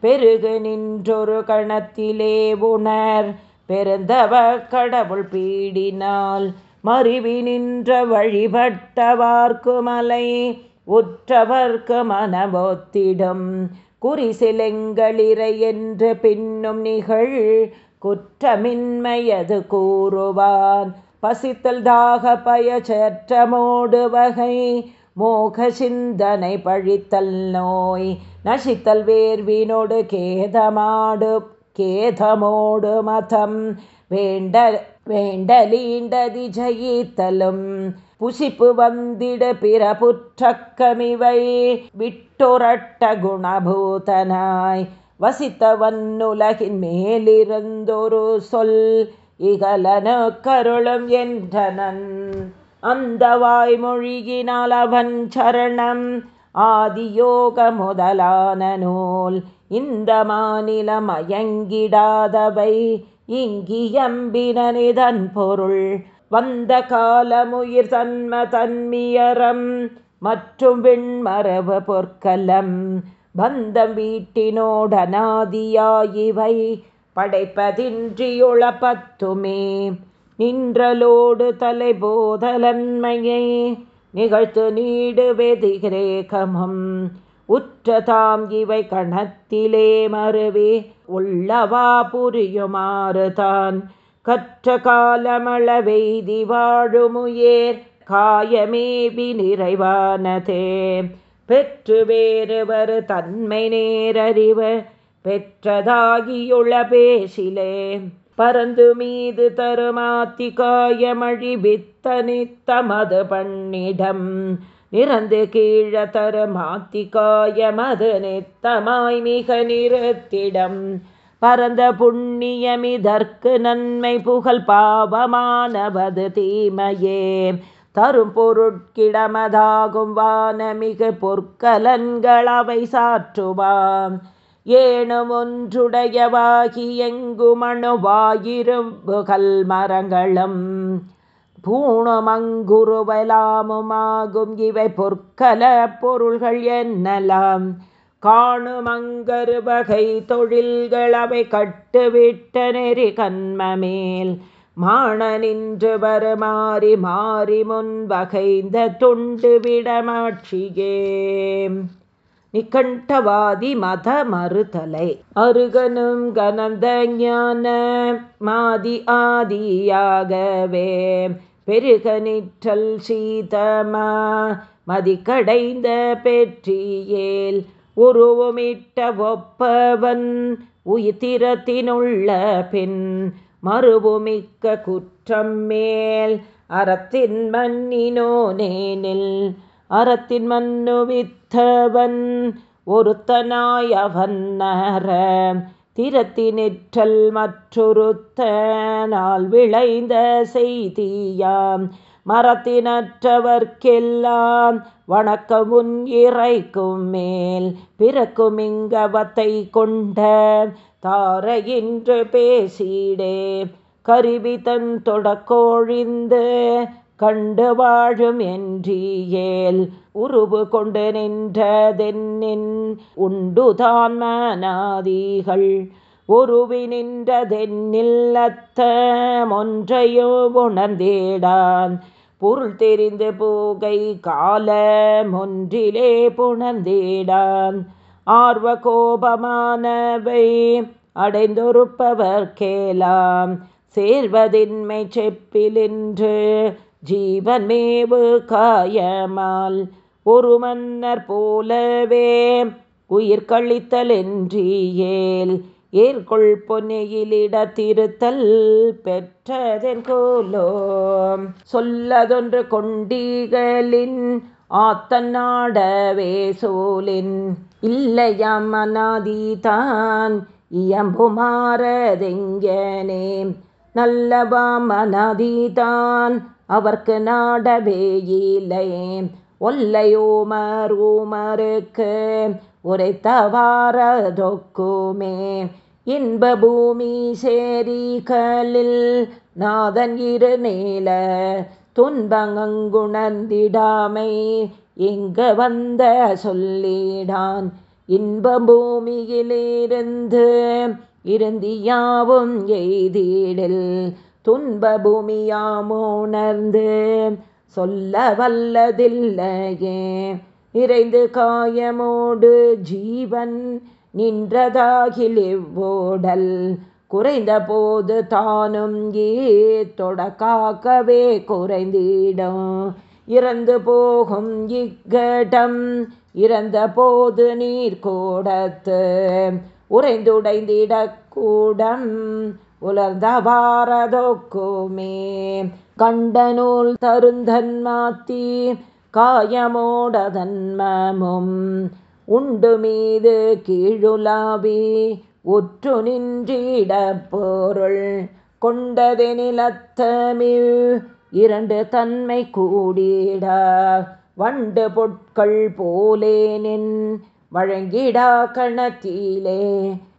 பெருகு நின்றொரு கணத்திலே உணர். பெருந்தவ கடவுள் பீடினால் மருவி நின்ற வழிபட்டவார்க்கு மலை. உற்றவர்க்கு மனமொத்திடும் குறிசிலெங்களிரை என்று பின்னும் நிகழ். குற்றமின்மையது கூறுவான். பசித்தல் தாக பயச்சற்றமோடு வகை. மோக சிந்தனை பழித்தல் நோய் நசித்தல் வேர்வினோடு கேதமாடு கேதமோடு மதம் வேண்ட வேண்டலீண்டதி ஜயித்தலும் புசிப்பு வந்திட பிறபுற்றக்கமிவை விட்டொரட்ட குணபூதனாய் வசித்தவன்னுலகின் மேலிருந்தொரு சொல் இகலனு கருளும் என்றனன். அந்த வாய்மொழியினால் அவன் சரணம். ஆதியோக முதலான நூல். இந்த மாநிலம் அயங்கிடாதவை இங்கியம்பினனிதன் பொருள். வந்த காலமுயிர் தன்ம தன்மியரம் மற்றும் விண்மரபு பொற்கலம். பந்தம் வீட்டினோடனாதியாயிவை படைப்பதின்றியுள பத்துமே நின்றலோடு தலை போதலன்மையை நிகழ்த்து நீடு உற்ற தாம் இவை கணத்திலே மறுவே உள்ளவா புரியுமாறு தான். கற்ற காலமளவெய்தி வாழுமுயேர் காயமேபி நிறைவானதே பெற்று வேறுவர் தன்மை நேரறிவு பெற்றதாகியுள்ள பேசிலே. பரந்து மீது தருமாத்தி காயமழி வித்தனித்த மது பண்ணிடம். நிறந்து கீழ தருமாத்தி காயமது நித்தமாய் மிக நிறுத்திடம். பரந்த புண்ணியமிதற்கு நன்மை புகழ் பாவமானவது தீமையே. தரும் பொருட்கிடமதாகும் வானமிகு பொற்கலன்கள் அவை சாற்றுவான் ஒன்றுடையவாகி எங்குமணுவாயிரும்புகல் மரங்களும் பூணுமங்குருவலாமுமாகும் இவை பொற்கல பொருள்கள் என்னலாம்? காணுமங்கரு வகை தொழில்கள் அவை கட்டுவிட்ட நெறி கண்மமேல் மாண நின்று வருமாறி மாறி முன் வகைந்த துண்டு விடமாட்சியே நிகண்டவாதி மத மறுதலை. அருகனும் கனந்த ஞான மாதி ஆதியாகவே. பெருக நிற்றல் சீதமா மதிக்கடைந்த பெற்றியேல். உருவமிட்ட ஒப்பவன் உயிர்த்திரத்தினுள்ள பின் மறுபுமிக்க குற்றம் மேல். அறத்தின் மன்னினோனேனில் அறத்தின் ஒத்தவன் ஒருத்தனாய் அவன் நர திறத்தினிற்றல் மற்றொருத்தனால் விளைந்த செய்தியாம். மரத்தினற்றவர்க்கெல்லாம் வணக்கமுன் இறைக்கும் மேல் பிறக்கும் இங்கவத்தை கொண்ட தாரையின்று பேசிடே. கருவி தன் தொடக்கோழிந்து கண்டு வாழும் என்றியேல் உருவு கொண்டு நின்றதென்னின் உண்டுதான் மனாதிகள். உருவி நின்றதென்னில்லத்த ஒன்றையோ உணர்ந்தேடான். பொருள் தெரிந்து போகை கால ஒன்றிலே புணர்ந்தேடான். ஆர்வ கோபமானவை அடைந்தொருப்பவர் கேலாம் சேர்வதின்மை செப்பிலின்று ஜீவன்மேவு காயமால் ஒரு மன்னர் போலவே உயிர் கழித்தல் என்றியேல் ஏற்கொள் பொன்னையிலிட திருத்தல் பெற்றதென் கோலோ சொல்லதொன்று கொண்டிகளின் ஆத்தநாடவே சோலின். இல்லையம் அநாதிதான் இயம்புமாறதெங்கனே. நல்லவாம் அநாதிதான் அவர்க்கு நாடவே இல்லை. ஒல்லையோமரூமருக்கு உரைத்தவாரதொக்குமே. இன்ப பூமி சேரிகளில் நாதன் இரு நீல துன்பங்குணர்ந்திடாமை இங்கு வந்த சொல்லிடான் இன்ப பூமியிலிருந்து. இருந்தியாவும் எய்திடில் துன்ப பூமியாமுணர்ந்து சொல்ல வல்லதில்லையே. நிறைந்து காயமோடு ஜீவன் நின்றதாகிலிவோடல் குறைந்த போது தானும் ஈத்தொட காக்கவே குறைந்திடும். இறந்து போகும் இக்கடம் இறந்த போது நீர் கூடத்து உறைந்துடைந்திடக்கூடம் உலர்ந்த பாரதொக்குமே கண்டநூல் தருந்தன் மாத்தி காயமோடதன்மமும் உண்டு மீது கீழுலாவி உற்று நின்றிட பொருள் கொண்டது நிலத்தமிழ் இரண்டு தன்மை கூடிட வண்டு பொட்கள் போலேனின் வழங்கிடா கணத்திலே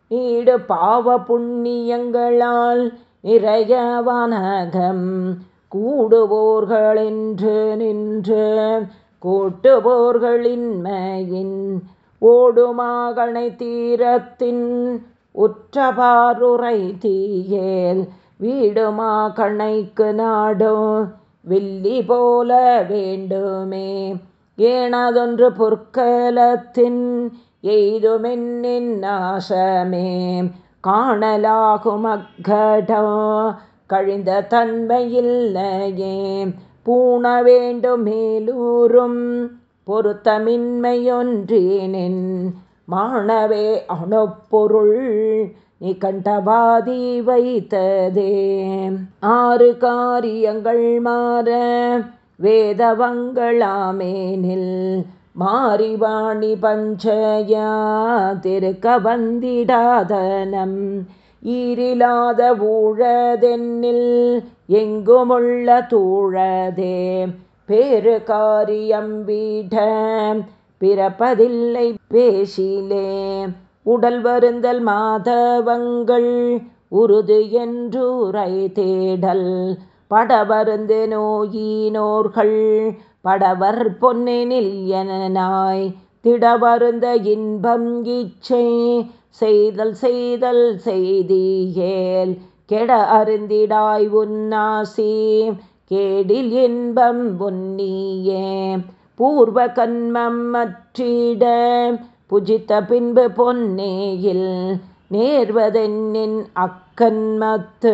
ஈடு பாவ புண்ணியங்களால் நிறைய வனகம் கூடுவோர்களின்று நின்று கூட்டுவோர்களின்மையின் ஓடுமாகணை தீரத்தின் உற்றபாருரை தீயேல் வீடுமா கணைக்கு நாடும் வில்லி போல வேண்டுமே. ஏனதொன்று பொற்கலத்தின் எய்துமென்னின் நாசமே காணலாகும் அக்கடம் கழிந்த தன்மையில்லையே பூண வேண்டும் மேலூரும் பொருத்தமின்மையொன்றேனின். மாணவே அணுப்பொருள் நீ கண்டபாதி வைத்ததே. ஆறு காரியங்கள் மாற வேதவங்களாமேனில் மாறிவாணி பஞ்சயா திருக்க வந்திடாதனம் ஈரிலாத ஊழதென்னில் எங்குமுள்ள தூழதே? பேரு காரியம் வீட பிறப்பதில்லை பேசிலே. உடல் வருந்தல் மாதவங்கள் உருது என்றுரை தேடல் படவருந்து நோயினோர்கள் படவர் பொன்னெனில் எனாய் திடவருந்த இன்பம் இச்சை செய்தல் செய்தல் செய்தியேல் கெட அருந்திடாய் உன்னாசி கேடில் இன்பம் பொன்னியே பூர்வ கண்மம் மற்றிட புஜித்த பின்பு பொன்னேயில் நேர்வதென்னின் அக்கன்மத்து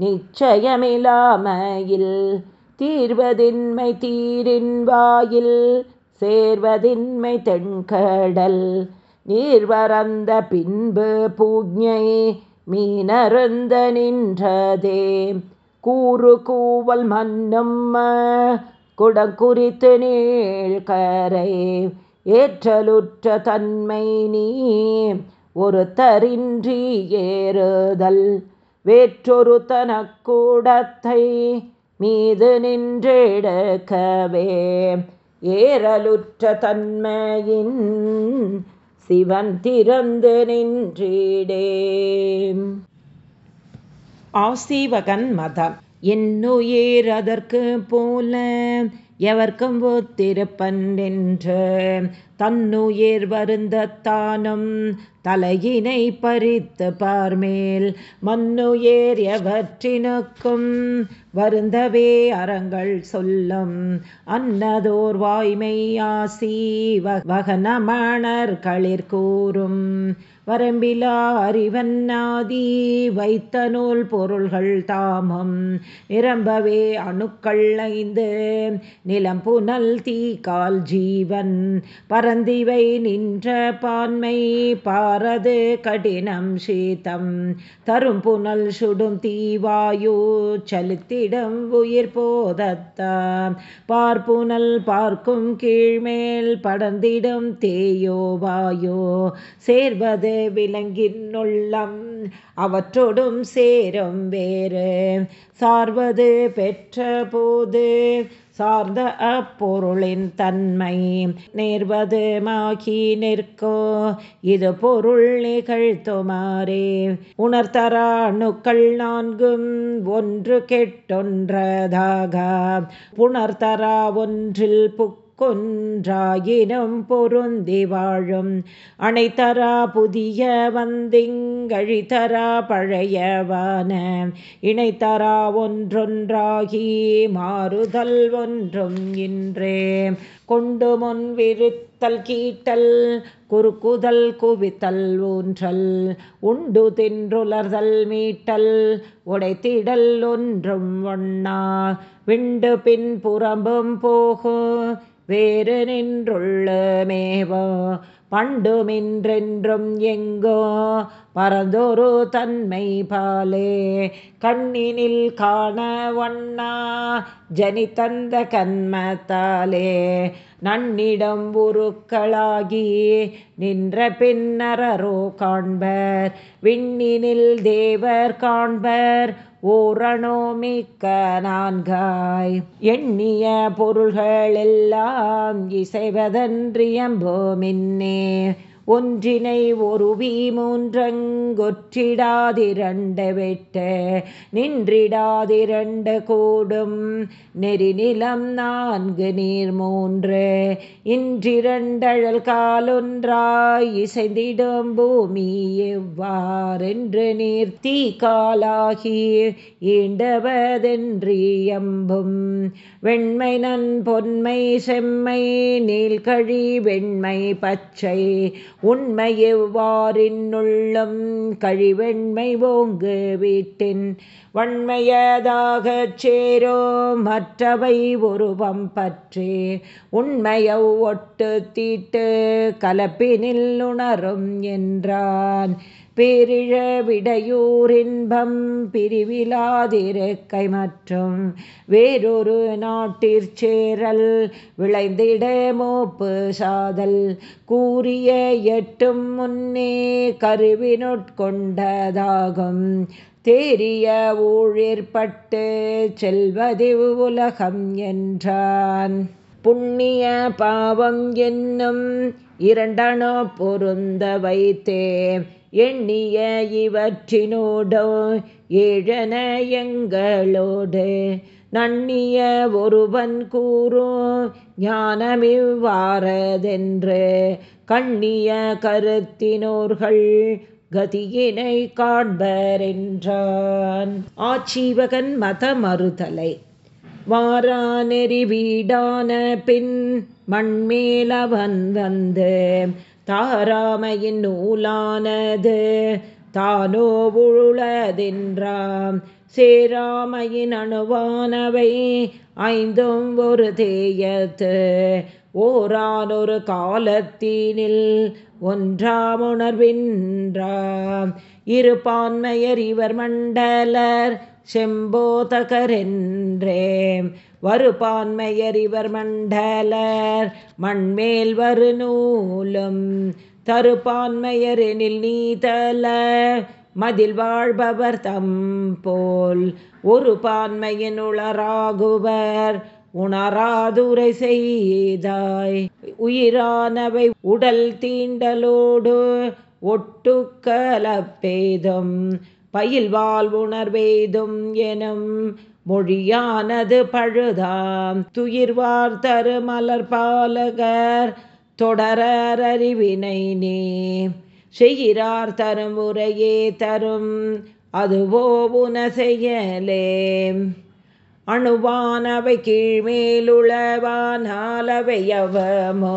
நிச்சயமிலாமையில். தீர்வதின்மை தீரின் வாயில் சேர்வதின்மை தென்கடல். நீர்வரந்த பின்பு பூஜை மீனருந்த நின்றதே. கூறு கூவல் மன்னும் குடங்குறித்து நீழ்கரை ஏற்றலுற்ற தன்மை நீ ஒரு தரின்றி ஏறுதல். வேற்றொரு தனக்கூடத்தை மீது நின்றெடுக்கவே ஏறலுற்ற தன்மையின் சிவன் திறந்து நின்றீடே. ஆசீவகன் மதம். என்னுயிர் அதற்கு போல எவர்க்கும் ஒத்திருப்பன்றென்று. தன்னுயிர் வருந்தத்தானும் தலையினை பறித்து பார்மேல். மண்ணுயேர் எவற்றினுக்கும் வருந்தவே அறங்கள் சொல்லும். அன்னதோர் வாய்மை ஆசி வகனமணர் களிர் கூறும். வரம்பிலா அறிவன்னாதி வைத்த நூல் பொருள்கள் தாமம். நிரம்பவே அணுக்கள் ஐந்து நிலம் புனல் தீக்கால் ஜீவன். பரந்திவை நின்ற பான்மை பாரது கடினம் சீதம் தரும் புனல் சுடும் தீவாயு செலுத்திடம் உயிர் போதத்த. பார்ப்புனல் பார்க்கும் கீழ்மேல் படர்ந்திடும் தேயோ வாயோ. சேர்வது விலங்கின்ள்ளம் அவற்றோடும் சேரும் வேறு. சார்வது பெற்ற போது சார்ந்த அப்பொருளின் தன்மை நேர்வது மாகி நிற்கோ. இது பொருள் நிகழ்த்துமாறே. உணர்த்தராணுக்கள் நான்கும் ஒன்று கெட்டொன்றதாக. புணர்த்தரா ஒன்றில் புக் கொன்றாயினும் பொருந்தி வாழும். அணைத்தரா புதிய வந்திங்கழித்தரா பழையவான இணைத்தரா ஒன்றொன்றாகி மாறுதல் ஒன்றும் இன்றே. கொண்டு முன் விருத்தல் கீட்டல் குறுக்குதல் குவித்தல் ஊன்றல். உண்டு தின்றுலர்தல் மீட்டல் உடைத்திடல் ஒன்றும் ஒண்ணா. விண்டு பின் புறம்பும் போகும் வேறு நின்றுள்ளமேவோ பண்டுமின்றென்றும் எங்கோ பரந்தொரு தன்மை பாலே. கண்ணினில் காண வண்ணா ஜனித்தந்த கண்மத்தாலே நன்னிடம் உருக்களாகி நின்ற பின்னரோ காண்பர் விண்ணினில் தேவர் காண்பர் ஊரணோ மிக்க நான்காய். எண்ணிய பொருள்கள் எல்லாம் இசைவதன்றியம்போ மின்னே ஒன்றினை ஒருவி மூன்றங்கொற்றிடாதிரண்ட வெட்ட நின்றிடாதிரண்ட கூடும் நெறிநிலம் நான்கு நீர் மூன்று இன்றிரண்டழல் காலொன்றாய் இசைந்திடும் பூமி எவ்வாறென்று நீர் தீ காலாகி ஈண்டவதென்றியம்பும் வெண்மை நன் பொன்மை செம்மை நீல்கழி வெண்மை பச்சை உண்மையெவ்வாறின்னுள்ளும் கழிவெண்மை ஓங்கு வீட்டின் வன்மையதாகச் சேரோ மற்றவை உருவம் பற்றி உண்மையவ் ஒட்டு தீட்டு கலப்பினில் உணரும் என்றான். பேரிழ விடையூரின்பம் பிரிவிலாதிருக்கை மற்றும் வேறொரு நாட்டிற்சேரல் விளைந்திட மோப்பு சாதல் கூறிய எட்டும் முன்னே கருவினுட்கொண்டதாகும் தேரிய ஊழிற்பட்டு செல்வது உலகம் என்றான். புண்ணிய பாவம் என்னும் இரண்டனோ பொருந்த வைத்தே எண்ணிய இவற்றினோடோ ஏழன எங்களோடு. நண்ணிய ஒருவன் கூறும் ஞானமிவ்வாறதென்று. கண்ணிய கருத்தினோர்கள் கதியினை காண்பரென்றான். ஆட்சீவகன் மத மறுதலை வாரா வீடான பின் மண்மேலவன் வந்து தாராமையின் நூலானது தானோ உழுளதென்றாம். சேராமையின் அணுவானவை ஐந்தும் ஒரு தேயத்து. ஓரானொரு ஒன்றாம் உணர்வின்றாம். இருபான்மையர் இவர் மண்டலர் செம்போதகரென்றே வருபான்மையர் இவர் மண்டலர் மண்மேல் வரு நூலும் தருபான்மையரெனில் நீதல மதில் வாழ்பவர் தம் போல் ஒரு பான்மையின் உளராகுவர் உணராதுரை செய்தாய். உயிரானவை உடல் தீண்டலோடு ஒட்டு கலப்பேதும் பயில் வாழ்வுணர்வேதும் எனும் மொழியானது பழுதாம். துயிர்வார் தரு மலர் பாலகர் தொடரறிவினை நீ. செய்கிறார் தரும் உரையே தரும் அதுவோ உன செய்யலே அணுவானவை கீழ்மேலுளவானாலவையவமோ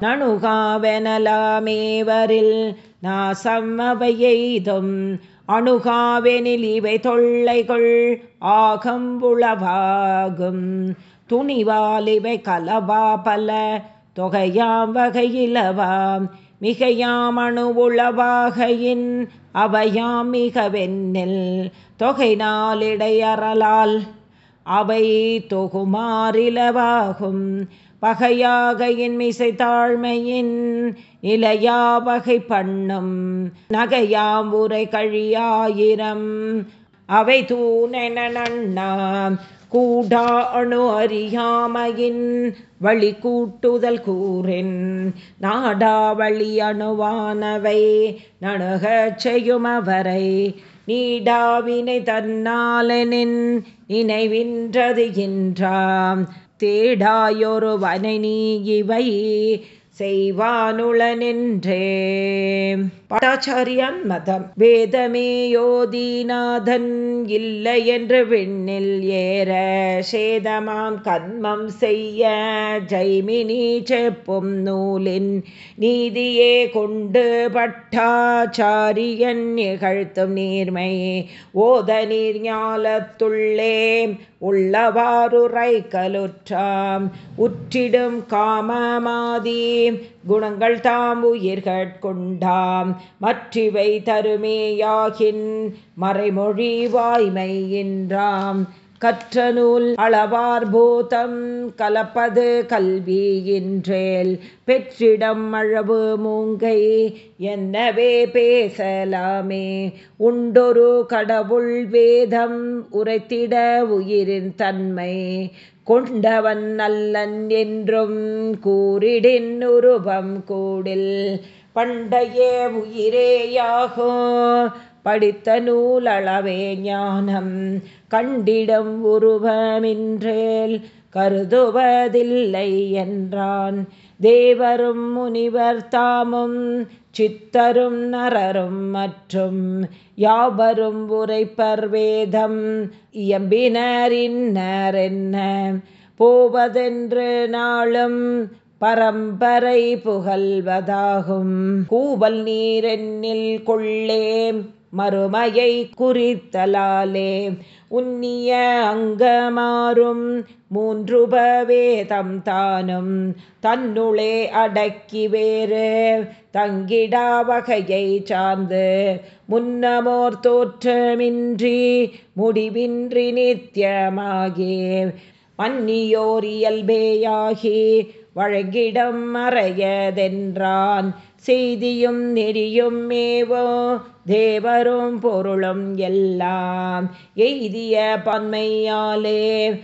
நணுகாவெனலாமேவரில் நாசம் அவை அணுகாவெனில் இவை தொல்லைகள் ஆகம்புளவாகும் துணிவால் இவை கலவா பல தொகையாம் வகையிலவாம் மிகையாம் அணு உளவாகையின் அவையாம் மிகவெண்ணில் தொகை நாளிடையறலால் அவை தொகுமாறிலவாகும். பகையாக இன்மிசை தாழ்மையின் நிலையா பகை பண்ணும் நகையாம் உரை கழியாயிரம் அவை தூணென நன்னாம் கூடா அணு அறியாமையின் வழி கூட்டுதல் கூறின். நாடா வழி அணுவானவை நணுகச் செய்யும் அவரை நீடாவினை தன்னாலனின் நினைவின்றது என்றாம் தேடாயொருவனை நீ இவை செய்வானுளனென்றே பட்டாச்சாரியான் மதம். வேதமேயோதிநாதன் இல்லை என்று விண்ணில் ஏற சேதமாம் கண்மம் செய்ய ஜைமினி செப்பும் நூலின் நீதியே கொண்டு பட்டாச்சாரியன் நிகழ்த்தும் நீர்மை ஓத நீர் ஞாலத்துள்ளே உள்ளவாறுரை கலுற்றாம் உற்றிடும் காமமாதீம் குணங்கள் தாம் உயிர்கொண்டாம் மற்றிவை தருமேயாகின் மறைமொழி வாய்மை என்றாம் கற்ற நூல் அளவார் பூதம் கலப்பது கல்வி என்றேல் பெற்றிடம் அழவு மூங்கை என்னவே பேசலாமே. உண்டொரு கடவுள் வேதம் உரைத்திட உயிரின் தன்மை. கொண்டவன் நல்லன் என்றும் கூறிடின் உருவம் கூடில். பண்டைய உயிரேயாகும். படித்த நூலளவே ஞானம். கண்டிடம் உருவமின்றேல் கருதுவதில்லை என்றான். தேவரும் முனிவர் தாமும் சித்தரும் நரரும் மற்றும் யாவரும் உரைப்பர் வேதம் இயம்பினர் இன்னர் என்ன? போவதென்று நாளும் பரம்பரை புகழ்வதாகும். கூவல் நீரெண்ணில் கொள்ளேம் மறுமையை குறித்தலாலே உன்னிய அங்கமாறும் மூன்றுபவேதம் தானும் தன்னுளே அடக்கி வேறு தங்கிடா வகையை சார்ந்து. முன்னமோர் தோற்றமின்றி முடிவின்றி நித்தியமாகி. மன்னியோர் இயல்பேயாகி வழங்கிடம் மறையதென்றான். செய்தியும் நெறியும் மேவோ தேவரும் பொருளும் எல்லாம் எய்திய பன்மையாலே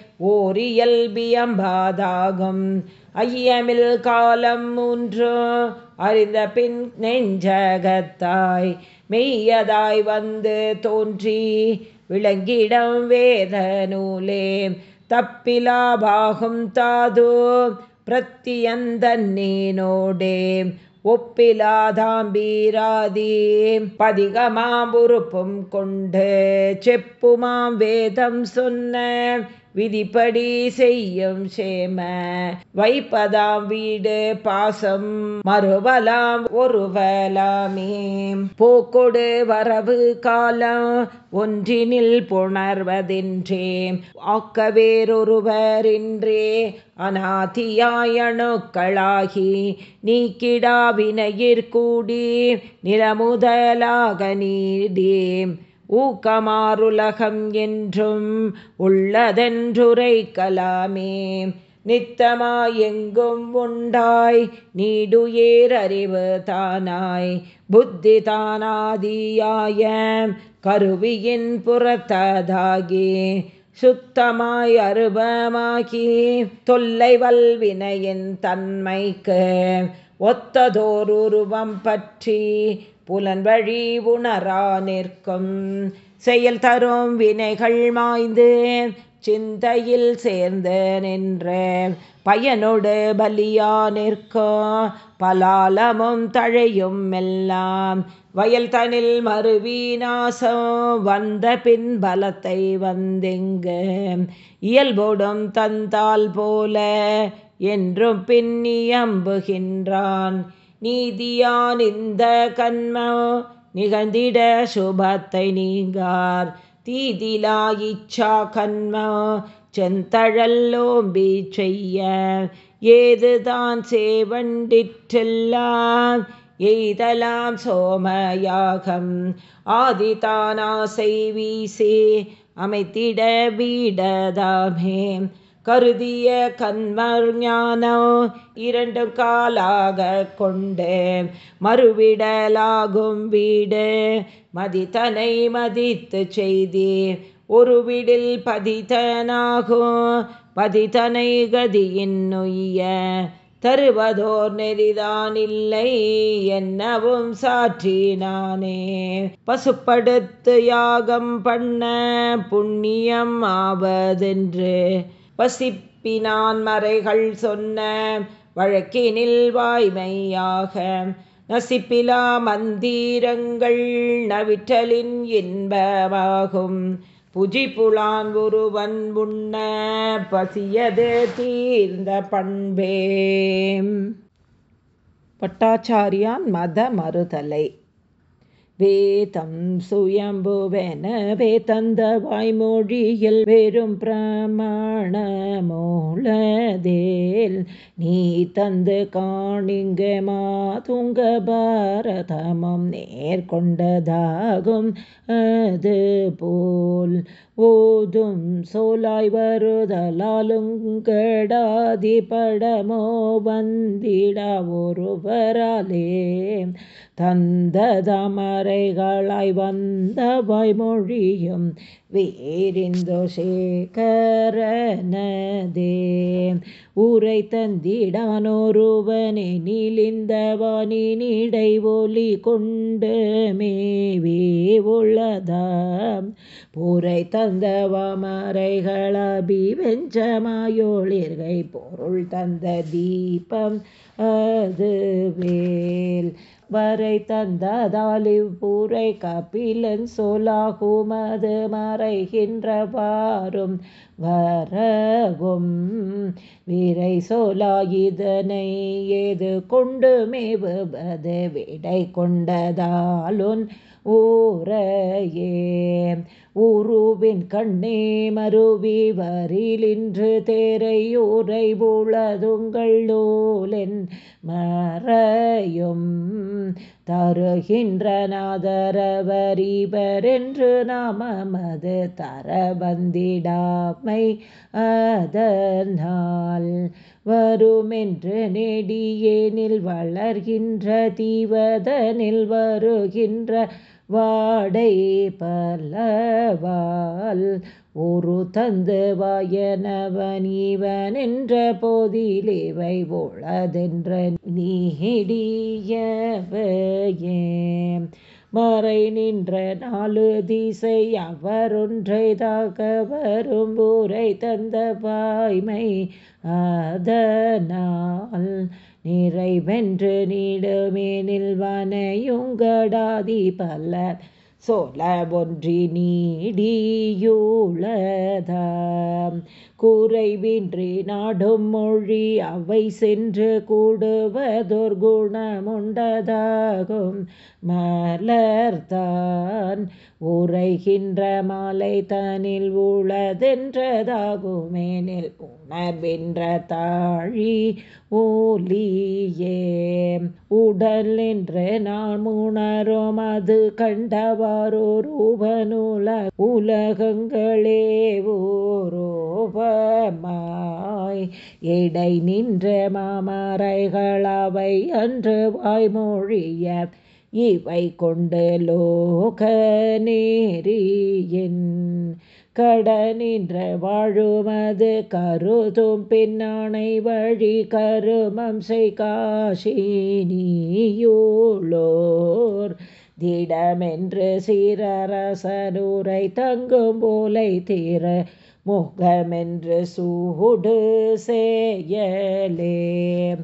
ஓரியல்பியம்பாதாகும் ஐயமில் காலம் மூன்று அறிந்த பின் நெஞ்சகத்தாய் மெய்யதாய் வந்து தோன்றி விளங்கிடம் வேத நூலே தப்பிலாபாகும் தாது பிரத்தியந்தன்னேனோடே ஒப்பிலாதாம்பீராதீ பதிகமாம் உறுப்பும் கொண்டு செப்புமாம் வேதம் சொன்ன விதிப்படி செய்யும் சேம. வைப்பதாம் வீடு பாசம் மறுவலாம் ஒருவலாமே. போக்கொடு வரவு காலம் ஒன்றினில் புணர்வதென்றே. ஆக்க வேறொருவரின்றே அநாதியாயணுக்களாகி நீக்கிடா வினையிற்கூடி நிலமுதலாக நீடேம் ஊக்கமாருலகம் என்றும் உள்ளதென்றுரை கலாமே நித்தமாயெங்கும் உண்டாய் நீடுயேர் அறிவு தானாய். புத்தி தானாதியாய கருவியின் புறத்ததாகி சுத்தமாய் அருபமாகி தொல்லை வல்வினையின் தன்மைக்கு ஒத்ததோர் உருவம் பற்றி புலன் வழி உணரா நிற்கும் செயல் தரும் வினைகள் மாய்ந்து சிந்தையில் சேர்ந்து நின்று பயனோடு பலியா நிற்கும் பலாலமும் தழையும் எல்லாம் வயல் தனில் மறுவீநாசம் வந்த பின் பலத்தை வந்தெங்கு இயல்போடும் தந்தால் போல என்றும் பின்னியம்புகின்றான் நீதியான் இந்த கண்ம நிகழ்ந்திட சுபத்தை நீங்கார். தீதிலா இச்சா கண்ம செந்தழல்லோம்பி செய்ய. ஏதுதான் சேவண்டிற்றெல்லாம் எய்தலாம் சோமயாகம். ஆதிதானா செய்வீசே அமைத்திட வீடதாமே. கருதிய கண்மர் ஞானம் இரண்டு காலாக கொண்டு மறுவிடலாகும் வீடு. மதித்தனை மதித்து செய்தி ஒரு வீடில் பதித்தனாகும். பதித்தனை கதியின் நொய்ய தருவதோர் நெறிதான் இல்லை. என்னவும் சாற்றினானே பசுப்படுத்து யாகம் பண்ண புண்ணியம் ஆவதென்று வசிப்பினான் மறைகள் சொன்ன வழக்கினில் வாய்மையாக நசிப்பிலா மந்தீரங்கள் நவிற்றலின் இன்பமாகும். புஜிபுலான் ஒருவன் உண்ண பசியது தீர்ந்த பண்பே. பட்டாச்சாரியான் மத மறுதலை. வேதம் சுயம்புவெனவே தந்த வாய்மொழியில் வெறும் பிரமாண மூலதேல் நீ தந்து காணிங்க மாதுங்க பாரதமம் நேர்கொண்டதாகும் அது போல் ஓதும் சோலாய் வருதலாலுங்கடாதி படமோ வந்திட ஒருவராலே தந்ததமரைகளாய் வந்தவாய் மொழியும் வேரிந்தோ சேகரனதே. உரை தந்திடானோருவனே நிலிந்தவானினிடை ஒலி கொண்டு மேவே உள்ளதாம் பூரை தந்தவமரைகள் அபிவெஞ்சமாயோளிர்கை பொருள் தந்த தீபம் அது வேல் வரை தந்ததால் இவ்வூரை கபிலன் சொலாகுமது மறைகின்ற பாரும். வரவும் விரை சொலாயுதனை ஏது கொண்டு மேவுவது? விடை கொண்டதாலுன் ஊரையே உருவின் கண்ணே மருவி வரிலின்று தேரையூரை உளதுங்கள் நூலென் மறையும். தருகின்ற நாதரவரிபரென்று நாமமது தர வந்திடாமை அதனால். வருமென்று நெடியேனில் வளர்கின்ற தீவதனில் வருகின்ற வாடை பலவால் ஒரு தந்து வாயனவன் இவன் என்ற போதிலேவை உளதென்ற நீடியவையே மறை நின்ற நாலு திசை அவரொன்றை தாக்க வரும் ஊரை தந்த பாய்மை அதனால் நிறைவென்று நீடுமே நில்வனையுங்கடாதி பல சோல ஒன்றி நீடியுளதாம். குறைவின்றி நாடும் மொழி அவை சென்று கூடுவதோர் குணமுண்டதாகும். மலர்தான் உரைகின்ற மாலை தனில் உளதென்றதாகுமேனில் உணர்வின்ற தாழி ஓலியே உடல் என்று நான் உணரும் அது கண்டவாரோ ரூபனுல உலகங்களே ஓரோபமாய் இடை நின்ற மாமறைகள் அவை அன்று வாய்மொழிய இவை கொண்டு லோக நேரியின். கடனின்ற வாழுமது கருதும் பின்னானை வழி கருமம் செய் காஷினியூளோர் திடமென்று சீரரசனூரை தங்கும் போலை தீர முகமென்று சூடு சேயலே.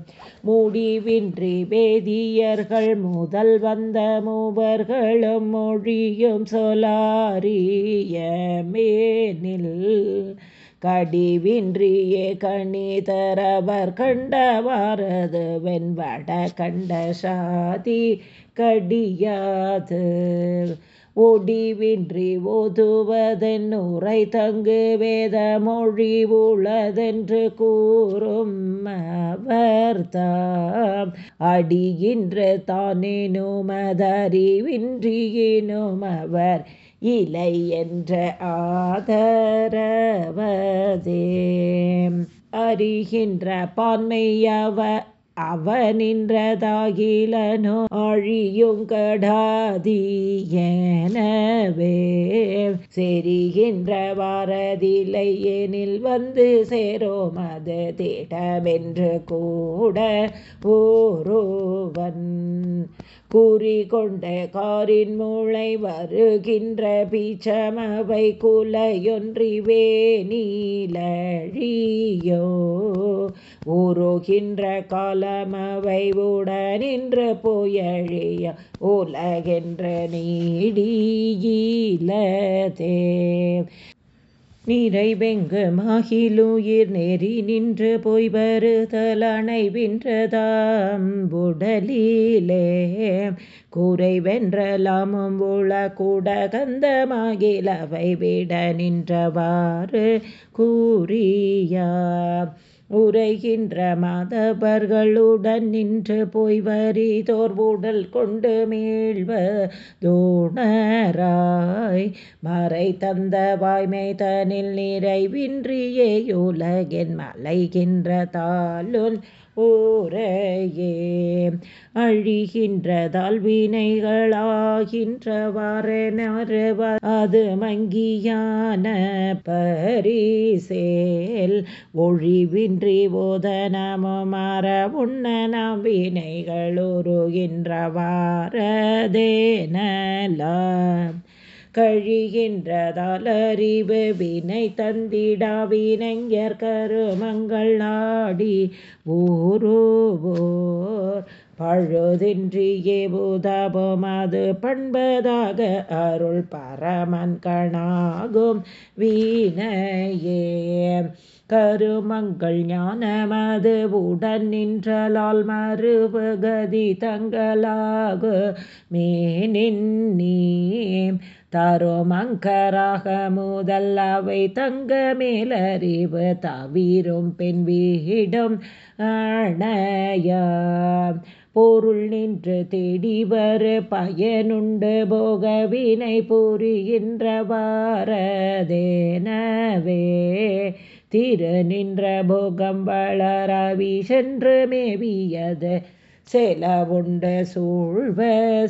முடிவின்றி வேதியர்கள் முதல் வந்த மூவர்களும் மொழியும் சொலாரிய மேனில். கடிவின்றியே கணிதரவர் கண்டவாரது வெண்பட கண்ட சாதி கடியாது. ஒடிவின்றி ஓதுவதென் உரை தங்கு வேத மொழி உளதென்று கூறும் அவர்தாம் அடிகின்ற தானேனும் அதறிவின்றியினும் அவர் இலை என்ற ஆதரவதே. அறிகின்ற பான்மையவர் அவனின்றதாகிலனோ அழியுங்கடாதி எனவே செரிகின்ற வாரதில்லை எனில் வந்து சேரோம் அது தேடமென்று கூட ஓரோவன் கூறி கொண்ட காரின் மூளை வருகின்ற பீச்சமவை குலையொன்றிவே நீலழியோ. ஊறுகின்ற காலமவை உடனின்று போயழிய உலகென்ற நீடியிலதே. நிறைவெங்கு மாகிலுயிர் நெறி நின்று போய் வருதல் வின்றதாம் உடலிலே. கூரை வென்றலாமும் உள கூட கந்தமாகிலவை விட நின்றவாறு கூறியா உரைகின்ற மாதவர்களுடன் நின்று போய் வரி தோர்வுடல் கொண்டு மீழ்வதோணராய் மறை தந்த வாய்மை தனில் நிறைவின்றியே உலகின் மலைகின்ற தாளுன் ஓரையே அழிகின்றதால் வினைகளாகின்றவாறெனருவ அது மங்கியான பரிசேல். ஒழிவின்றி போதனமோ மர உண்ண நாம் வினைகளுருகின்றவாறதேனலாம் கழிகின்றதால் அறிவு வினை தந்திடா வினைஞர் கருமங்கள் நாடி ஊருவோர் பழுதின்றியே பூதபம் அது பண்பதாக அருள் பரமன் கணாகும் வீணையே. கருமங்கள் ஞானமது உடன் நின்றலால் மறுபகதி தங்களாகு மேனின் நீ தருமங்கராக முதல் அவை தங்க மேலறிவு தவிரும் பெண் வீடும் அணைய. பொருள் நின்று தேடிவர் பயனுண்டு போகவினை புரிகின்றவாறதேனவே திரு நின்ற போகம் வளரவி சென்று மேவியது செலவுண்டு சூழ்வ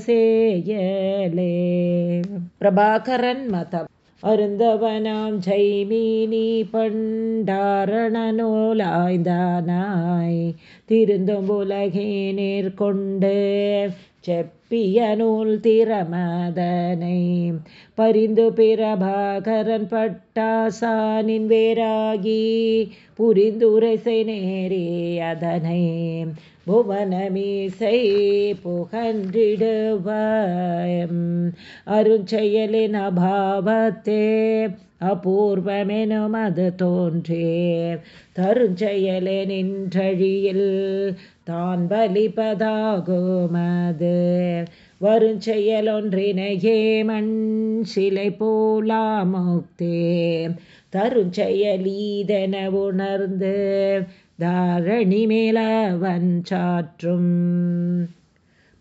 சேயலே. பிரபாகரன் மதம். அருந்தவனாம் ஜெய்மீனி பண்டாரணநூலாய்ந்தானாய். திருந்தும் உலகே நேர்கொண்டு செப்பிய நூல் திறமதனை. பரிந்து பிரபாகரன் பட்டாசானின் வேராகி புரிந்துரைசை நேரே அதனை. புவனமீசை புகன்றிடுவம் அருஞ்செயலின் அபாவத்தே அபூர்வமெனும் அது தோன்றே. தருஞ்செயலே நின்றழியில் தான் பலிப்பதாகுமது வருஞ்செயலொன்றினையே மண் சிலை போலாமுக்தே. தருஞ்செயலீதென உணர்ந்து தாரணி மேலவன் சாற்றும்.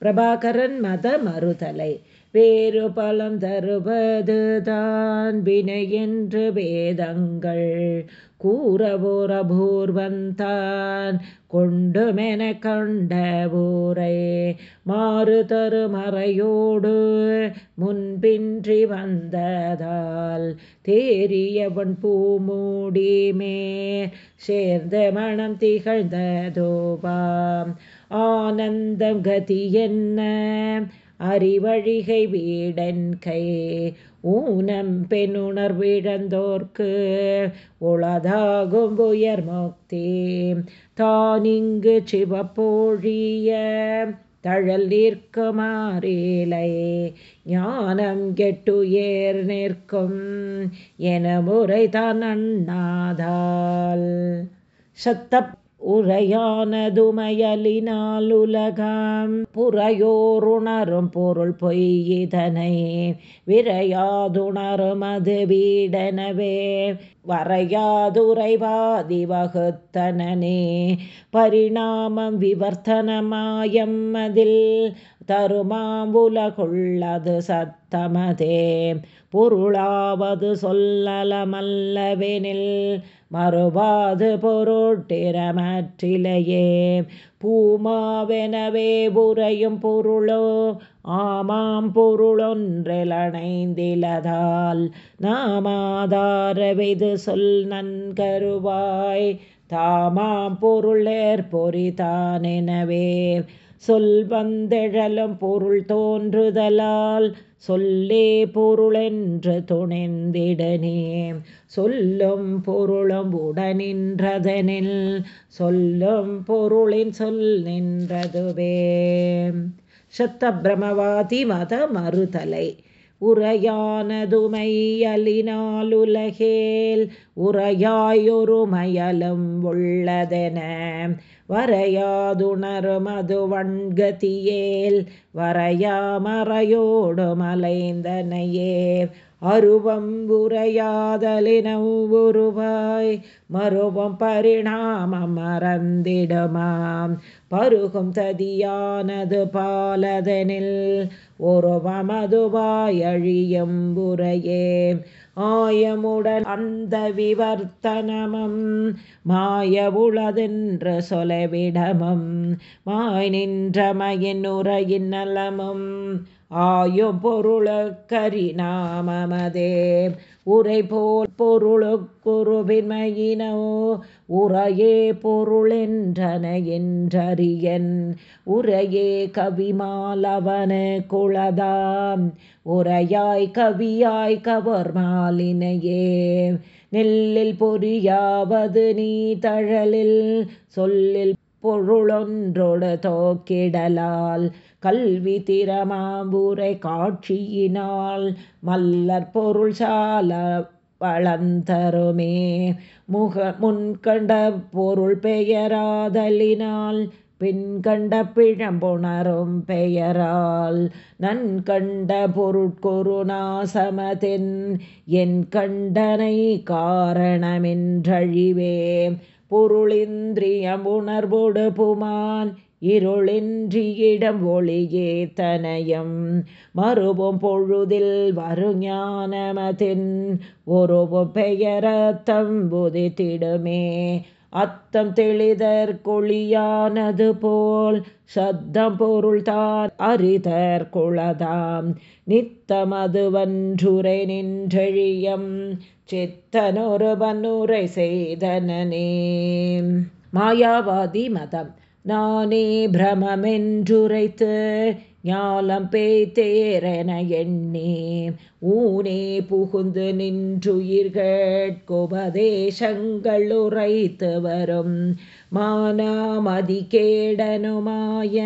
பிரபாகரன் மத மறுதலை வேறு பலம் தருவதுதான் வினை என்று வேதங்கள் கூறவோரபூர்வந்தான். கொண்டுமென கண்ட ஊரை மாறு தருமறையோடு முன்பின்றி வந்ததால் தேரியவன் பூமூடிமே சேர்ந்த மனம் திகழ்ந்ததோபாம். ஆனந்தம் கதி என்ன? அறிவழிகை வீடன் கை ஊனம் பெண்ணுணர்விழந்தோர்க்கு உளதாகும் உயர் முக்தி. தானிங்கு சிவப்போழிய தழல் நிற்குமாறிலை. ஞானம் கெட்டுயேர் நிற்கும் என முறைதான் அண்ணாதால் சத்தப் உரையானதுமயலினால் உலகம் புறையோருணரும் பொருள் பொய்யிதனை விரையாதுணரும் அது வீடனவே. வரையாதுரைவாதி வகுத்தனே பரிணாமம் விவர்த்தனமாயம் அதில் தருமாம்புலகுள்ளது சத்தமதே. பொருளாவது சொல்லலமல்லவெனில் மறுபாது பொருட்டிரமற்றிலையே பூமாவெனவே புறையும் பொருளோ ஆமாம் பொருளொன்றிலணைந்திலதால் நாமாதாரவிது சொல் நன்கருவாய் தாமாம் பொருளேற் பொறிதானெனவே. சொல் வந்தெழலும் பொருள் தோன்றுதலால் சொல்லே பொருளென்று துணிந்திடனே சொல்லும் பொருளும் உடனின்றதனில் சொல்லும் பொருளின் சொல் நின்றதுவே. சத்த பிரமவாதி மத மறுதலை உரையானதுமையலினாலுலகேல் உரையாயொருமயலும் உள்ளதென. வரையாதுணருமது வண்கதியேல் வரையாமறையோடு மலைந்தனையே அருவம் உரையாதலினவுருவாய் மருவம் பரிணாமம் மறந்திடுமாம் பருகும் ததியானது பாலதனில் ஒருவமதுவாய் அழியும் புறையே ஆயமுடன் அந்த விவர்த்தனமும் மாய உளதென்ற சொலவிடமும் மாய் நின்றமையின் உரையின் நலமும் ஆயும் பொருளுக்கரிநாமமதே உரை போல் பொருளுக்குருபின்மையினோ உரையே பொருளென்றன என்றறியன். உரையே கவிமாலவன குளதாம் உரையாய் கவியாய் கவர் மாலினையே நெல்லில் பொறியாவது நீ தழலில் சொல்லில் பொருளொன்றொடு தோக்கிடலால். கல்வி திறமாம்புரை காட்சியினால் மல்லற் பொருள் சால வளந்தருமே முக முன்கண்ட பொருள் பெயராதலினால் பின்கண்ட பிழம்புணரும் பெயரால். நன்கண்ட பொருட்கொரு நாசமதென் என் கண்டனை காரணமென்றழிவே. பொருளிந்திரியம் உணர்வோடு புமான் இருளின்றியிடம் ஒளியே தனயம். மறுபும் பொழுதில் வருஞானமதின் ஒருவும் பெயரத்தம் புதித்திடுமே அத்தம் தெளிதற் கொழியானது போல் சத்தம் பொருள் தான் அரிதற் குளதாம் நித்தமதுவன்றுரை நின்றழியம் நின்றெழியம் சித்தனொரு செய்தனே மாயாவாதி மதம். நானே பிரமமென்றுரைத்து ஞாலம் பேய்த்தேரென எண்ணே ஊனே புகுந்து நின்றுயிர்கட்குபதேசங்கள் உரைத்து வரும். மானாமதி கேடனுமாய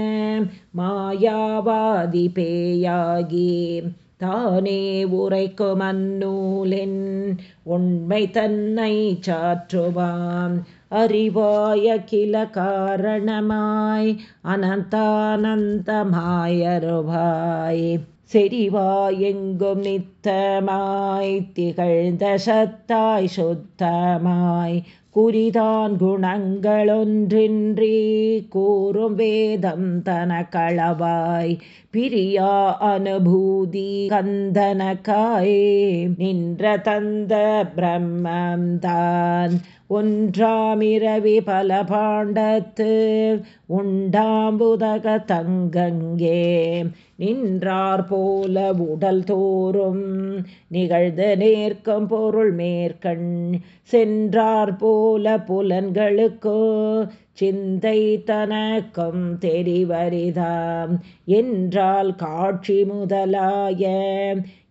மாயாவாதி பேயாகி தானே உரைக்கும் அந்நூலின் உண்மை தன்னை சாற்றுவான். அறிவாய கில காரணமாய் அனந்தானந்தமாயருவாய். செறிவாயெங்கும் நித்தமாய் திகழ்ந்த சத்தாய் சுத்தமாய். குறிதான் குணங்களொன்றின்றி கூறும் வேதம் தன களவாய். பிரியா அனுபூதி கந்தனக்காயே நின்ற தந்த பிரம்மம்தான். ஒன்றாமிரவி பல பாண்டத்து உண்டாம்புதக தங்கங்கே நின்றார் போல உடல் தோறும். நிகழ்ந்து நேர்க்கும் பொருள் மேற்கண் சென்றார் போல புலன்களுக்கோ சிந்தை தனக்கும் தெரிவரிதாம் என்றால் காட்சி முதலாய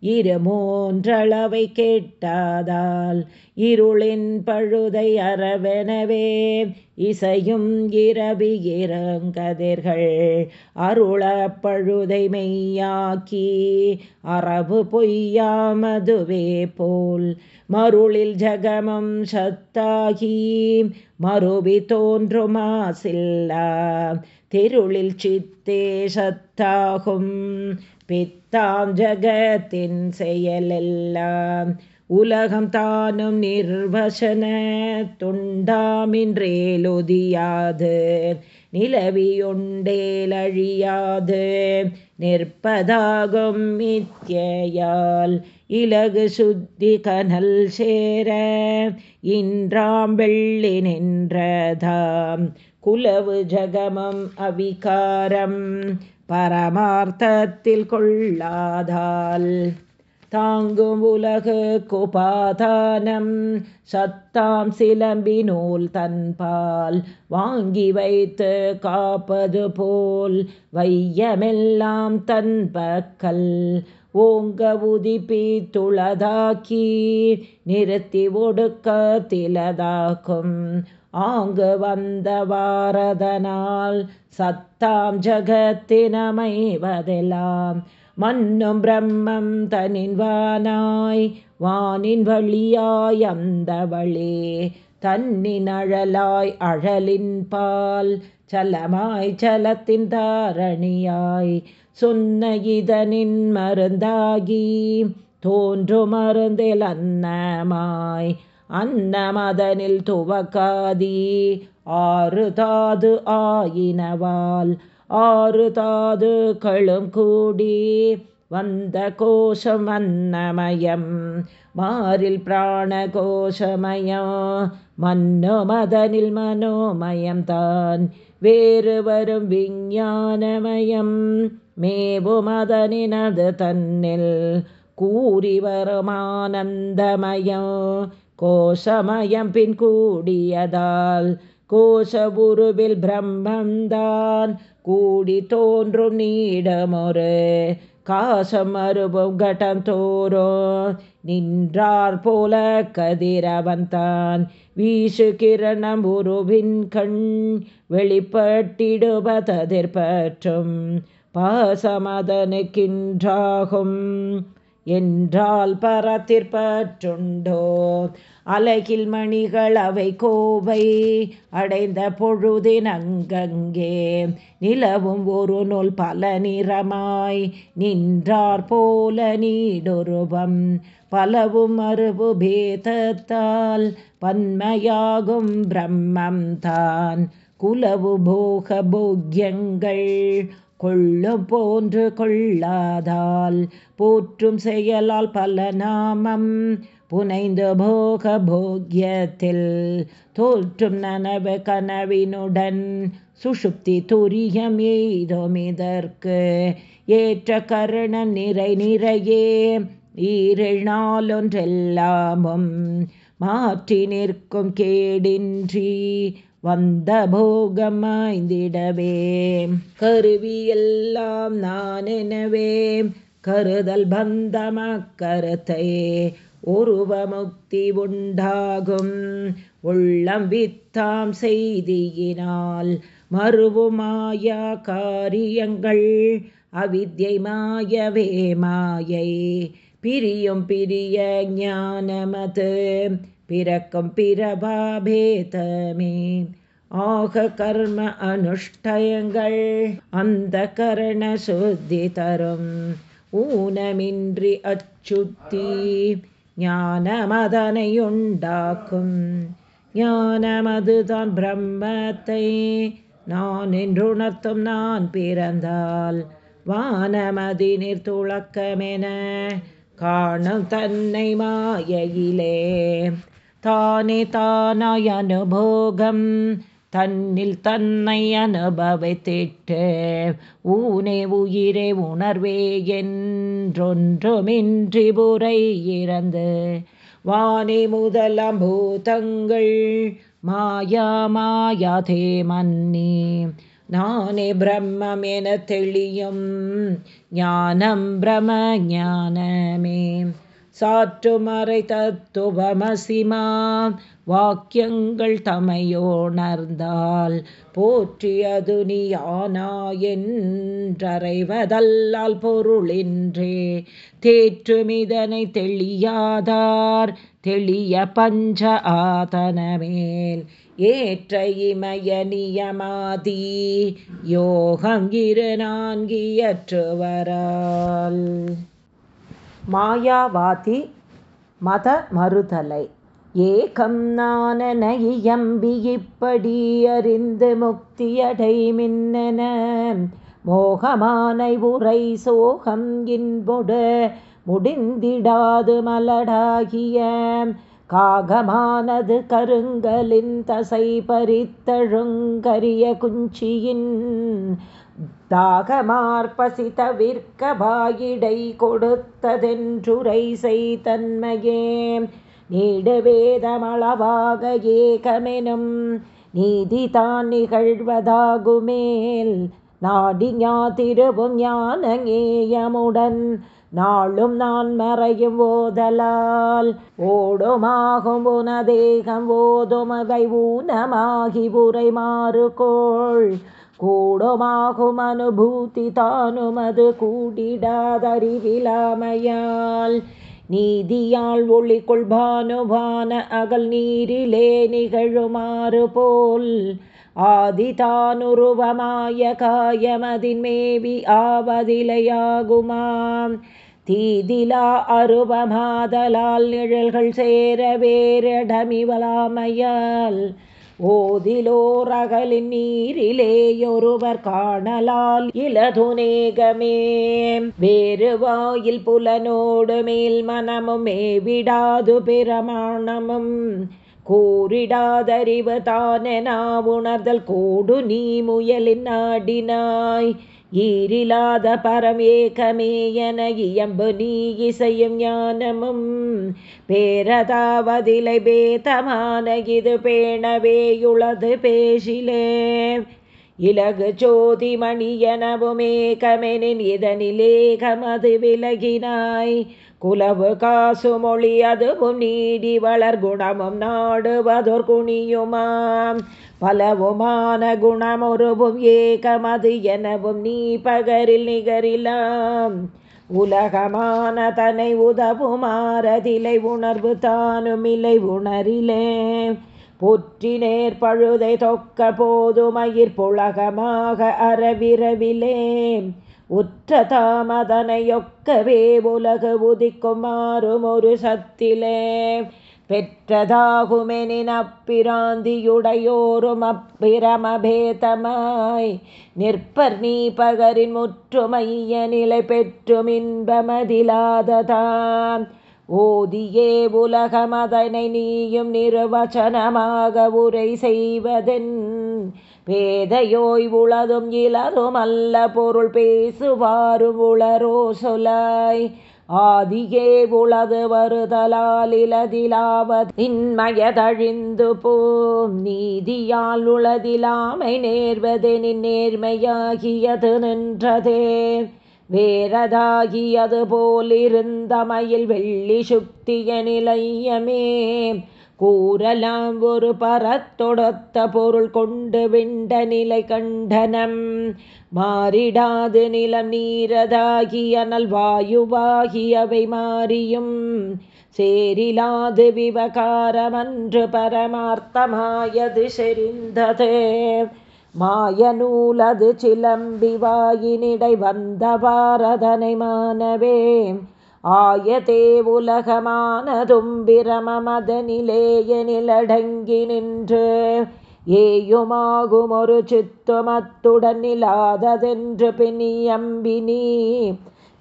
இருமூன்றளவை கேட்டாதால் இருளின் பழுதை அறவெனவே இசையும் இரவி இறங்கதிர்கள். அருள பழுதை மெய்யாக்கி அரபு பொய்யாமதுவே போல் மருளில் ஜகமம் சத்தாகி மறுபி தோன்றுமாசில்லா திருளில் சித்தே சத்தாகும். பித்தாம் ஜகத்தின் செயலெல்லாம் உலகம் தானும் நிர்வசன துண்டாமின்றேலொதியாது நிலவியொண்டேலழியாது நிற்பதாகும் மித்தியால் இலகு சுத்தி கனல் சேர இன்றாம் வெள்ளி நின்றதாம் குலவு ஜகமம் அவிகாரம். பரமார்த்தத்தில் கொள்ளாதால் தாங்கும் உலகு குபாதானம் சத்தாம் சிலம்பி நூல் தன்பால் வாங்கி வைத்து காப்பது போல் வையமெல்லாம் தன் பக்கல் ஓங்க உதிப்பி துளதாக்கி நிறுத்தி ஒடுக்க திலதாக்கும் ஆங்கு வந்த வாரதனால் சத்தாம் ஜகத்தினமைவதெல்லாம் மன்னும் பிரம்மம் தனின்வானாய் வானின் வழியாய் அந்த வழி தன்னின் அழலாய் அழலின் பால் சலமாய் சலத்தின் தாரணியாய். சொன்ன இதனின் மருந்தாகி தோன்றும் மருந்தில் அன்னமாய். அன்னமதனில் துவக்காதி. ஆறு தாது ஆயினவால் ஆறு தாது களும் கூடி. வந்த கோஷம் அன்னமயம் மாறில் பிராண கோஷமயம். மன்னோ மதனில் மனோமயம் தான் வேறு வரும் விஞ்ஞானமயம். மேவு மதனினது தன்னில் கூறி வரும் ஆனந்தமயம். கோஷமயம் பின் கூடியதால் கோஷபுருவில் பிரம்மந்தான் கூடி தோன்றும் நீடமொரு காசம் அருபம் கட்டம் தோறும் நின்றார் போல கதிரவன்தான். வீசு கிரணம் உருவின் கண் வெளிப்பட்டிடுபதெற்பற்றும் பாசமதனுக்கின்றாகும். என்றால் பரத்திற்பற்றுண்டோ. அலகில் மணிகள் அவை கோவை அடைந்த பொழுதினங்கங்கே நிலவும் ஒரு நூல் பல நிறமாய் நின்றார் போல நீடொருவம். பலவும் மறுபு பேதத்தால் பன்மையாகும் பிரம்மம் தான் குலவு போக போக்யங்கள் கொள்ளும் போன்று கொள்ளாதால் போற்றும் செயலால் பல நாமம் புனைந்து போக போக்கியத்தில். தோற்றும் நனவு கனவினுடன் சுஷுப்தி துரியம் எய்தோமிதற்கு ஏற்ற கருணம் நிறை நிறையே ஈரிழாலொன்றெல்லாமும் மாற்றி நிற்கும் கேடின்றி வந்த போகமாய்ந்திடவே கருவியெல்லாம் நான் எனவே கருதல் பந்தம பந்தமக்கருத்தை உருவமுக்தி உண்டாகும் உள்ளம் வித்தாம் செய்தியினால் மறுவுமாயா காரியங்கள் அவித்யை மாயவே மாயை. பிரியும் பிரிய ஞானமது பிறக்கும் பிறபாபேதமே ஆக கர்ம அனுஷ்டயங்கள் அந்த கரண சுத்தி தரும். ஊனமின்றி அச்சுத்தி ஞானமதனையுண்டாக்கும். ஞானமதுதான் பிரம்மத்தை நான் என்றுணர்த்தும் நான் பிறந்தால் வானமதினிர் துளக்கமென காணும் தன்னை மாயையிலே. தானே தானாய் அனுபோகம். தன்னில் தன்னை அனுபவித்திட்டு ஊனே உயிரே உணர்வே என்றொன்றுமின்றி புரை இறந்து. வானே முதலாம் பூதங்கள் மாயா மாயாதே மன்னி. நானே பிரம்மம் என தெளியும். ஞானம் பிரம ஞானமே. சாற்றுமறை தத்துவமசிமா. வாக்கியங்கள் தமையோணர்ந்தால் போற்றியது நீயானாயன்றறைவதல்லால் பொருளின்றே. தேற்றுமிதனை தெளியாதார் தெளிய பஞ்ச ஆதனமேல் ஏற்ற இமய நியமாதி யோகம் இரு நான்கியற்றுவரால். மாயாவாதி மத மறுதலை ஏகம் நானன இயம்பி இப்படி அறிந்து முக்தியடை மின்னன. மோகமானை உரை சோகம் இன்பொடு முடிந்திடாது மலடாகிய. காகமானது கருங்கலின் தசை பறித்தழுங்கரிய குஞ்சியின். தாகமார்பசி பாயிடை கொடுத்ததென்றுரை செய்தன்மையே. நீடவேதமளவாக ஏகமெனும் நீதி தான் நிகழ்வதாகுமேல். நாடி ஞான ஞானங்கேயமுடன் நாளும் நான் மறையும் ஓதலால். ஓடுமாகும் உனதேகம் ஓதுமவை ஊனமாகி உரை மாறுகோள் கூடமாகும் அனுபூதி தானுமது கூடிடாதறிவிலாமையால். நீதியால் ஒளி கொள்பானுபான அகல் நீரிலே நிகழுமாறு போல். ஆதிதானுருவமாய காயமதின் மேவி ஆவதிலையாகுமாம். தீதிலா அருவமாதலால் நிழல்கள் சேர வேரடமிவலாமையால் ஓதிலோரகலின் நீரிலேயொருவர் காணலால் இலதுநேகமே. வேறு வாயில் புலனோடு மேல் மனமும் மேவிடாது பிரமாணமும். கூறிடாதறிவு தானெனா உணர்தல் கூடு நீ முயலின் நாடினாய் ஈரிலாத பரமேகமே என இயம்பு நீ இசையும் ஞானமும் பேரதாவதிலை பேதமான இது பேணவேயுளது பேசிலே. இலகு ஜோதிமணி எனவுமேகமெனின் இதனிலேகமது விலகினாய். குலவு காசு மொழி அதுவும் நீடி வளர்குணமும் நாடுவதொர் குணியுமாம். பலவுமான குணமுருவும் ஏகமது எனவும் நீ பகரில் நிகரிலாம். உலகமான தனை உதவுமாறதிலை உணர்வு தானுமில்லை உணரிலே. புற்றினேர் பழுதை தொக்க போதுமயிர் புழகமாக அறவிரவிலே. உற்ற தாமதனையொக்கவே உலகு உதிக்குமாறும் ஒரு சத்திலே. பெற்றதாகுமெனின் அப்பிராந்தியுடையோரும் அப்பிரமபேதமாய். நிற்பர் நீ பகரின் முற்றுமைய நிலை பெற்றும் இன்பமதிலாததான் ஓதியே உலகமதனை நீயும் நிர்வச்சனமாக உரை செய்வதென். பேதையோய் உளதும் இலதும் அல்ல பொருள் பேசுவாரும் உளரோ சொலாய். ஆதியே உளது வருதலால் இலதிலாவது இன்மயதழிந்து போம். நீதியால் உளதிலாமை நேர்வதெனின் நேர்மையாகியது நின்றதே. வேறதாகியது போலிருந்தமையில் வெள்ளி சுக்திய நிலையமே. கூறலாம் ஒரு பரத்தொடத்த பொருள் கொண்டு விண்ட நிலை கண்டனம். மாறிடாது நிலம் நீரதாகிய நல்வாயுவாகியவை மாறியும். சேரிலாது விவகாரமன்று பரமார்த்தமாயது செறிந்தது. மாயநூலது சிலம்பி வாயினிடை வந்த பாரதனை மாணவே. ஆயதே உலகமானதும் பிரமமதனிலேய நிலடங்கி நின்று. ஏயுமாகும் ஒரு சித்துமத்துடன் இல்லாததென்று பிணியம்பினி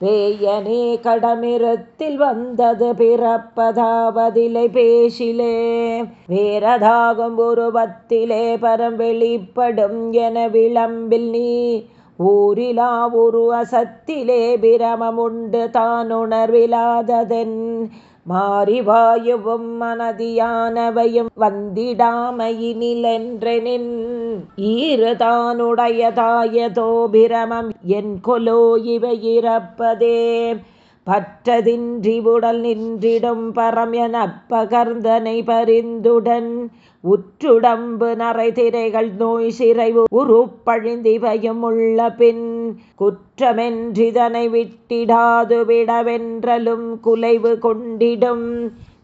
பேயனே கடமிரத்தில் வந்தது பிறப்பதாவதிலை பேசிலே. வேறதாகும் உருவத்திலே பரம் வெளிப்படும் என விளம்பில் நீ. ஊரிலா உரு அசத்திலே பிரமமுண்டு தான் உணர்விலாததென் மாறிவாயுவும் மனதியானவையும் வந்திடாமையினிலென்றெனின் ஈறுதானுடையதாயதோ பிரமம் என் கொலோ இவையிறப்பதே பற்றதின்றி உடல் நின்றிடும் பரம் என பகர்ந்தனை பரிந்துடன் உற்றுடம்பு நரை திரைகள் நோய் சிறைவு உருப்பழிந்திவையும் உள்ள பின் குற்றமென்றிதனை விட்டிடாது விடவென்றலும் குலைவு கொண்டிடும்.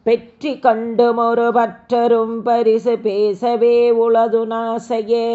பெற்றி கண்டும் ஒரு பற்றரும் பரிசு பேசவே உளதுநாசையே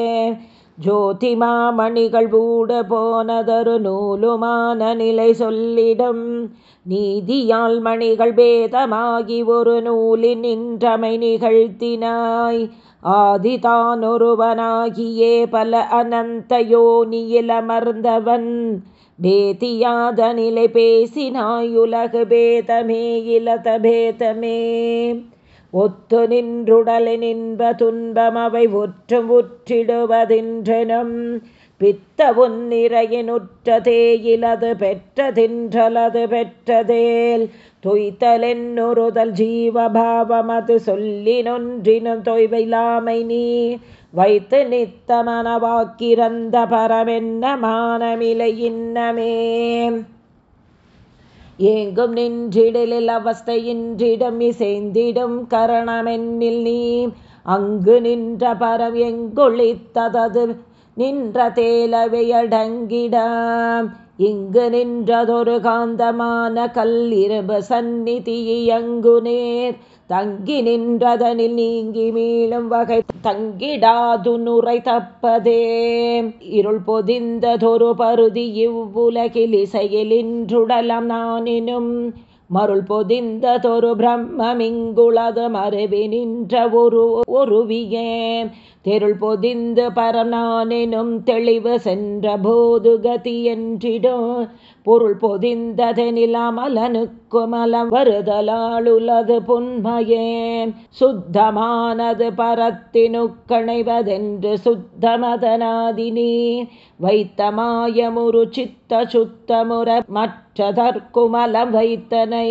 ஜோதிமாமணிகள் பூட போனதொரு நூலுமான நிலை சொல்லிடம். நீதியால் மணிகள் பேதமாகி ஒரு நூலின் நின்றமை நிகழ்த்தினாய். ஆதிதான் ஒருவனாகியே பல அனந்த யோனியிலமர்ந்தவன் பேதியாத நிலை பேசினாய் உலகு பேதமே இலத பேதமே. ஒத்து நின்றுடலை நின்ப துன்பம் அவை ஒற்றும் உற்றிடுவதின்றனும் பித்த உன்னிறையினுற்ற தேயிலது பெற்றதின்றலது பெற்றதேல். துய்த்தலென்னுறுதல் ஜீவபாவமது சொல்லி நொன்றினும் தொய்விலாமை நீ. வைத்து நித்தமனவாக்கிறந்த பரமென்ன மானமிலை இன்னமே. ஏங்கும் நின்றிடலில் அவஸ்தையின்றிடம் இசைந்திடும் கரணமென்னில் நீ. அங்கு நின்ற பரம் எங்கொழித்ததது நின்ற தேலவையடங்கிடாம் இங்கு நின்றதொரு காந்தமான கல்லிருப சந்நிதியங்கு நேர் தங்கி நின்றதனில் நீங்கி மீளும் வகை தங்கிடாது நுரை தப்பதே. இருள் பொதிந்ததொரு பருதி இவ்வுலகில் இசையில் இன்றுடலம் நானினும் மருள் பொதிந்ததொரு பிரம்மமிங்குளது மறுவி நின்ற ஒரு ஒருவியே. தெருள் பொதிந்து பரநானெனும் தெளிவு சென்ற போது கதி என்றிடும் பொருள் பொதிந்ததெனில் அமலனுக்கு மலம் வருதலாளுலது புன்மையே. சுத்தமானது பரத்தினுக்கணைவதென்று சுத்தமதனாதினி வைத்த மாயமுரு சித்த சுத்தமுற மற்றதற்குமலம் வைத்தனை.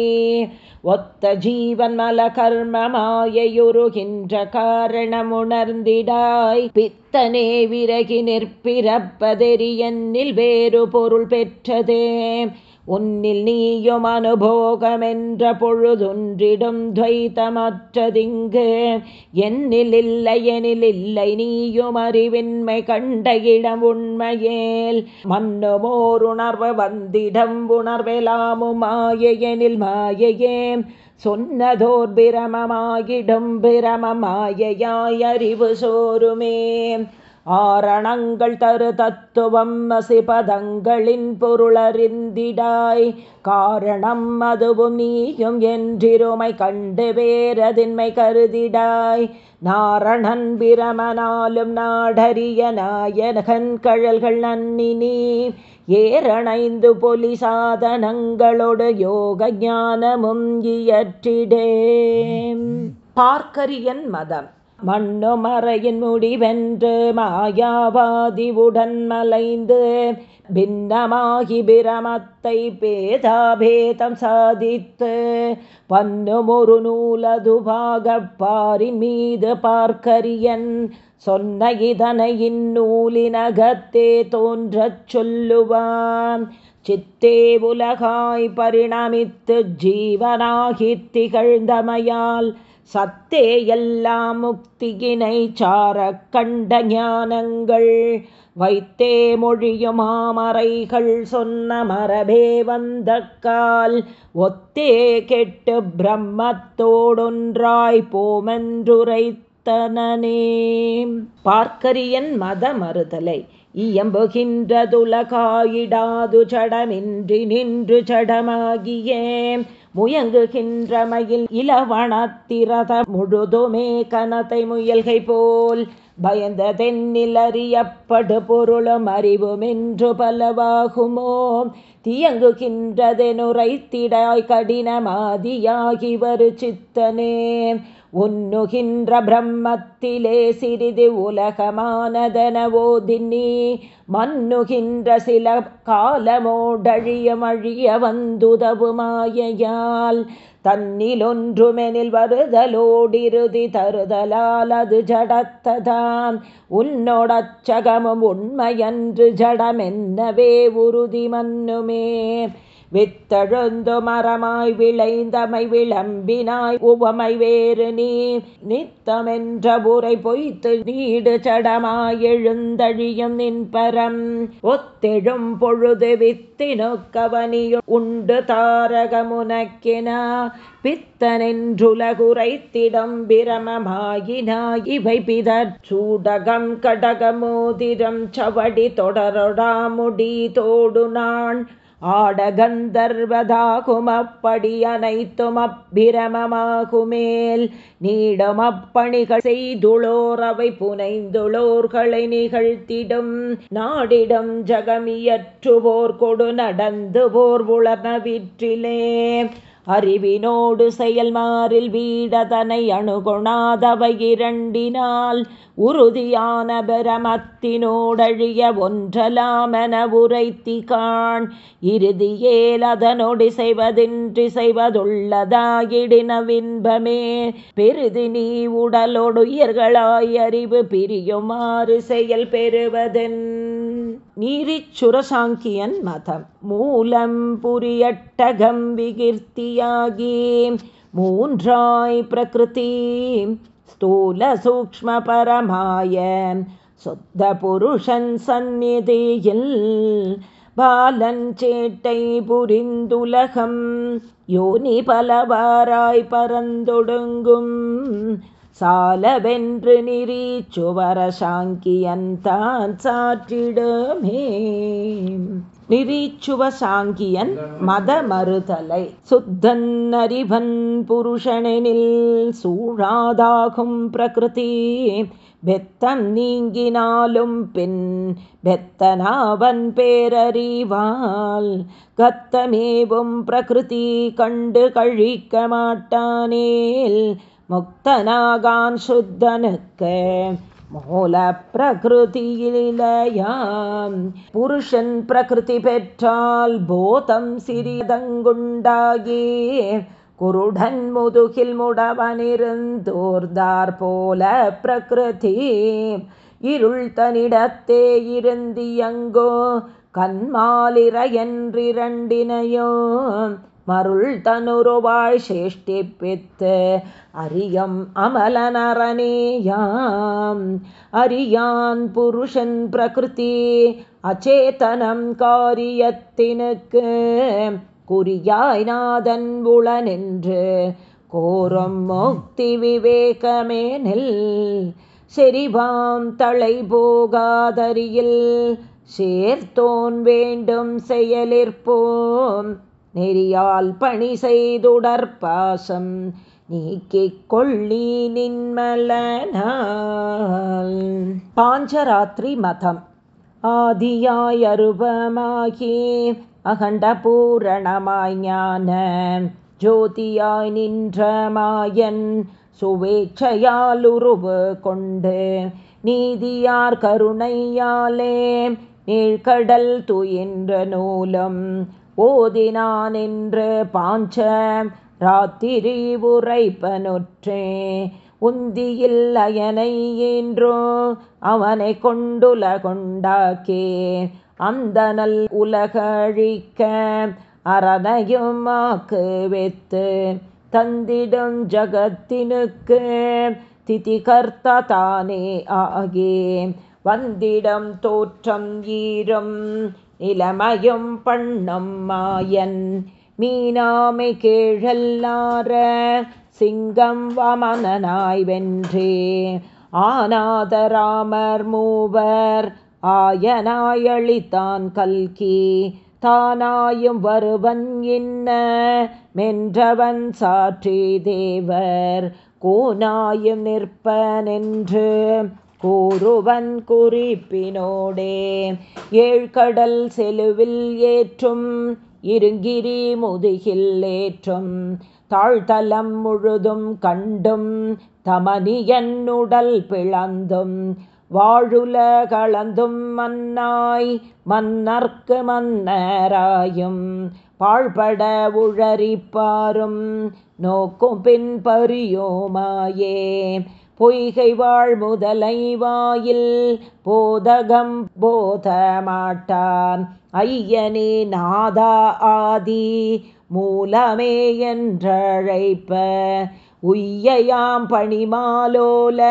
ஒத்த ஜீவன் மல கர்மமாயுருகின்ற காரணம் உணர்ந்திடாய் பித்தனே விறகி நிற்பிறப்பதெரியன்னில் வேறு பொருள் பெற்றதே. உன்னில் நீயும் அனுபோகமென்ற பொழுதொன்றிடும் துவைத்தமற்றதிங்கு. என்னில் இல்லை எனில் இல்லை நீயும் அறிவின்மை கண்ட இடம் உண்மையேல். மன்னுமோர் உணர்வு வந்திடம் உணர்வெலாமும் மாயையெனில் மாயையே. சொன்னதோர் பிரமமாகிடும் பிரமமாயையாய் அறிவு சோருமே. ஆரணங்கள் தரு தத்துவம் அசிபதங்களின் பொருளறிந்திடாய். காரணம் அதுவும் நீயும் என்றிருமை கண்டு வேறதின்மை கருதிடாய். நாரணன் பிரமனாலும் நாடறிய நாயனகன் கழல்கள் நன்னினி. ஏறணைந்து பொலி சாதனங்களோடு யோக ஞானமும் இயற்றிடே பார்க்கரியன் மதம். மண்ணு மறையின் முடிவென்று மாயாவாதிவுடன் மலைந்து பின்னமாகி பிரமத்தை பேதாபேதம் சாதித்து பன்னுமொரு நூலது பாகப்பாரின் மீது பார்க்கரியன் சொன்ன இதனை இந்நூலினகத்தே தோன்றச் சொல்லுவான். சித்தே உலகாய் பரிணமித்து ஜீவனாகி திகழ்ந்தமையால் சத்தே எல்லாம் முக்தியினை சாரக் கண்ட ஞானங்கள் வைத்தே மொழியும் மாமறைகள் சொன்ன மரபே வந்த கால் ஒத்தே கெட்டு பிரம்மத்தோடொன்றாய் போமென்றுரைத்தனே பார்க்கரியன் மத மறுதலை இயம்புகின்றதுலகாயிடாது சடமின்றி நின்று சடமாகியே. முயங்குகின்ற மயில் இளவணத்திரத முழுதுமே கனத்தை முயல்கை போல் பயந்த தென்னில் அறியப்படு பொருளும் அறிவுமென்று பலவாகுமோ? தியங்குகின்றதெனுரைத்திடாய் கடினமாதியாகி வரு சித்தனே. உன்னுகின்ற பிரம்மத்திலே சிறிது உலகமானதனவோதின்னி மன்னுகின்ற சில காலமோடழியம் அழிய வந்துதவுமாயால் தன்னில் ஒன்றுமெனில் வருதலோடிருதி தருதலால் அது ஜடத்ததாம். உன்னோடச்சகமும் உண்மையன்று ஜடமென்னவே உறுதி மன்னுமே. வித்தழுந்து மரமாய் விளைந்தமை விளம்பினாய் உவமை வேறு நீ நித்தமென்ற உரை பொய்த்து நீடு சடமாய் எழுந்தழியும் நின்பரம். ஒத்தெழும் பொழுது வித்தினு கவனியும் உண்டு தாரகமுனக்கினா. பித்தனென்றுலகுரைத்திடம் பிரமமாயினாய். இவை பிதற் சூடகம் கடகமோதிரம். சவடி தொடரொடாமுடி தோடு நான் ஆடகந்தர்வதாகுமப்படி அனைத்தும் அப்பிரமமாகுமேல் நீடும் அப்பணிகள் செய்துளோர் அவை புனைந்துளோர்களை நிகழ்த்திடும். நாடிடம் ஜகமியற்றுவோர் கொடு நடந்து போர் உளர்னவிற்றிலே அறிவினோடு செயல் மாறில் வீடதனை அணுகுணாதவை இரண்டினால் உறுதியான பிரமத்தினோடழிய ஒன்றலாமென உரைத்தி காண் இறுதியேல் அதனொடி செய்வதின்றி செய்வதுள்ளதாகிடினவின்பமே பெருதி நீ உடலொடுயர்களாய் அறிவு பிரியுமாறு செயல் பெறுவதென். நீரிச்சுரசாங்கியன் மதம். மூலம் புரியட்டகம் விகிர்த்தியாகி மூன்றாய் பிரகிருதி ஸ்தூல சூக்ம பரமாய சொத்த புருஷன் சந்நிதியில் பாலன் சேட்டை புரிந்துலகம் யோனி பலவாராய் பரந்தொடுங்கும் சாலவென்று நிரீச்சுவர சாங்கியன்தான் சாற்றிடுமே. நிரீச்சுவ சாங்கியன் மத மறுதலை சுத்தன் அறிவன் புருஷனெனில் சூழாதாகும் பிரகிருதி. பெத்தம் நீங்கினாலும் பின் பெத்தனாவன் பேரறிவால் கத்தமேவும் பிரகிருதி கண்டு கழிக்க மாட்டானேல் முக்தனாகான் சுத்தனுக்கு மூல பிரகிருதியிலயாம் புருஷன் பிரகிருதி பெற்றால் போதம் சிறிதங்குண்டாகி குருடன் முதுகில் முடவனிருந்தோர்தார் போல பிரகிருதி இருள் தனிடத்தே இருந்தியங்கோ கண்மாலிரையன்றிரண்டினையோ மருள் தனுருவாய் சேஷ்டி சேஷ்டிப்பித்து அரியம் அமலனரனேயாம் அரியான் புருஷன் பிரகிருதி அச்சேதனம் காரியத்தினுக்கு குறியாய் நாதன் உளனென்று கோரம் முக்தி விவேகமே நெல். செறிவாம் தலை போகாதரியில் சேர்த்தோன் வேண்டும் செயலிற்போம். நெறியால் பணி செய்துடற்பாசம் நீக்கிக் கொள்ளி நின்மலனால். பாஞ்சராத்திரி மதம். ஆதியாயருபமாகி அகண்ட பூரணமாய் ஞான. ஜோதியாய் நின்ற மாயன் சுவேச்சையால் உருவு கொண்டு. நீதியார் கருணையாலே நீழ்கடல் துயின்ற நூலம் ஓதினான் என்று பாஞ்ச ராத்திரி உரைப்பனொற்றே உந்தியில் அயனை என்றோ அவனை கொண்டுல கொண்டாக்கே அந்த நல் உலகழிக்க அறனையும் ஆக்கு வெத்து. தந்திடும் ஜகத்தினுக்கு திதி கர்த்தா தானே ஆகே. வந்திடம் தோற்றம் ஈரம் நிலைமையும் பண்ணம் மாயன். மீனாமை கேழல்லார சிங்கம் வமனனாய் வென்றே. ஆனாதராமர் மூவர் ஆயனாயளித்தான் கல்கி. தானாயும் வருவன் என்ன? மென்றவன் சாற்றி தேவர். கோனாயும் நிற்பனென்று கூறுவன் குறிப்பினோடே ஏழ்கடல் செலுவில் ஏற்றும் இருங்கிரி முதுகில் ஏற்றும் தாழ்தலம் முழுதும் கண்டும் தமனியன் உடல் பிளந்தும் வாழுல கலந்தும் மன்னாய் மன்னர்க்கு மன்னராயும் பாழ்பட உழறிப்பாரும் நோக்கும் பின்பறியோமாயே பொய்கை வாழ் முதலை வாயில் போதகம் போதமாட்டான். ஐயனே நாதா ஆதி மூலமே என்றழைப்ப. உய்யயாம் பணிமாலோல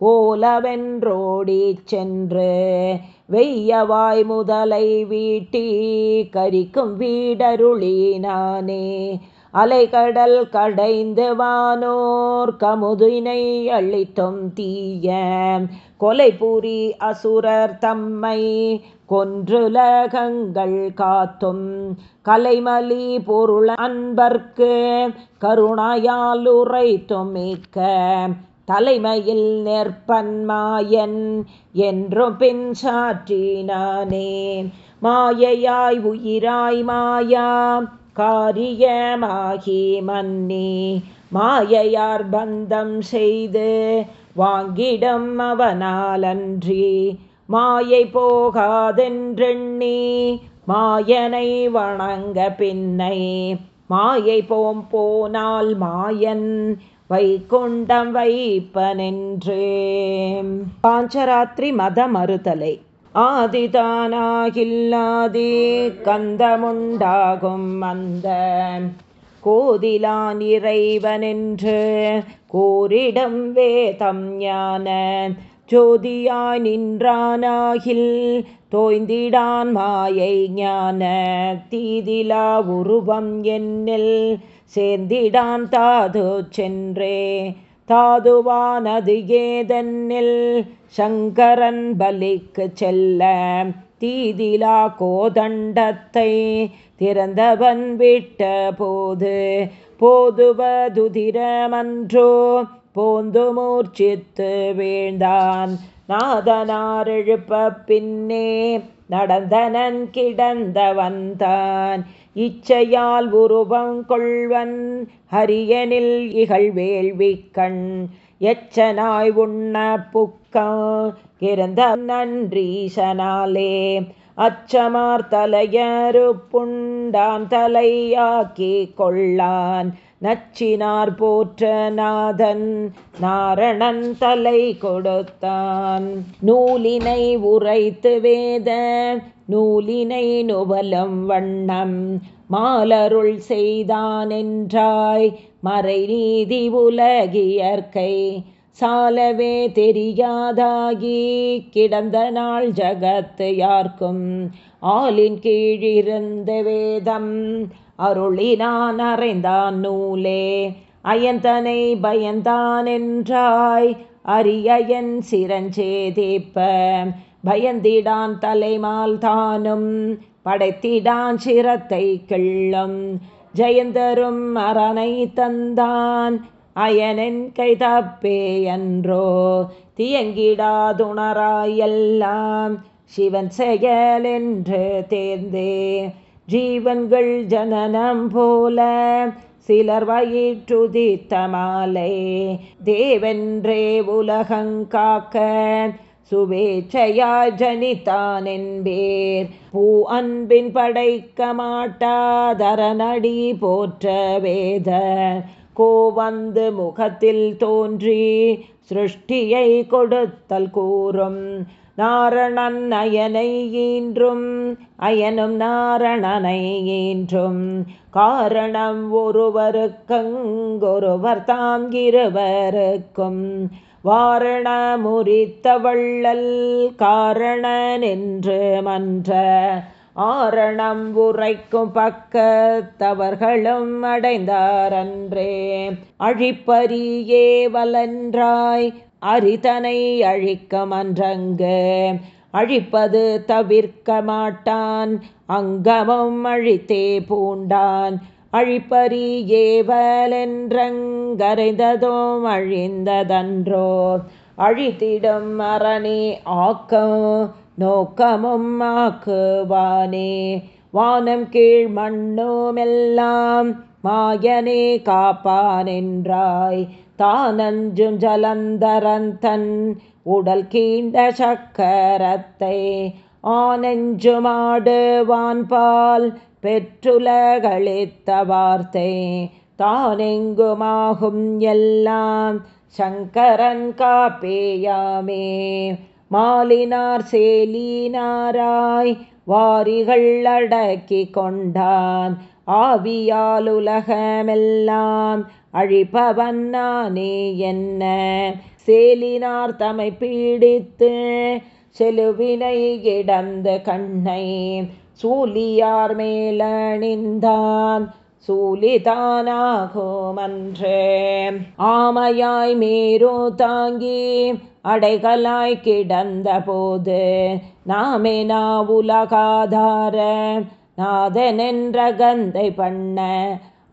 ஓலவென்றோடி சென்று வெய்யவாய் முதலை வீட்டி கரிக்கும் வீடருளினானே. அலைகடல் கடைந்து வானோர் கமுதினை அழித்தும் தீய. கொலைபுரி அசுரர் தம்மை கொன்றுலகங்கள் காத்தும். கலைமலி பொருள் அன்பர்க்கு கருணையால் உரைத்தும் மிக்க தலைமையில் நெற்பன்மாயன் என்றும் பின் சாற்றினானே. மாயையாய் உயிராய் மாயா காரியமாகி மன்னி மாயையார் பந்தம் செய்து வாங்கிடம் அவனாலன்றி மாயை போகாதென்றெண்ணி மாயனை வணங்க பின்னை மாயை போம் போனால் மாயன் வைகுண்டம் வைப்பனென்றே. பாஞ்சராத்திரி மத மறுதலை. ஆதிதானாகில்லாதே கந்தமுண்டாகும் அந்த கோதிலான் இறைவனென்று கூறிடம் வேதம் ஞான. ஜோதியாய் நின்றானாகில் தோய்ந்திடான் மாயை ஞான. தீதிலா உருவம் என்னில் சேர்ந்திடான் தாது சென்றே. தாதுவானது ஏதென்னில் சங்கரன் பலிக்கு செல்ல தீதிலா கோதண்டத்தை திறந்தவன் விட்ட போது போதுவதுதிரமன்றோ போந்து மூர்ச்சித்து வீழ்ந்தான். நாதனாரெழுப்ப பின்னே நடந்தனன் கிடந்தவன்தான். இச்சையால் உருவம் கொள்வன் ஹரியனில் இகழ் வேள்வி கண் எச்சனாய் உண்ண புக்கம் இருந்த நன்றீசனாலே. அச்சமார் தலையறு புண்டான் தலையாக்கி கொள்ளான். நச்சினார் போற்ற நாதன் நாரணன் தலை கொடுத்தான். நூலினை உரைத்து வேத நூலினை நுவலம் வண்ணம் மாலருள் செய்தானென்றாய் மறை நீதி உலகியற்கை சாலவே தெரியாதாகி கிடந்த நாள் ஜகத்து யார்க்கும்? ஆளின் கீழிருந்த வேதம் அருளினான் அறைந்தான் நூலே. அயந்தனை பயந்தான் என்றாய் அரியன் சிரஞ்சேதிப்ப. பயந்திடான் தலைமால் தானும் படைத்திடான் சிரத்தை கிள்ளும். ஜெயந்தரும் அரணை தந்தான் அயனின் கைதப்பே என்றோ தியங்கிடாதுணராயெல்லாம் சிவன் செயல் என்று தேர்ந்தே. ஜீவன்கள் ஜனனம் போல சிலர் வயிற்றுதித்த மாலை. தேவென்றே உலகங்காக்க சுவேச்சையா ஜனித்தானென்பேர். பூ அன்பின் படைக்க மாட்டாதரநடி போற்ற வேத கோவந்து முகத்தில் தோன்றி சிருஷ்டியை கொடுத்தல் கூறும். நாரணன் அயனை ஈன்றும் அயனும் நாரணனை ஈன்றும். காரணம் ஒருவருக்கங்கொருவர் தாங்கிருவருக்கும் வாரண முறித்த வள்ளல் காரணன் என்று மன்ற ஆரணம் உரைக்கும் பக்கத்தவர்களும் அடைந்தாரன்றே. அழிப்பரியே வலன்றாய் அரிதனை அழிக்க மன்றங்கு. அழிப்பது தவிர்க்க மாட்டான் அங்கமும் அழித்தே பூண்டான். அழிப்பறியேவலென்றங்கரைந்ததோம் அழிந்ததன்றோ அழித்திடும் அரணி ஆக்கம் நோக்கமும் ஆக்குவானே. வானம் கீழ் மண்ணுமெல்லாம் மாயனே காப்பானென்றாய். தானஞ்சும் ஜலந்தரந்தன் உடல் கீண்ட சக்கரத்தை ஆனெஞ்சுமாடுவான் பால் பெற்றுலகளித்த வார்த்தை தானெங்குமாகும் எல்லாம் சங்கரன் காப்பேயாமே. மாலினார் சேலினாராய் வாரிகள் அடக்கி கொண்டான். ஆவியாலுலகமெல்லாம் அழிப்பவன் நானே என்ன? சேலினார் தமை பீடித்து செலுவினை கிடந்த கண்ணை சூலியார் மேலணிந்தான் சூலிதானாகுமன்றே ஆமையாய் மேரோ தாங்கி அடைகளாய் கிடந்த போது நாமே நாவுலகாதார நாதனென்ற கந்தை பண்ண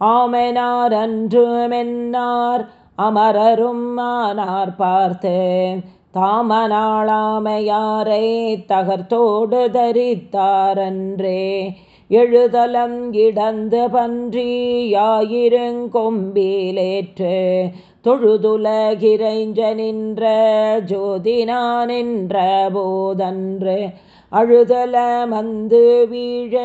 ஆமெனார் அன்று மென்னார் அமரரும் ஆனார் பார்த்து தாமனாளாமையாரை தகர்த்தோடு தரித்தாரன்றே. எழுதலம் இடந்து பன்றியாயிருங்கொம்பிலேற்று தொழுதுலகிரைஞ்ச நின்ற ஜோதினான் என்ற போதன்று. அழுதல மந்து வீழ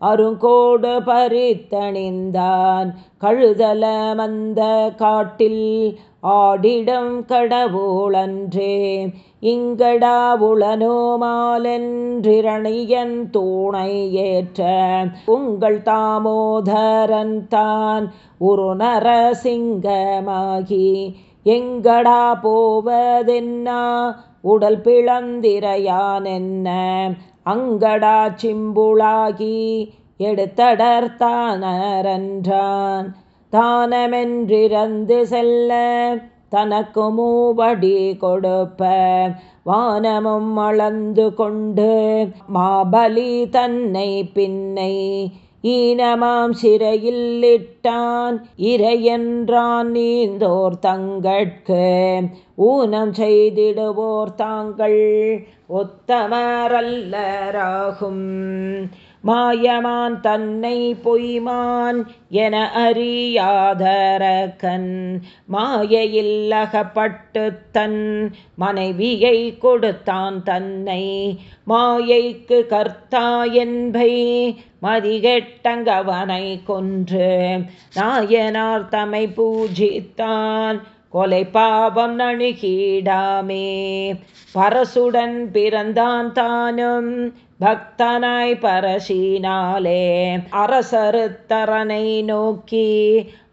அருங்கோடு பறித்தணிந்தான். கழுதல மந்த காட்டில் ஆடிடம் கடவுளன்றே இங்கடா உளனோ மாலென்றிரணியன் தூணை ஏற்ற உங்கள் தாமோதரன் தான் ஒரு நரசிங்கமாகி எங்கடா போவதென்னா உடல் பிளந்திரையான் என்ன அங்கடா சிம்புளாகி எடுத்தடர்த்தானரன்றான் தானமென்றிறந்து செல்ல தனக்கு மூவடி கொடுப்ப. வானமும் அளந்து கொண்டு மாபலி தன்னை பின்னை ஈனமாம் சிறையில் இட்டான் இறையென்றான் நீந்தோர் தங்கட்கு. ஊனம் செய்திடுவோர் தாங்கள் ஒத்தமரல்லராகும். மாயமான் தன்னை பொய்மான் என அறியாதரக்கன் மாயையில்லகப்பட்டு தன் மனைவியை கொடுத்தான் தன்னை. மாயைக்கு கர்த்தா என்பை மதிகெட்டங்கவனை கொன்று நாயனார் தமை பூஜித்தான். கொலை பாபம் நணுகீடாமே பரசுடன் பிறந்தான் தானும் பக்தனாய் பரசினாலே அரசருத்தரனை நோக்கி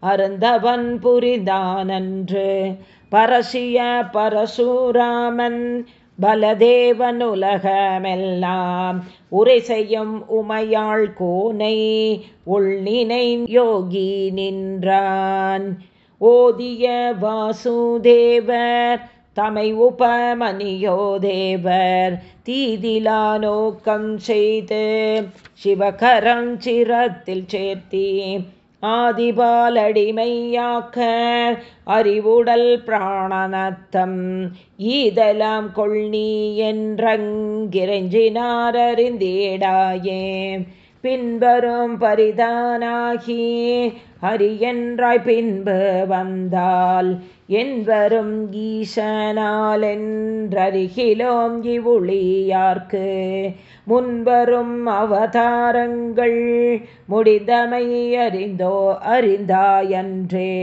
அருந்தவன் புரிந்தானன்று. பரசிய பரசுராமன் பலதேவன் உலகமெல்லாம் உரை செய்யும் உமையாள் கோனை உள்நினை யோகி நின்றான். ஓதிய வாசுதேவர் தமை உபமணியோ தேவர் தீதிலா நோக்கம் செய்து சிவகரம் சிரத்தில் சேர்த்தி ஆதிபாலடிமையாக்க அறிவுடல் பிராணநத்தம் ஈதலாம் கொள்நீ என்றங்கிரஞ்சினார் அறிந்தேடாயே. பின்வரும் பரிதானாகி ஹரியன்றாய் பின்பு வந்தால் என்பரும் ஈசனால் என்றருகிலோம் இவுளியார்க்கு முன்வரும் அவதாரங்கள் முடிந்தமை அறிந்தோ அறிந்தாயன்றே.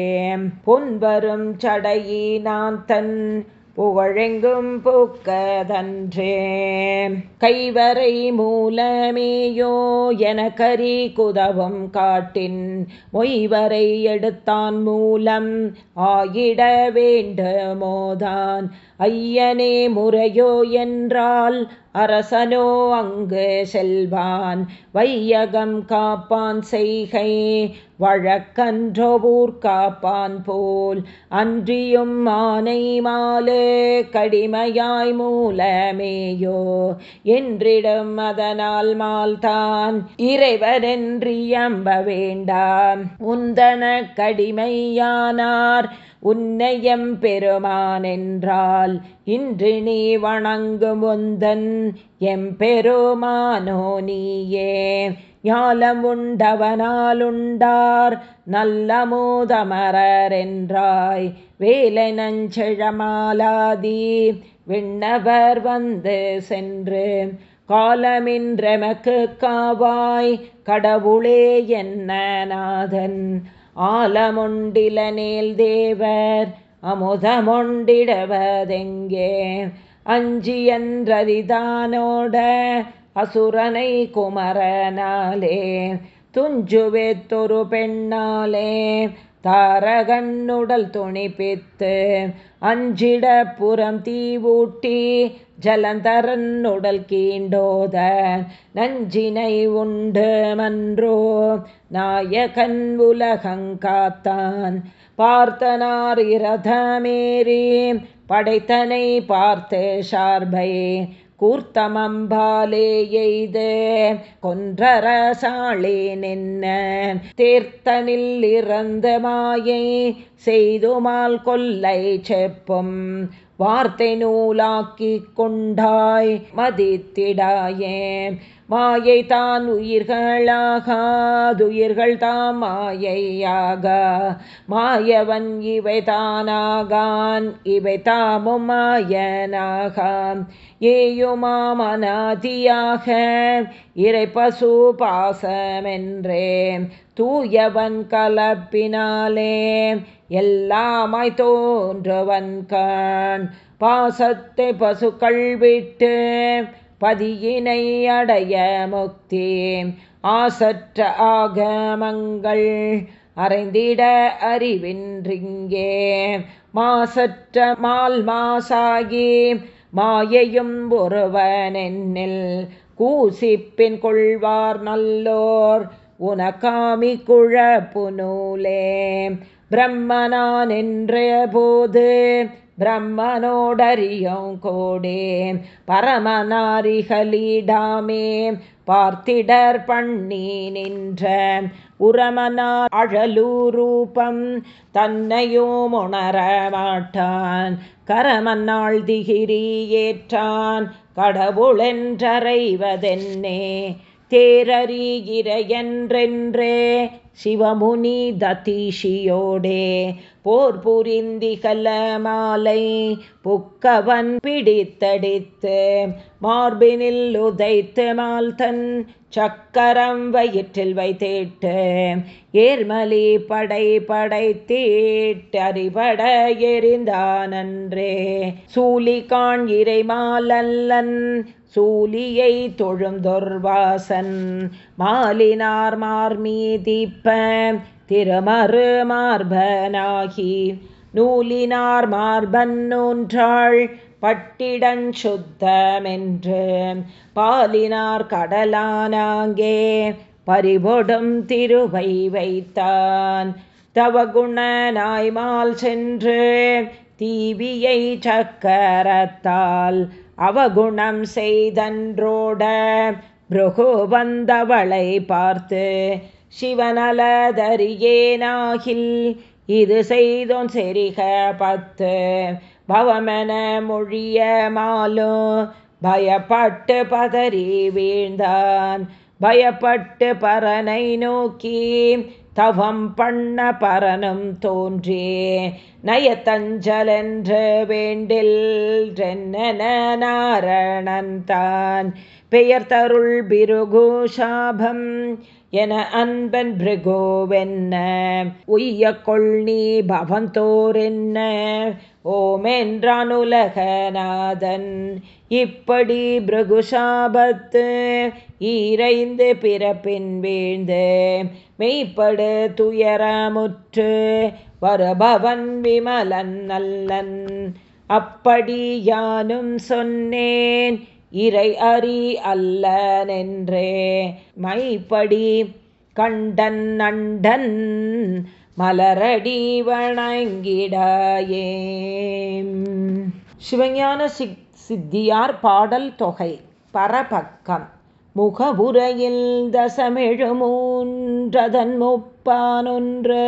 பொன்வரும் சடையினான் தன் புகழெங்கும் பூக்கதன்றே. கைவரை மூலமேயோ என கரி குதவும் காட்டின். மொய்வரை எடுத்தான் மூலம் ஆயிட வேண்டுமோதான். ஐயனே முறையோ என்றால் அரசனோ அங்கு செல்வான். வையகம் காப்பான் செய்கை வழக்கன்றோ ஊர் காப்பான் போல். அன்றியும் மானை மாலே கடிமையாய் மூலமேயோ. என்றிடம் அதனால் மால்தான் இறைவரென்றியம்ப வேண்டாம். உந்தன கடிமையானார் உன்னையம் பெருமான் என்றால் இன்று நீ வணங்கும் உந்தன் எம்பெருமானோ நீயே. ஞாலம் உண்டவனாலுண்டார் நல்ல மோதமரர் என்றாய் வேலை நஞ்சழமாலாதி விண்ணவர் வந்து சென்று காலமின்றமக்கு காவாய். கடவுளே என்ன நாதன் ஆலமொண்டிலனேல் தேவர் அமுதமொண்டிடவதெங்கே? அஞ்சியன்றரிதானோட அசுரனை குமரனாலே துஞ்சுவேத்தொரு பெண்ணாலே தாரகண்ணுடல் துணிப்பித்து அஞ்சிட புறம் தீவூட்டி ஜலந்தரன் உடல் கீண்டோத நஞ்சினை உண்டு மன்றோ நாயகன் உலகங்காத்தான் பார்த்தனார் இரதமேறி படைத்தனை பார்த்து சார்பை கூர்த்தமம்பாலே எய்து கொன்றரசாளே நின்ன. தேர்த்தனில் இறந்த மாயை செய்துமால் கொல்லை செப்பும் வார்த்தை நூலாக்கி கொண்டாய் மதித்திடாயே மாயை தான் உயிர்களாகாதுயிர்கள் தாம் மாயையாக. மாயவன் இவை தானாகான் இவை தாமும் மாயனாகாம் ஏயுமாமனாதியாக இறை பசு பாசமென்றே. தூயவன் கலப்பினாலே எல்லாமாய் தோன்றுவன் கண் பாசத்தை பசுக்கள் விட்டு பதியினை அடைய முக்தி ஆசற்ற ஆகமங்கள் அறைந்திட அறிவின்றிங்கே. மாசற்ற மால் மாசாகி மாயையும் ஒருவனென்னில் கூசிப்பின் கொள்வார் நல்லோர். உனக்காமி குழப்புநூலே. பிரம்மனான் என்ற போது பிரம்மனோடறியோம் கோடே பரமனாரிகளிடாமே பார்த்திடர் பண்ணி நின்ற உரமனார் அழலூரூபம் தன்னையும் உணரமாட்டான் கரமன்னாள் திகிரி ஏற்றான் கடவுளென்றறைவதென்னே தேரறிகிற என்றென்றே சிவமுனி ததீஷியோடே போர் புரிந்திகல மாலை புக்கவன் பிடித்தடித்து மார்பினில் உதைத்து மால்தன் சக்கரம் வயிற்றில் வைத்தேட்டு ஏர்மலி படை படைத்தீட்டறிபட எரிந்தானன்றே. சூலி காண் இறைமாலல்லன் சூலியை தொழும் தொழுந்தொர்வாசன் மாலினார் மார்மீதிப்ப திருமறு மார்பனாகி நூலினார் மார்பன்னூன்றாள் பட்டிடஞ்சுத்தமென்று பாலினார் கடலானாங்கே பறிபொடும் திருவை வைத்தான். தவகுண நாய்மால் சென்று தீவியை சக்கரத்தால் அவகுணம் செய்தன்றோட புருகு வந்தவளை பார்த்து சிவனலதறியேனாகில் இது செய்தோன் செரிக பத்து. பவமென மொழிய மாலோ பயப்பட்டு பதறி வீழ்ந்தான். பயப்பட்டு பரனை நோக்கி தவம் பண்ண பரனும் தோன்றே நயத்தஞ்சலென்று வேண்டில் நாரணன் தான். பெயர் தருள் பிருகு சாபம் என அன்பன் பிருகோவென்ன? உய்ய கொள்நீ பவந்தோரென்ன? ஓமென்றானுலகநாதன் இப்படி பிருகுஷாபத்து ஈரைந்து பிறப்பின் வீழ்ந்து மெய்ப்படு துயரமுற்று வருபவன் விமலன் நல்லன். அப்படி யானும் சொன்னேன் இறை அறி அல்லனென்றே. மைப்படி கண்டன் நண்டன் மலரடி வணங்கிடாயே சிவஞான சிக் சித்தியார் பாடல் தொகை பரபக்கம் முகபுரையில் தசமிழு மூன்றதன் முப்பானொன்று.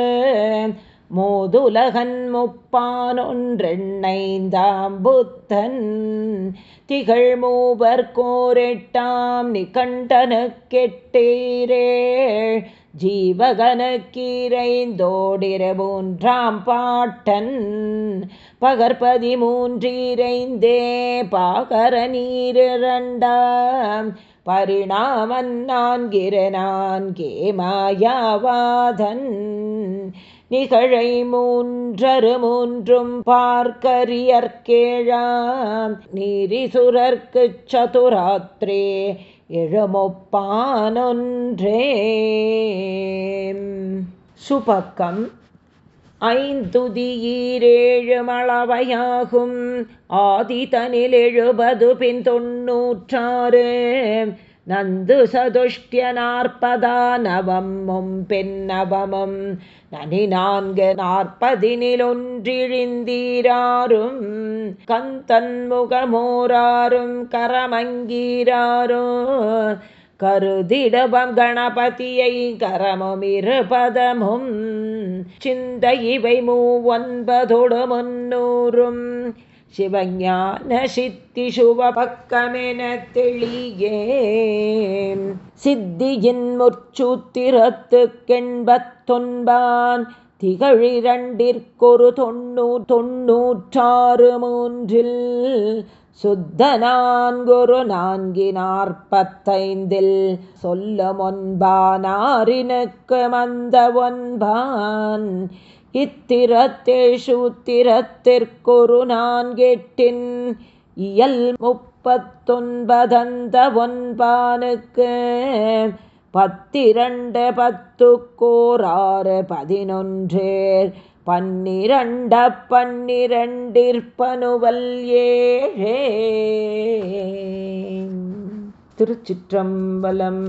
மோதுலகன் முப்பானொன்றெண்ணைந்தாம் புத்தன். திகழ் மூவர் கோரெட்டாம் நிகண்டனு கெட்டீரே. ஜீவகனக்கீரைந்தோடிர மூன்றாம் பாட்டன். பகற்பதி மூன்றீரைந்தே பாகர நீரிரண்டாம். பரிணாமன் நான்கிற நான்கே மாயாவாதன். நிகழை மூன்றரு மூன்றும் பார்க்கரியற்கேழாம் நீரிசுரர்க்கு சதுராத்ரே எழுமொப்பானொன்றே. சுபக்கம் ஐந்துதியீரேழு மளவையாகும் ஆதிதனில் எழுபது பின் தொன்னூற்றாறு. நந்து சதுஷ்டிய நாற்பதா நவமும். பெண்ணவமும் நனி நான்கு நாற்பதினிலொன்றிழிந்தீராரும் கந்தன்முகமோராரும் கரமங்கீராரும் கருதிடபம் கணபதியை கரமும் இருபதமும் சிந்த இவை மூவொன்பதொடு முன்னூறும் சிவஞான சித்தி சுவபக்கமென தெளியே சித்தியின் முற்சூத்திரத்துக்கெண்பத்தொன்பான் திகழிரண்டிற்கொரு தொண்ணூ தொண்ணூற்றாறு மூன்றில் சுத்த நான்கொரு நான்கி நாற்பத்தைந்தில் சொல்லும் ஒன்பானாரினுக்கு மந்த ஒன்பான் இத்திரத்தேஷு இத்திரத்தேஷூத்திரத்திற்கொரு நான்கெட்டின் இயல் முப்பத்தொன்பதந்த ஒன்பானுக்கு பத்திரண்டு பத்துக்கோராறு பதினொன்றேர் பன்னிரண்ட பன்னிரண்டிற்பனுவல் ஏழே திருச்சிற்றம்பலம்